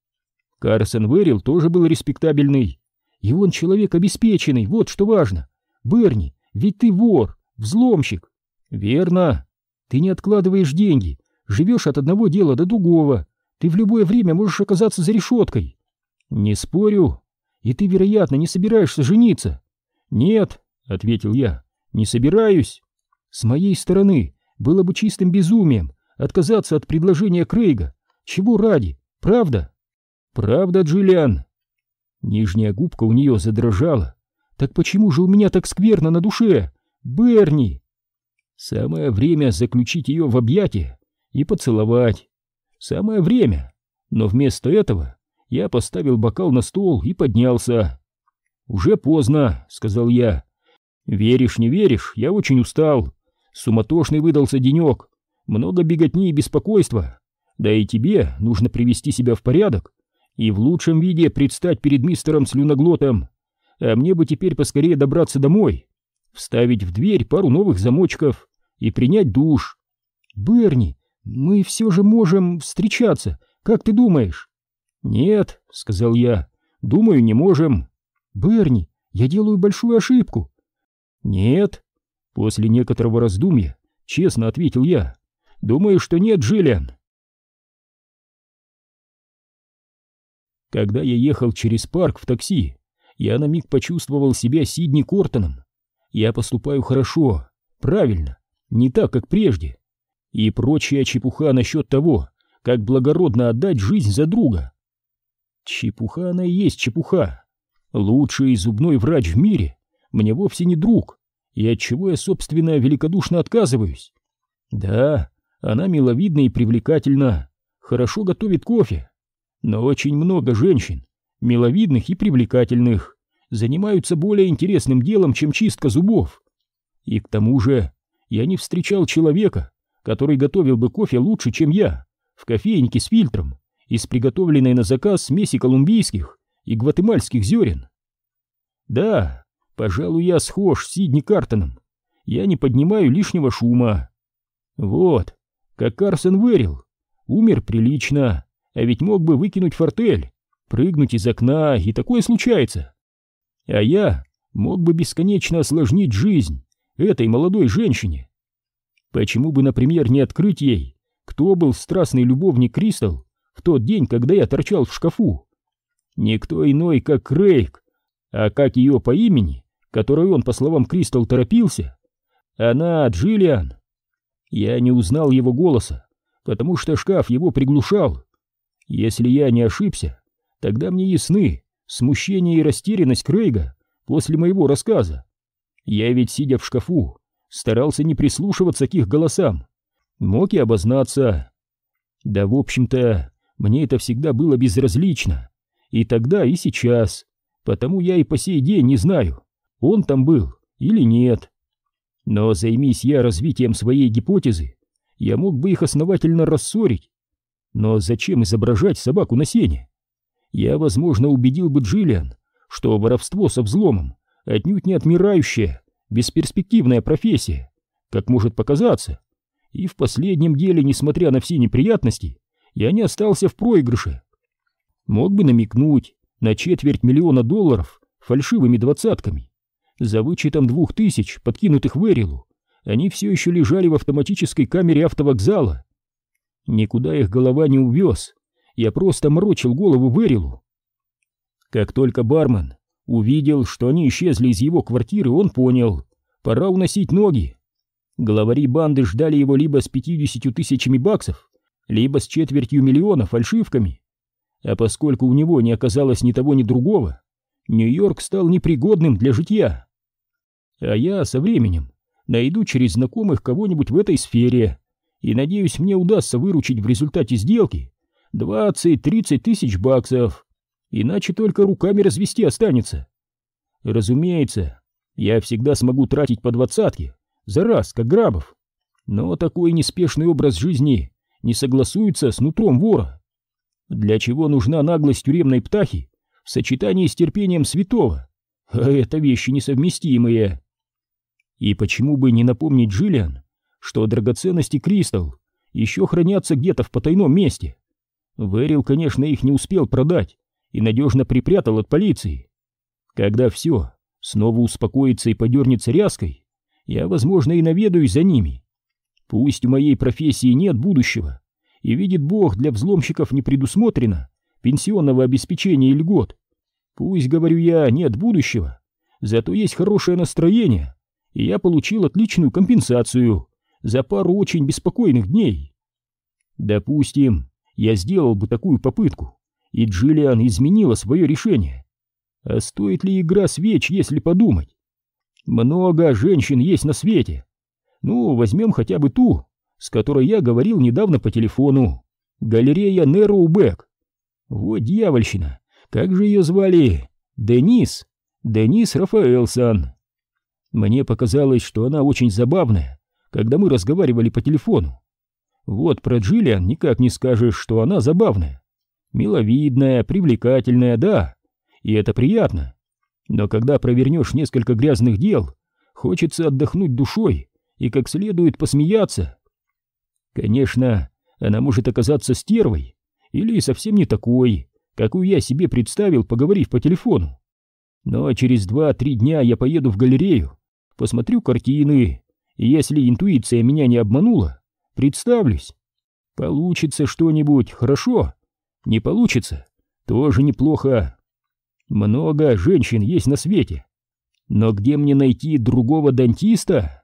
Карсон Верил тоже был респектабельный. И он человек обеспеченный, вот что важно. Берни, ведь ты вор, взломщик. Верно. Ты не откладываешь деньги, живешь от одного дела до другого. Ты в любое время можешь оказаться за решеткой. Не спорю. И ты, вероятно, не собираешься жениться. Нет, ответил я, не собираюсь. С моей стороны было бы чистым безумием отказаться от предложения Крейга. Чего ради, правда? Правда, Джиллиан? Нижняя губка у нее задрожала. Так почему же у меня так скверно на душе? Берни! Самое время заключить ее в объятия и поцеловать. Самое время. Но вместо этого я поставил бокал на стол и поднялся. «Уже поздно», — сказал я. «Веришь, не веришь, я очень устал. Суматошный выдался денек. Много беготни и беспокойства. Да и тебе нужно привести себя в порядок и в лучшем виде предстать перед мистером Слюноглотом. А мне бы теперь поскорее добраться домой, вставить в дверь пару новых замочков и принять душ. Берни, мы все же можем встречаться, как ты думаешь? Нет, сказал я, думаю, не можем. Берни, я делаю большую ошибку. Нет, после некоторого раздумья, честно ответил я. Думаю, что нет, Джиллиан. Когда я ехал через парк в такси, я на миг почувствовал себя Сидни Кортоном. Я поступаю хорошо, правильно, не так, как прежде. И прочая чепуха насчет того, как благородно отдать жизнь за друга. Чепуха она и есть чепуха. Лучший зубной врач в мире мне вовсе не друг, и от чего я, собственно, великодушно отказываюсь. Да, она миловидна и привлекательна, хорошо готовит кофе, но очень много женщин, миловидных и привлекательных, занимаются более интересным делом, чем чистка зубов. И к тому же я не встречал человека, который готовил бы кофе лучше, чем я, в кофейнике с фильтром, из приготовленной на заказ смеси колумбийских и гватемальских зерен. Да, пожалуй, я схож с Сидни Картоном. Я не поднимаю лишнего шума. Вот, как Карсон Верил, умер прилично, а ведь мог бы выкинуть фортель, прыгнуть из окна, и такое случается. А я мог бы бесконечно осложнить жизнь этой молодой женщине. Почему бы, например, не открыть ей, кто был страстный любовник Кристал в тот день, когда я торчал в шкафу? Никто иной, как Крейг, а как ее по имени, которой он, по словам Кристал, торопился, она Джиллиан. Я не узнал его голоса, потому что шкаф его приглушал. Если я не ошибся, тогда мне ясны смущение и растерянность Крейга после моего рассказа. Я ведь, сидя в шкафу, старался не прислушиваться к их голосам, мог и обознаться. Да, в общем-то, мне это всегда было безразлично, и тогда, и сейчас, потому я и по сей день не знаю, он там был или нет. Но займись я развитием своей гипотезы, я мог бы их основательно рассорить но зачем изображать собаку на сене? Я, возможно, убедил бы Джиллиан, что воровство со взломом отнюдь не отмирающая, бесперспективная профессия, как может показаться. И в последнем деле, несмотря на все неприятности, я не остался в проигрыше. Мог бы намекнуть на четверть миллиона долларов фальшивыми двадцатками. За вычетом двух тысяч, подкинутых в Эрилу, они все еще лежали в автоматической камере автовокзала, Никуда их голова не увез. Я просто морочил голову Верилу. Как только бармен увидел, что они исчезли из его квартиры, он понял, пора уносить ноги. Главари банды ждали его либо с пятьюдесятью тысячами баксов, либо с четвертью миллиона фальшивками. А поскольку у него не оказалось ни того, ни другого, Нью-Йорк стал непригодным для житья. А я со временем найду через знакомых кого-нибудь в этой сфере, и надеюсь, мне удастся выручить в результате сделки 20-30 тысяч баксов, иначе только руками развести останется. Разумеется, я всегда смогу тратить по двадцатке за раз, как Грабов, но такой неспешный образ жизни не согласуется с нутром вора. Для чего нужна наглость тюремной птахи в сочетании с терпением святого? А это вещи несовместимые. И почему бы не напомнить Джиллиан, что драгоценности Кристалл еще хранятся где-то в потайном месте. Вэрил, конечно, их не успел продать и надежно припрятал от полиции. Когда все снова успокоится и подернется ряской, я, возможно, и наведаюсь за ними. Пусть у моей профессии нет будущего, и видит Бог, для взломщиков не предусмотрено пенсионного обеспечения и льгот. Пусть, говорю я, нет будущего, зато есть хорошее настроение, и я получил отличную компенсацию за пару очень беспокойных дней. Допустим, я сделал бы такую попытку, и Джиллиан изменила свое решение. А стоит ли игра свеч, если подумать? Много женщин есть на свете. Ну, возьмем хотя бы ту, с которой я говорил недавно по телефону. Галерея Нероубек. Вот дьявольщина. Как же ее звали? Денис. Денис Рафаэлсон. Мне показалось, что она очень забавная, когда мы разговаривали по телефону. Вот про Джиллиан никак не скажешь, что она забавная. Миловидная, привлекательная, да, и это приятно. Но когда провернешь несколько грязных дел, хочется отдохнуть душой и как следует посмеяться. Конечно, она может оказаться стервой или совсем не такой, какую я себе представил, поговорив по телефону. Но через два-три дня я поеду в галерею, посмотрю картины, и если интуиция меня не обманула, представлюсь. Получится что-нибудь, хорошо. Не получится, тоже неплохо. Много женщин есть на свете. Но где мне найти другого дантиста?